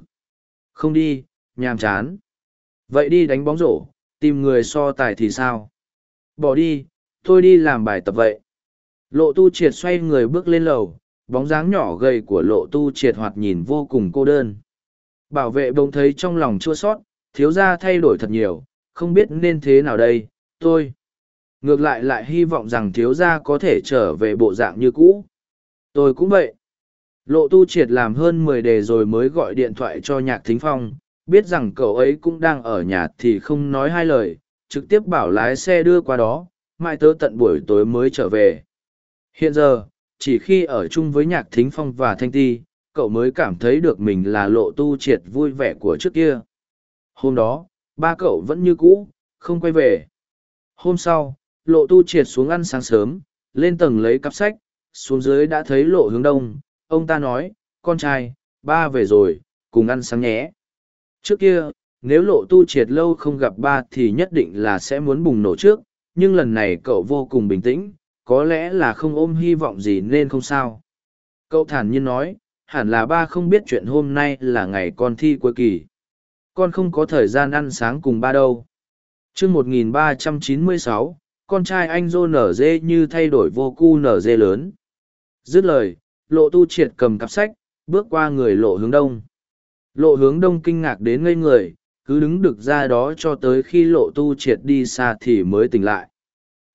Không đi, nhàm chán. Vậy đi đánh bóng rổ, tìm người so tài thì sao? Bỏ đi, tôi đi làm bài tập vậy. Lộ tu triệt xoay người bước lên lầu, bóng dáng nhỏ gầy của lộ tu triệt hoạt nhìn vô cùng cô đơn. Bảo vệ bỗng thấy trong lòng chua sót, thiếu gia thay đổi thật nhiều, không biết nên thế nào đây, tôi. Ngược lại lại hy vọng rằng thiếu gia có thể trở về bộ dạng như cũ. Tôi cũng vậy. Lộ tu triệt làm hơn mười đề rồi mới gọi điện thoại cho nhạc thính phong, biết rằng cậu ấy cũng đang ở nhà thì không nói hai lời, trực tiếp bảo lái xe đưa qua đó, mai tớ tận buổi tối mới trở về. Hiện giờ, chỉ khi ở chung với nhạc thính phong và thanh ti, cậu mới cảm thấy được mình là lộ tu triệt vui vẻ của trước kia. Hôm đó, ba cậu vẫn như cũ, không quay về. Hôm sau, lộ tu triệt xuống ăn sáng sớm, lên tầng lấy cặp sách, xuống dưới đã thấy lộ hướng đông. Ông ta nói, con trai, ba về rồi, cùng ăn sáng nhé. Trước kia, nếu lộ tu triệt lâu không gặp ba thì nhất định là sẽ muốn bùng nổ trước, nhưng lần này cậu vô cùng bình tĩnh, có lẽ là không ôm hy vọng gì nên không sao. Cậu thản nhiên nói, hẳn là ba không biết chuyện hôm nay là ngày con thi cuối kỳ. Con không có thời gian ăn sáng cùng ba đâu. chương 1396, con trai anh dô nở dê như thay đổi vô cu nở dê lớn. Dứt lời, lộ tu triệt cầm cặp sách, bước qua người lộ hướng đông. Lộ hướng đông kinh ngạc đến ngây người, cứ đứng được ra đó cho tới khi lộ tu triệt đi xa thì mới tỉnh lại.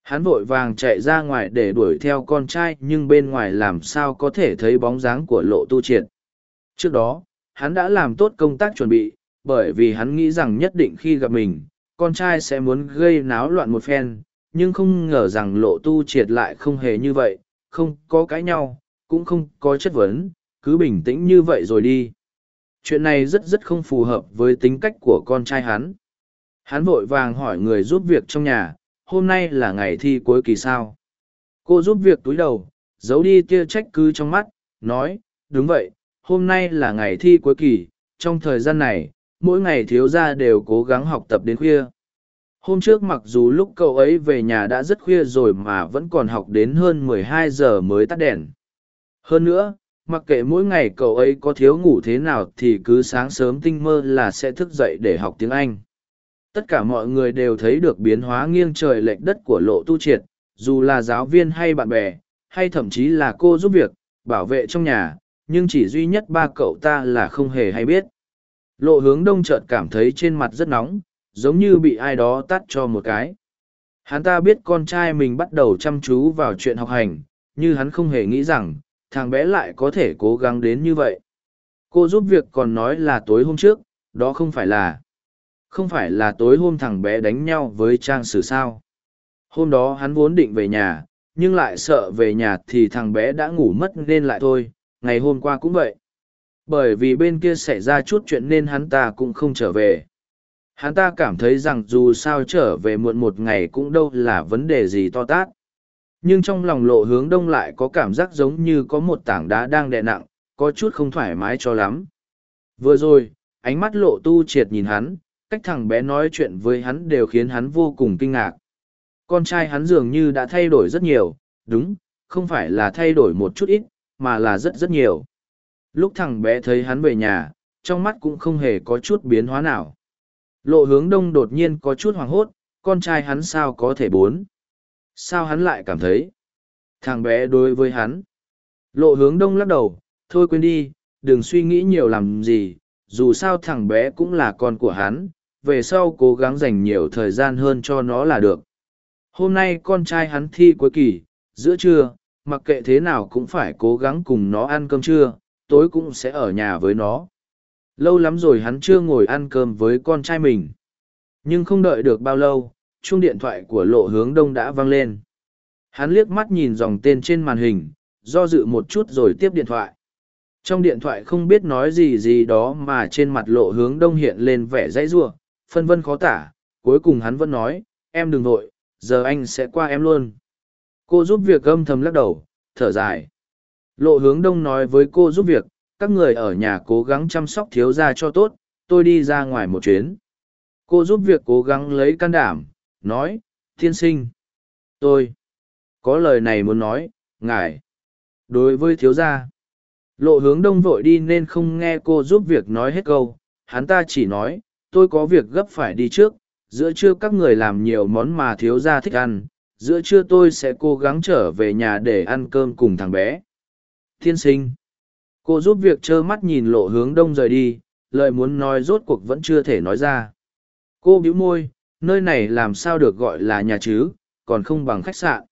Hắn vội vàng chạy ra ngoài để đuổi theo con trai nhưng bên ngoài làm sao có thể thấy bóng dáng của lộ tu triệt. Trước đó, hắn đã làm tốt công tác chuẩn bị, bởi vì hắn nghĩ rằng nhất định khi gặp mình, con trai sẽ muốn gây náo loạn một phen, nhưng không ngờ rằng lộ tu triệt lại không hề như vậy, không có cãi nhau, cũng không có chất vấn, cứ bình tĩnh như vậy rồi đi. Chuyện này rất rất không phù hợp với tính cách của con trai hắn. Hắn vội vàng hỏi người giúp việc trong nhà, hôm nay là ngày thi cuối kỳ sao. Cô giúp việc túi đầu, giấu đi tia trách cứ trong mắt, nói, đúng vậy, hôm nay là ngày thi cuối kỳ, trong thời gian này, mỗi ngày thiếu gia đều cố gắng học tập đến khuya. Hôm trước mặc dù lúc cậu ấy về nhà đã rất khuya rồi mà vẫn còn học đến hơn 12 giờ mới tắt đèn. Hơn nữa, mặc kệ mỗi ngày cậu ấy có thiếu ngủ thế nào thì cứ sáng sớm tinh mơ là sẽ thức dậy để học tiếng Anh. Tất cả mọi người đều thấy được biến hóa nghiêng trời lệch đất của lộ tu triệt, dù là giáo viên hay bạn bè, hay thậm chí là cô giúp việc, bảo vệ trong nhà, nhưng chỉ duy nhất ba cậu ta là không hề hay biết. Lộ hướng đông chợt cảm thấy trên mặt rất nóng, giống như bị ai đó tắt cho một cái. Hắn ta biết con trai mình bắt đầu chăm chú vào chuyện học hành, như hắn không hề nghĩ rằng, thằng bé lại có thể cố gắng đến như vậy. Cô giúp việc còn nói là tối hôm trước, đó không phải là... Không phải là tối hôm thằng bé đánh nhau với Trang Sử sao. Hôm đó hắn vốn định về nhà, nhưng lại sợ về nhà thì thằng bé đã ngủ mất nên lại thôi, ngày hôm qua cũng vậy. Bởi vì bên kia xảy ra chút chuyện nên hắn ta cũng không trở về. Hắn ta cảm thấy rằng dù sao trở về muộn một ngày cũng đâu là vấn đề gì to tát. Nhưng trong lòng lộ hướng đông lại có cảm giác giống như có một tảng đá đang đè nặng, có chút không thoải mái cho lắm. Vừa rồi, ánh mắt lộ tu triệt nhìn hắn, cách thằng bé nói chuyện với hắn đều khiến hắn vô cùng kinh ngạc. Con trai hắn dường như đã thay đổi rất nhiều, đúng, không phải là thay đổi một chút ít, mà là rất rất nhiều. Lúc thằng bé thấy hắn về nhà, trong mắt cũng không hề có chút biến hóa nào. Lộ hướng đông đột nhiên có chút hoảng hốt, con trai hắn sao có thể bốn. Sao hắn lại cảm thấy? Thằng bé đối với hắn. Lộ hướng đông lắc đầu, thôi quên đi, đừng suy nghĩ nhiều làm gì, dù sao thằng bé cũng là con của hắn, về sau cố gắng dành nhiều thời gian hơn cho nó là được. Hôm nay con trai hắn thi cuối kỳ, giữa trưa, mặc kệ thế nào cũng phải cố gắng cùng nó ăn cơm trưa, tối cũng sẽ ở nhà với nó. Lâu lắm rồi hắn chưa ngồi ăn cơm với con trai mình. Nhưng không đợi được bao lâu, chuông điện thoại của lộ hướng đông đã vang lên. Hắn liếc mắt nhìn dòng tên trên màn hình, do dự một chút rồi tiếp điện thoại. Trong điện thoại không biết nói gì gì đó mà trên mặt lộ hướng đông hiện lên vẻ dãy giụa, phân vân khó tả, cuối cùng hắn vẫn nói, em đừng vội, giờ anh sẽ qua em luôn. Cô giúp việc âm thầm lắc đầu, thở dài. Lộ hướng đông nói với cô giúp việc, các người ở nhà cố gắng chăm sóc thiếu gia cho tốt, tôi đi ra ngoài một chuyến. Cô giúp việc cố gắng lấy can đảm, nói, thiên sinh. Tôi, có lời này muốn nói, ngài. Đối với thiếu gia, lộ hướng đông vội đi nên không nghe cô giúp việc nói hết câu, hắn ta chỉ nói, tôi có việc gấp phải đi trước, giữa trưa các người làm nhiều món mà thiếu gia thích ăn, giữa trưa tôi sẽ cố gắng trở về nhà để ăn cơm cùng thằng bé. Thiên sinh. Cô giúp việc trơ mắt nhìn lộ hướng đông rời đi, lời muốn nói rốt cuộc vẫn chưa thể nói ra. Cô bĩu môi, nơi này làm sao được gọi là nhà chứ, còn không bằng khách sạn.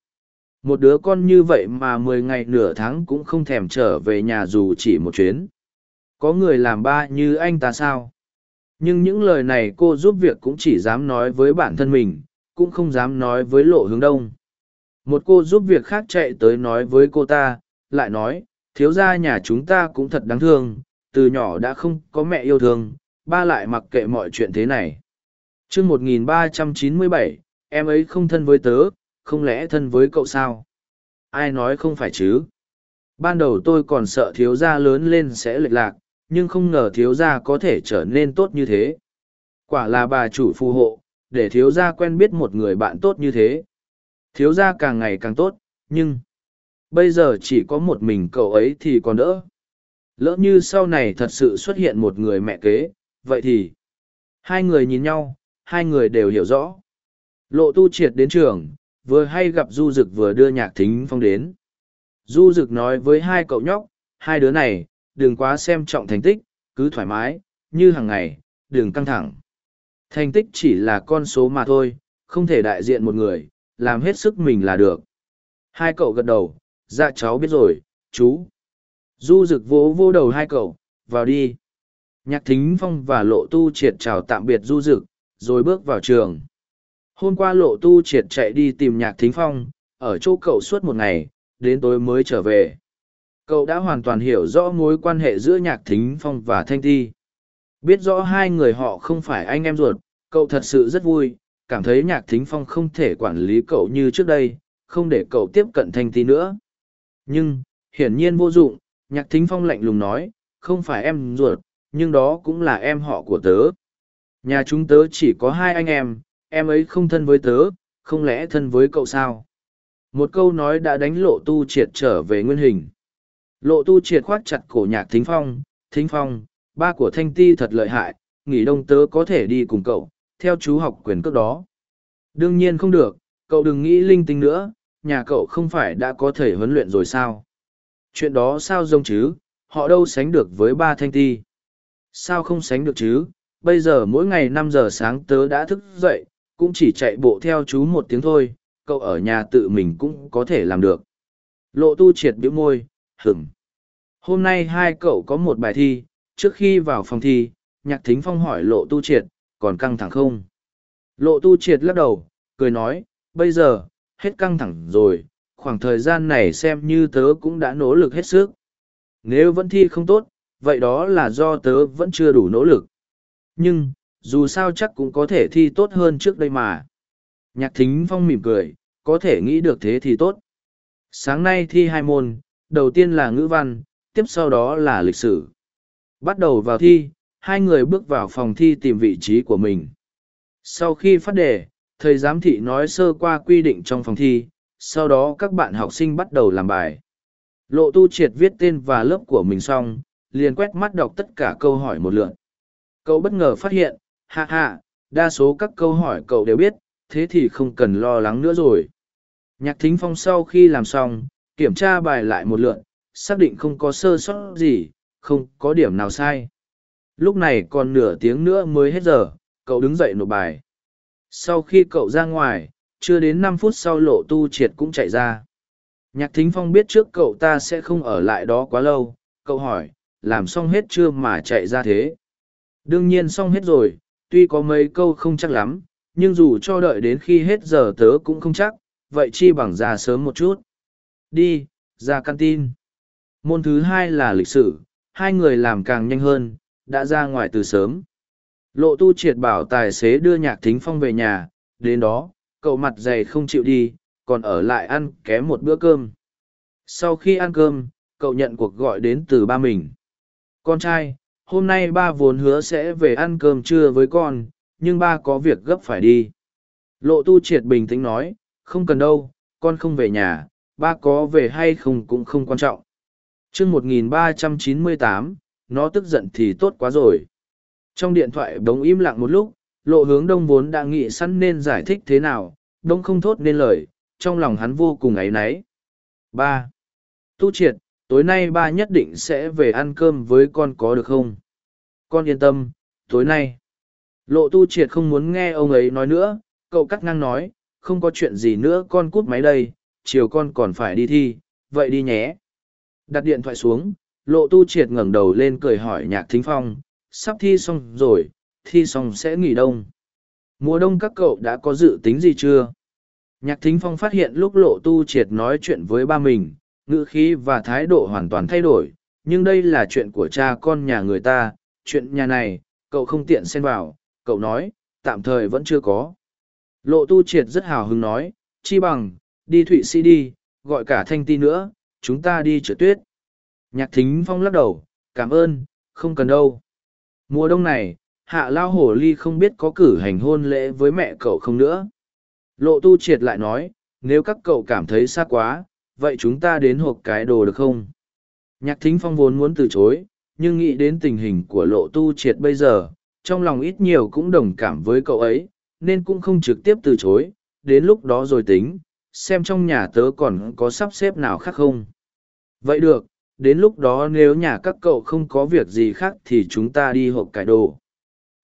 Một đứa con như vậy mà mười ngày nửa tháng cũng không thèm trở về nhà dù chỉ một chuyến. Có người làm ba như anh ta sao? Nhưng những lời này cô giúp việc cũng chỉ dám nói với bản thân mình, cũng không dám nói với lộ hướng đông. Một cô giúp việc khác chạy tới nói với cô ta, lại nói, thiếu gia nhà chúng ta cũng thật đáng thương, từ nhỏ đã không có mẹ yêu thương, ba lại mặc kệ mọi chuyện thế này. chương 1397, em ấy không thân với tớ, không lẽ thân với cậu sao? Ai nói không phải chứ? Ban đầu tôi còn sợ thiếu gia lớn lên sẽ lệch lạc, nhưng không ngờ thiếu gia có thể trở nên tốt như thế. Quả là bà chủ phù hộ, để thiếu gia quen biết một người bạn tốt như thế. Thiếu gia càng ngày càng tốt, nhưng bây giờ chỉ có một mình cậu ấy thì còn đỡ. Lỡ như sau này thật sự xuất hiện một người mẹ kế, vậy thì hai người nhìn nhau, hai người đều hiểu rõ. Lộ tu triệt đến trường, vừa hay gặp Du Dực vừa đưa nhạc thính phong đến. Du Dực nói với hai cậu nhóc, hai đứa này, đừng quá xem trọng thành tích, cứ thoải mái, như hàng ngày, đừng căng thẳng. Thành tích chỉ là con số mà thôi, không thể đại diện một người, làm hết sức mình là được. Hai cậu gật đầu, dạ cháu biết rồi, chú. Du rực vỗ vô đầu hai cậu, vào đi. Nhạc thính phong và lộ tu triệt chào tạm biệt du rực, rồi bước vào trường. Hôm qua lộ tu triệt chạy đi tìm nhạc thính phong, ở chỗ cậu suốt một ngày, đến tối mới trở về. Cậu đã hoàn toàn hiểu rõ mối quan hệ giữa nhạc thính phong và thanh thi. Biết rõ hai người họ không phải anh em ruột, cậu thật sự rất vui, cảm thấy nhạc thính phong không thể quản lý cậu như trước đây, không để cậu tiếp cận thanh thi nữa. Nhưng, hiển nhiên vô dụng, nhạc thính phong lạnh lùng nói, không phải em ruột, nhưng đó cũng là em họ của tớ. Nhà chúng tớ chỉ có hai anh em, em ấy không thân với tớ, không lẽ thân với cậu sao? Một câu nói đã đánh lộ tu triệt trở về nguyên hình. Lộ tu triệt khoác chặt cổ nhạc thính phong, thính phong, ba của thanh ti thật lợi hại, nghỉ đông tớ có thể đi cùng cậu, theo chú học quyền cước đó. Đương nhiên không được, cậu đừng nghĩ linh tinh nữa, nhà cậu không phải đã có thể huấn luyện rồi sao? Chuyện đó sao giống chứ, họ đâu sánh được với ba thanh ti. Sao không sánh được chứ, bây giờ mỗi ngày năm giờ sáng tớ đã thức dậy, cũng chỉ chạy bộ theo chú một tiếng thôi, cậu ở nhà tự mình cũng có thể làm được. Lộ tu triệt biểu môi, hửng. Hôm nay hai cậu có một bài thi, trước khi vào phòng thi, nhạc thính phong hỏi lộ tu triệt, còn căng thẳng không? Lộ tu triệt lắc đầu, cười nói, bây giờ, hết căng thẳng rồi, khoảng thời gian này xem như tớ cũng đã nỗ lực hết sức. Nếu vẫn thi không tốt, vậy đó là do tớ vẫn chưa đủ nỗ lực. Nhưng, dù sao chắc cũng có thể thi tốt hơn trước đây mà. Nhạc thính phong mỉm cười, có thể nghĩ được thế thì tốt. Sáng nay thi hai môn, đầu tiên là ngữ văn, tiếp sau đó là lịch sử. Bắt đầu vào thi, hai người bước vào phòng thi tìm vị trí của mình. Sau khi phát đề, thầy giám thị nói sơ qua quy định trong phòng thi, sau đó các bạn học sinh bắt đầu làm bài. Lộ tu triệt viết tên và lớp của mình xong, liền quét mắt đọc tất cả câu hỏi một lượt. Cậu bất ngờ phát hiện, hạ hạ, đa số các câu hỏi cậu đều biết, thế thì không cần lo lắng nữa rồi. Nhạc thính phong sau khi làm xong, kiểm tra bài lại một lượt, xác định không có sơ sót gì, không có điểm nào sai. Lúc này còn nửa tiếng nữa mới hết giờ, cậu đứng dậy nộp bài. Sau khi cậu ra ngoài, chưa đến năm phút sau lộ tu triệt cũng chạy ra. Nhạc thính phong biết trước cậu ta sẽ không ở lại đó quá lâu, cậu hỏi, làm xong hết chưa mà chạy ra thế? Đương nhiên xong hết rồi, tuy có mấy câu không chắc lắm, nhưng dù cho đợi đến khi hết giờ tớ cũng không chắc, vậy chi bằng ra sớm một chút. Đi, ra căn tin. Môn thứ hai là lịch sử, hai người làm càng nhanh hơn, đã ra ngoài từ sớm. Lộ tu triệt bảo tài xế đưa nhạc thính phong về nhà, đến đó, cậu mặt dày không chịu đi, còn ở lại ăn kém một bữa cơm. Sau khi ăn cơm, cậu nhận cuộc gọi đến từ ba mình. Con trai, hôm nay ba vốn hứa sẽ về ăn cơm trưa với con, nhưng ba có việc gấp phải đi. Lộ tu triệt bình tĩnh nói, không cần đâu, con không về nhà, ba có về hay không cũng không quan trọng. chương 1398, nó tức giận thì tốt quá rồi. Trong điện thoại bỗng im lặng một lúc, lộ hướng đông vốn đã nghĩ sẵn nên giải thích thế nào, đông không thốt nên lời, trong lòng hắn vô cùng áy náy. ba Tu triệt, tối nay ba nhất định sẽ về ăn cơm với con có được không? Con yên tâm, tối nay. Lộ tu triệt không muốn nghe ông ấy nói nữa, cậu cắt ngang nói, không có chuyện gì nữa con cút máy đây, chiều con còn phải đi thi, vậy đi nhé. Đặt điện thoại xuống, lộ tu triệt ngẩng đầu lên cười hỏi nhạc thính phong, sắp thi xong rồi, thi xong sẽ nghỉ đông. Mùa đông các cậu đã có dự tính gì chưa? Nhạc thính phong phát hiện lúc lộ tu triệt nói chuyện với ba mình, ngữ khí và thái độ hoàn toàn thay đổi, nhưng đây là chuyện của cha con nhà người ta, chuyện nhà này, cậu không tiện xen vào, cậu nói, tạm thời vẫn chưa có. Lộ tu triệt rất hào hứng nói, chi bằng, đi Thụy Sĩ đi, gọi cả thanh ti nữa, chúng ta đi trượt tuyết. Nhạc thính phong lắc đầu, cảm ơn, không cần đâu. Mùa đông này, hạ lao hổ ly không biết có cử hành hôn lễ với mẹ cậu không nữa. Lộ tu triệt lại nói, nếu các cậu cảm thấy xa quá, vậy chúng ta đến hộp cái đồ được không? Nhạc thính phong vốn muốn từ chối, nhưng nghĩ đến tình hình của lộ tu triệt bây giờ, trong lòng ít nhiều cũng đồng cảm với cậu ấy, nên cũng không trực tiếp từ chối, đến lúc đó rồi tính, xem trong nhà tớ còn có sắp xếp nào khác không. Vậy được, đến lúc đó nếu nhà các cậu không có việc gì khác thì chúng ta đi hộp cải đồ.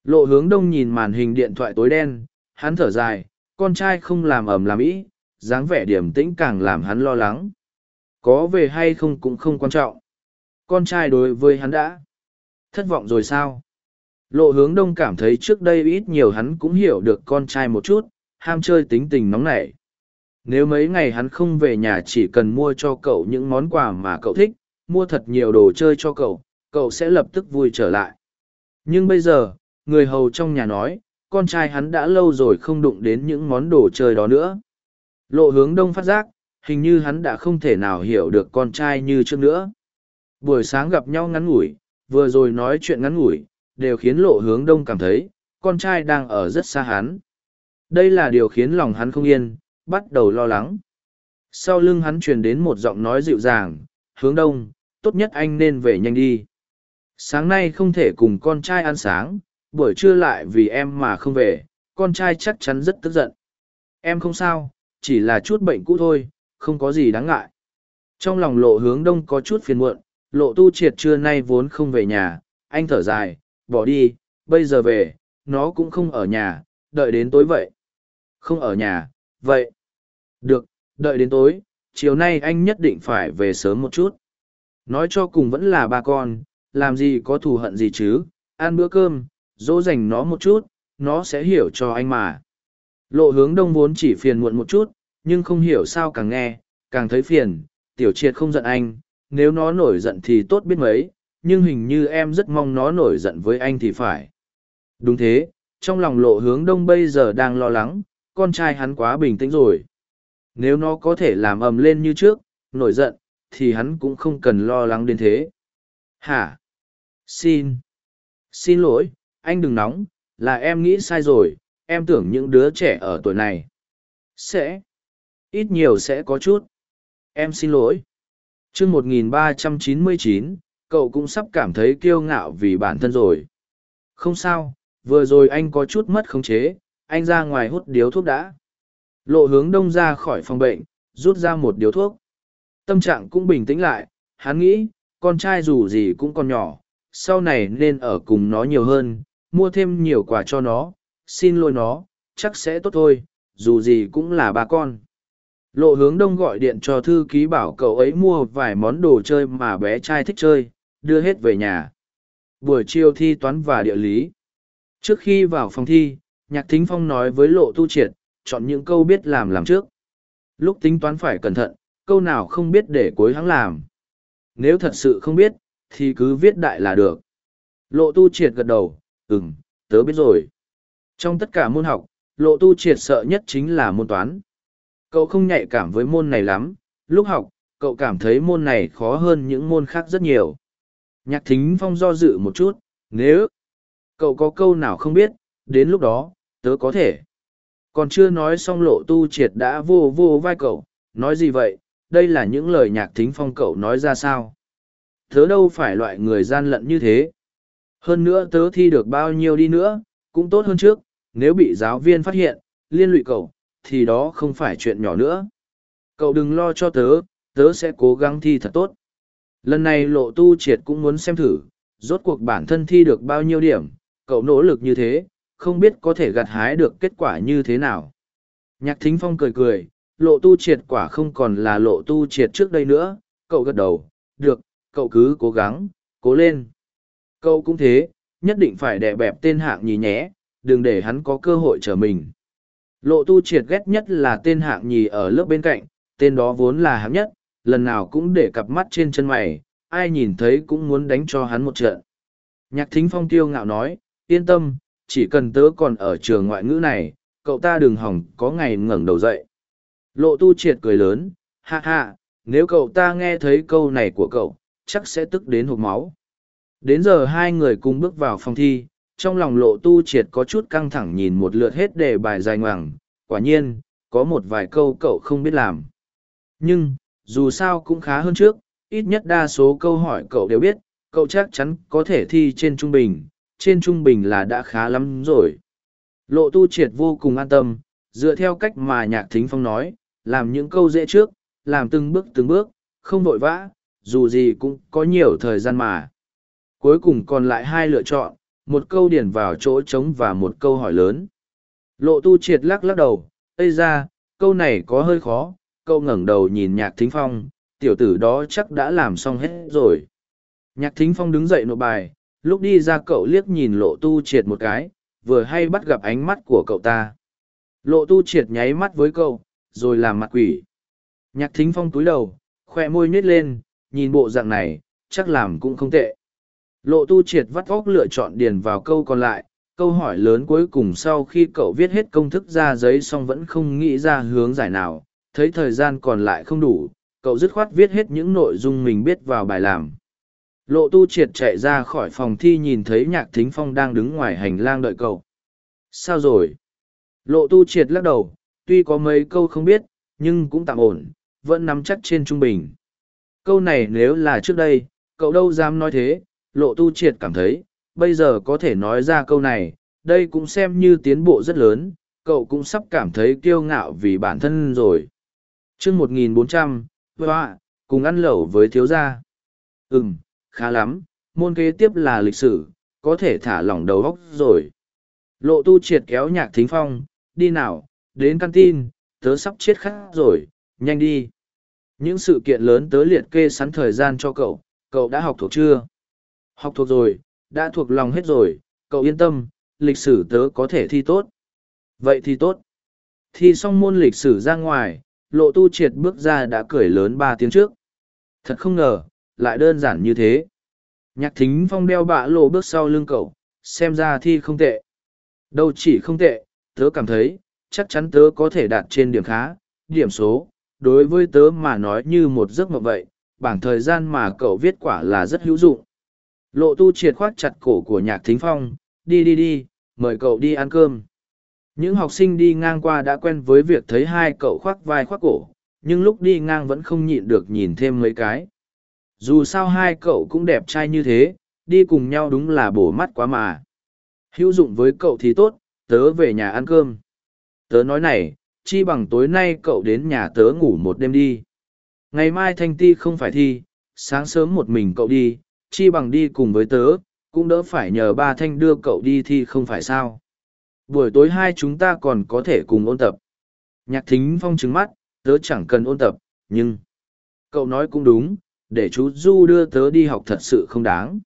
Lộ hướng đông nhìn màn hình điện thoại tối đen, hắn thở dài, con trai không làm ầm làm ý, dáng vẻ điềm tĩnh càng làm hắn lo lắng. Có về hay không cũng không quan trọng. Con trai đối với hắn đã thất vọng rồi sao? Lộ hướng đông cảm thấy trước đây ít nhiều hắn cũng hiểu được con trai một chút, ham chơi tính tình nóng nảy. Nếu mấy ngày hắn không về nhà chỉ cần mua cho cậu những món quà mà cậu thích, mua thật nhiều đồ chơi cho cậu, cậu sẽ lập tức vui trở lại. Nhưng bây giờ, người hầu trong nhà nói, con trai hắn đã lâu rồi không đụng đến những món đồ chơi đó nữa. Lộ hướng đông phát giác, hình như hắn đã không thể nào hiểu được con trai như trước nữa. Buổi sáng gặp nhau ngắn ngủi, vừa rồi nói chuyện ngắn ngủi, đều khiến lộ hướng đông cảm thấy, con trai đang ở rất xa hắn. Đây là điều khiến lòng hắn không yên, bắt đầu lo lắng. Sau lưng hắn truyền đến một giọng nói dịu dàng, hướng đông, tốt nhất anh nên về nhanh đi. Sáng nay không thể cùng con trai ăn sáng, buổi trưa lại vì em mà không về, con trai chắc chắn rất tức giận. Em không sao, chỉ là chút bệnh cũ thôi, không có gì đáng ngại. Trong lòng lộ hướng đông có chút phiền muộn, lộ tu triệt trưa nay vốn không về nhà, anh thở dài, bỏ đi, bây giờ về, nó cũng không ở nhà, đợi đến tối vậy. Không ở nhà, vậy. Được, đợi đến tối, chiều nay anh nhất định phải về sớm một chút. Nói cho cùng vẫn là ba con, làm gì có thù hận gì chứ, ăn bữa cơm, dỗ dành nó một chút, nó sẽ hiểu cho anh mà. Lộ hướng đông vốn chỉ phiền muộn một chút, nhưng không hiểu sao càng nghe, càng thấy phiền, tiểu triệt không giận anh, nếu nó nổi giận thì tốt biết mấy, nhưng hình như em rất mong nó nổi giận với anh thì phải. Đúng thế, trong lòng lộ hướng đông bây giờ đang lo lắng, con trai hắn quá bình tĩnh rồi. Nếu nó có thể làm ầm lên như trước, nổi giận, thì hắn cũng không cần lo lắng đến thế. Hả? Xin. Xin lỗi, anh đừng nóng, là em nghĩ sai rồi, em tưởng những đứa trẻ ở tuổi này. Sẽ. Ít nhiều sẽ có chút. Em xin lỗi. chương 1399, cậu cũng sắp cảm thấy kiêu ngạo vì bản thân rồi. Không sao, vừa rồi anh có chút mất khống chế, anh ra ngoài hút điếu thuốc đã. Lộ hướng đông ra khỏi phòng bệnh, rút ra một điếu thuốc. Tâm trạng cũng bình tĩnh lại, hắn nghĩ, con trai dù gì cũng còn nhỏ, sau này nên ở cùng nó nhiều hơn, mua thêm nhiều quà cho nó, xin lỗi nó, chắc sẽ tốt thôi, dù gì cũng là ba con. Lộ hướng đông gọi điện cho thư ký bảo cậu ấy mua vài món đồ chơi mà bé trai thích chơi, đưa hết về nhà. Buổi chiều thi toán và địa lý. Trước khi vào phòng thi, Nhạc Thính Phong nói với Lộ Tu Triệt, chọn những câu biết làm làm trước. Lúc tính toán phải cẩn thận, câu nào không biết để cuối hắn làm. Nếu thật sự không biết, thì cứ viết đại là được. Lộ Tu Triệt gật đầu, ừm, tớ biết rồi. Trong tất cả môn học, Lộ Tu Triệt sợ nhất chính là môn toán. Cậu không nhạy cảm với môn này lắm, lúc học, cậu cảm thấy môn này khó hơn những môn khác rất nhiều. Nhạc thính phong do dự một chút, nếu cậu có câu nào không biết, đến lúc đó, tớ có thể. Còn chưa nói xong lộ tu triệt đã vô vô vai cậu, nói gì vậy, đây là những lời nhạc thính phong cậu nói ra sao. Tớ đâu phải loại người gian lận như thế. Hơn nữa tớ thi được bao nhiêu đi nữa, cũng tốt hơn trước, nếu bị giáo viên phát hiện, liên lụy cậu, thì đó không phải chuyện nhỏ nữa. Cậu đừng lo cho tớ, tớ sẽ cố gắng thi thật tốt. Lần này lộ tu triệt cũng muốn xem thử, rốt cuộc bản thân thi được bao nhiêu điểm, cậu nỗ lực như thế, không biết có thể gặt hái được kết quả như thế nào. Nhạc thính phong cười cười, lộ tu triệt quả không còn là lộ tu triệt trước đây nữa, cậu gật đầu, được, cậu cứ cố gắng, cố lên. Cậu cũng thế, nhất định phải đè bẹp tên hạng nhì nhé, đừng để hắn có cơ hội trở mình. Lộ tu triệt ghét nhất là tên hạng nhì ở lớp bên cạnh, tên đó vốn là hạng nhất, lần nào cũng để cặp mắt trên chân mày, ai nhìn thấy cũng muốn đánh cho hắn một trận. Nhạc thính phong tiêu ngạo nói, yên tâm, chỉ cần tớ còn ở trường ngoại ngữ này, cậu ta đừng hỏng có ngày ngẩng đầu dậy. Lộ tu triệt cười lớn, ha ha, nếu cậu ta nghe thấy câu này của cậu, chắc sẽ tức đến hộp máu. Đến giờ hai người cùng bước vào phòng thi, trong lòng lộ tu triệt có chút căng thẳng nhìn một lượt hết đề bài dài ngoằng, quả nhiên, có một vài câu cậu không biết làm. Nhưng, dù sao cũng khá hơn trước, ít nhất đa số câu hỏi cậu đều biết, cậu chắc chắn có thể thi trên trung bình, trên trung bình là đã khá lắm rồi. Lộ tu triệt vô cùng an tâm, dựa theo cách mà nhạc thính phong nói, làm những câu dễ trước, làm từng bước từng bước, không vội vã, dù gì cũng có nhiều thời gian mà. Cuối cùng còn lại hai lựa chọn, một câu điền vào chỗ trống và một câu hỏi lớn. Lộ tu triệt lắc lắc đầu, Ây ra, câu này có hơi khó, câu ngẩng đầu nhìn nhạc thính phong, tiểu tử đó chắc đã làm xong hết rồi. Nhạc thính phong đứng dậy nộp bài, lúc đi ra cậu liếc nhìn lộ tu triệt một cái, vừa hay bắt gặp ánh mắt của cậu ta. Lộ tu triệt nháy mắt với cậu, rồi làm mặt quỷ. Nhạc thính phong túi đầu, khoe môi nhếch lên, nhìn bộ dạng này, chắc làm cũng không tệ. Lộ tu triệt vắt vóc lựa chọn điền vào câu còn lại, câu hỏi lớn cuối cùng sau khi cậu viết hết công thức ra giấy xong vẫn không nghĩ ra hướng giải nào, thấy thời gian còn lại không đủ, cậu dứt khoát viết hết những nội dung mình biết vào bài làm. Lộ tu triệt chạy ra khỏi phòng thi nhìn thấy nhạc thính phong đang đứng ngoài hành lang đợi cậu. Sao rồi? Lộ tu triệt lắc đầu, tuy có mấy câu không biết, nhưng cũng tạm ổn, vẫn nắm chắc trên trung bình. Câu này nếu là trước đây, cậu đâu dám nói thế, lộ tu triệt cảm thấy, bây giờ có thể nói ra câu này, đây cũng xem như tiến bộ rất lớn, cậu cũng sắp cảm thấy kiêu ngạo vì bản thân rồi. chương 1400, hoa, cùng ăn lẩu với thiếu gia. Ừm, khá lắm, môn kế tiếp là lịch sử, có thể thả lỏng đầu óc rồi. Lộ tu triệt kéo nhạc thính phong, đi nào, đến căn tin, tớ sắp chết khát rồi, nhanh đi. Những sự kiện lớn tớ liệt kê sẵn thời gian cho cậu, cậu đã học thuộc chưa? Học thuộc rồi, đã thuộc lòng hết rồi, cậu yên tâm, lịch sử tớ có thể thi tốt. Vậy thì tốt. Thi xong môn lịch sử ra ngoài, lộ tu triệt bước ra đã cười lớn ba tiếng trước. Thật không ngờ, lại đơn giản như thế. Nhạc thính phong đeo bạ lộ bước sau lưng cậu, xem ra thi không tệ. Đâu chỉ không tệ, tớ cảm thấy, chắc chắn tớ có thể đạt trên điểm khá, điểm số, đối với tớ mà nói như một giấc mộng vậy, bảng thời gian mà cậu viết quả là rất hữu dụng. Lộ tu triệt khoát chặt cổ của nhạc thính phong, đi đi đi, mời cậu đi ăn cơm. Những học sinh đi ngang qua đã quen với việc thấy hai cậu khoác vai khoác cổ, nhưng lúc đi ngang vẫn không nhịn được nhìn thêm mấy cái. Dù sao hai cậu cũng đẹp trai như thế, đi cùng nhau đúng là bổ mắt quá mà. Hữu dụng với cậu thì tốt, tớ về nhà ăn cơm. Tớ nói này, chi bằng tối nay cậu đến nhà tớ ngủ một đêm đi. Ngày mai thanh ti không phải thi, sáng sớm một mình cậu đi, chi bằng đi cùng với tớ, cũng đỡ phải nhờ ba thanh đưa cậu đi thi không phải sao. Buổi tối hai chúng ta còn có thể cùng ôn tập. Nhạc thính phong trứng mắt, tớ chẳng cần ôn tập, nhưng... Cậu nói cũng đúng, để chú Du đưa tớ đi học thật sự không đáng.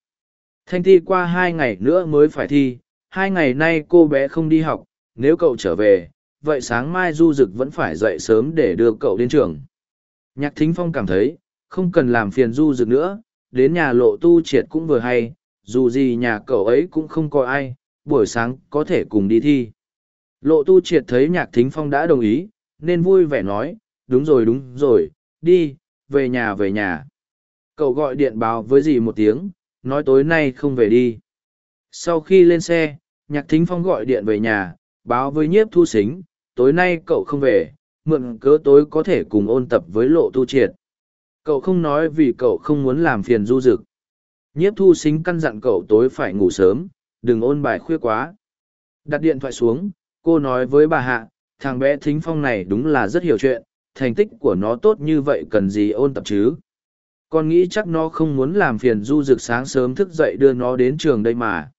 Thanh thi qua hai ngày nữa mới phải thi, hai ngày nay cô bé không đi học, nếu cậu trở về, vậy sáng mai Du Dực vẫn phải dậy sớm để đưa cậu đến trường. Nhạc Thính Phong cảm thấy, không cần làm phiền Du Dực nữa, đến nhà lộ tu triệt cũng vừa hay, dù gì nhà cậu ấy cũng không có ai, buổi sáng có thể cùng đi thi. Lộ tu triệt thấy nhạc thính phong đã đồng ý, nên vui vẻ nói, đúng rồi đúng rồi, đi, về nhà về nhà. Cậu gọi điện báo với dì một tiếng, nói tối nay không về đi. Sau khi lên xe, nhạc thính phong gọi điện về nhà, báo với nhiếp thu xính, tối nay cậu không về, mượn cớ tối có thể cùng ôn tập với lộ tu triệt. Cậu không nói vì cậu không muốn làm phiền du dực. Nhiếp thu xính căn dặn cậu tối phải ngủ sớm, đừng ôn bài khuya quá. Đặt điện thoại xuống, cô nói với bà Hạ, thằng bé thính phong này đúng là rất hiểu chuyện, thành tích của nó tốt như vậy cần gì ôn tập chứ. Con nghĩ chắc nó không muốn làm phiền du dực sáng sớm thức dậy đưa nó đến trường đây mà.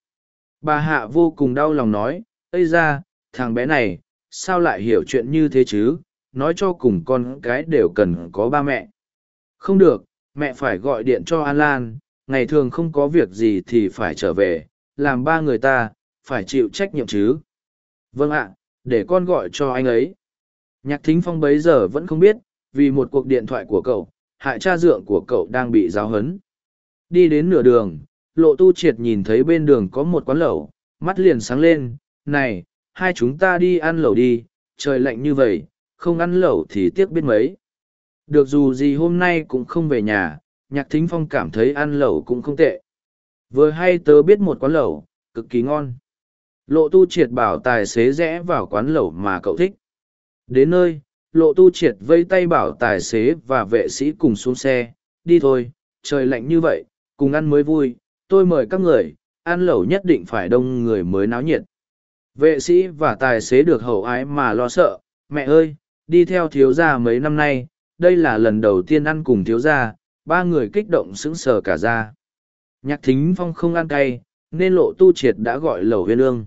Bà Hạ vô cùng đau lòng nói, Ây ra, thằng bé này, sao lại hiểu chuyện như thế chứ, nói cho cùng con cái đều cần có ba mẹ. Không được, mẹ phải gọi điện cho An Lan, ngày thường không có việc gì thì phải trở về, làm ba người ta, phải chịu trách nhiệm chứ. Vâng ạ, để con gọi cho anh ấy. Nhạc thính phong bấy giờ vẫn không biết, vì một cuộc điện thoại của cậu, hại cha dượng của cậu đang bị giáo hấn. Đi đến nửa đường, lộ tu triệt nhìn thấy bên đường có một quán lẩu, mắt liền sáng lên, này, hai chúng ta đi ăn lẩu đi, trời lạnh như vậy, không ăn lẩu thì tiếc biết mấy. Được dù gì hôm nay cũng không về nhà, nhạc thính phong cảm thấy ăn lẩu cũng không tệ. Vừa hay tớ biết một quán lẩu, cực kỳ ngon. Lộ tu triệt bảo tài xế rẽ vào quán lẩu mà cậu thích. Đến nơi, lộ tu triệt vây tay bảo tài xế và vệ sĩ cùng xuống xe, đi thôi, trời lạnh như vậy, cùng ăn mới vui, tôi mời các người, ăn lẩu nhất định phải đông người mới náo nhiệt. Vệ sĩ và tài xế được hậu ái mà lo sợ, mẹ ơi, đi theo thiếu gia mấy năm nay, đây là lần đầu tiên ăn cùng thiếu gia, ba người kích động sững sờ cả ra. Nhạc thính phong không ăn cay, nên lộ tu triệt đã gọi lẩu huyên ương.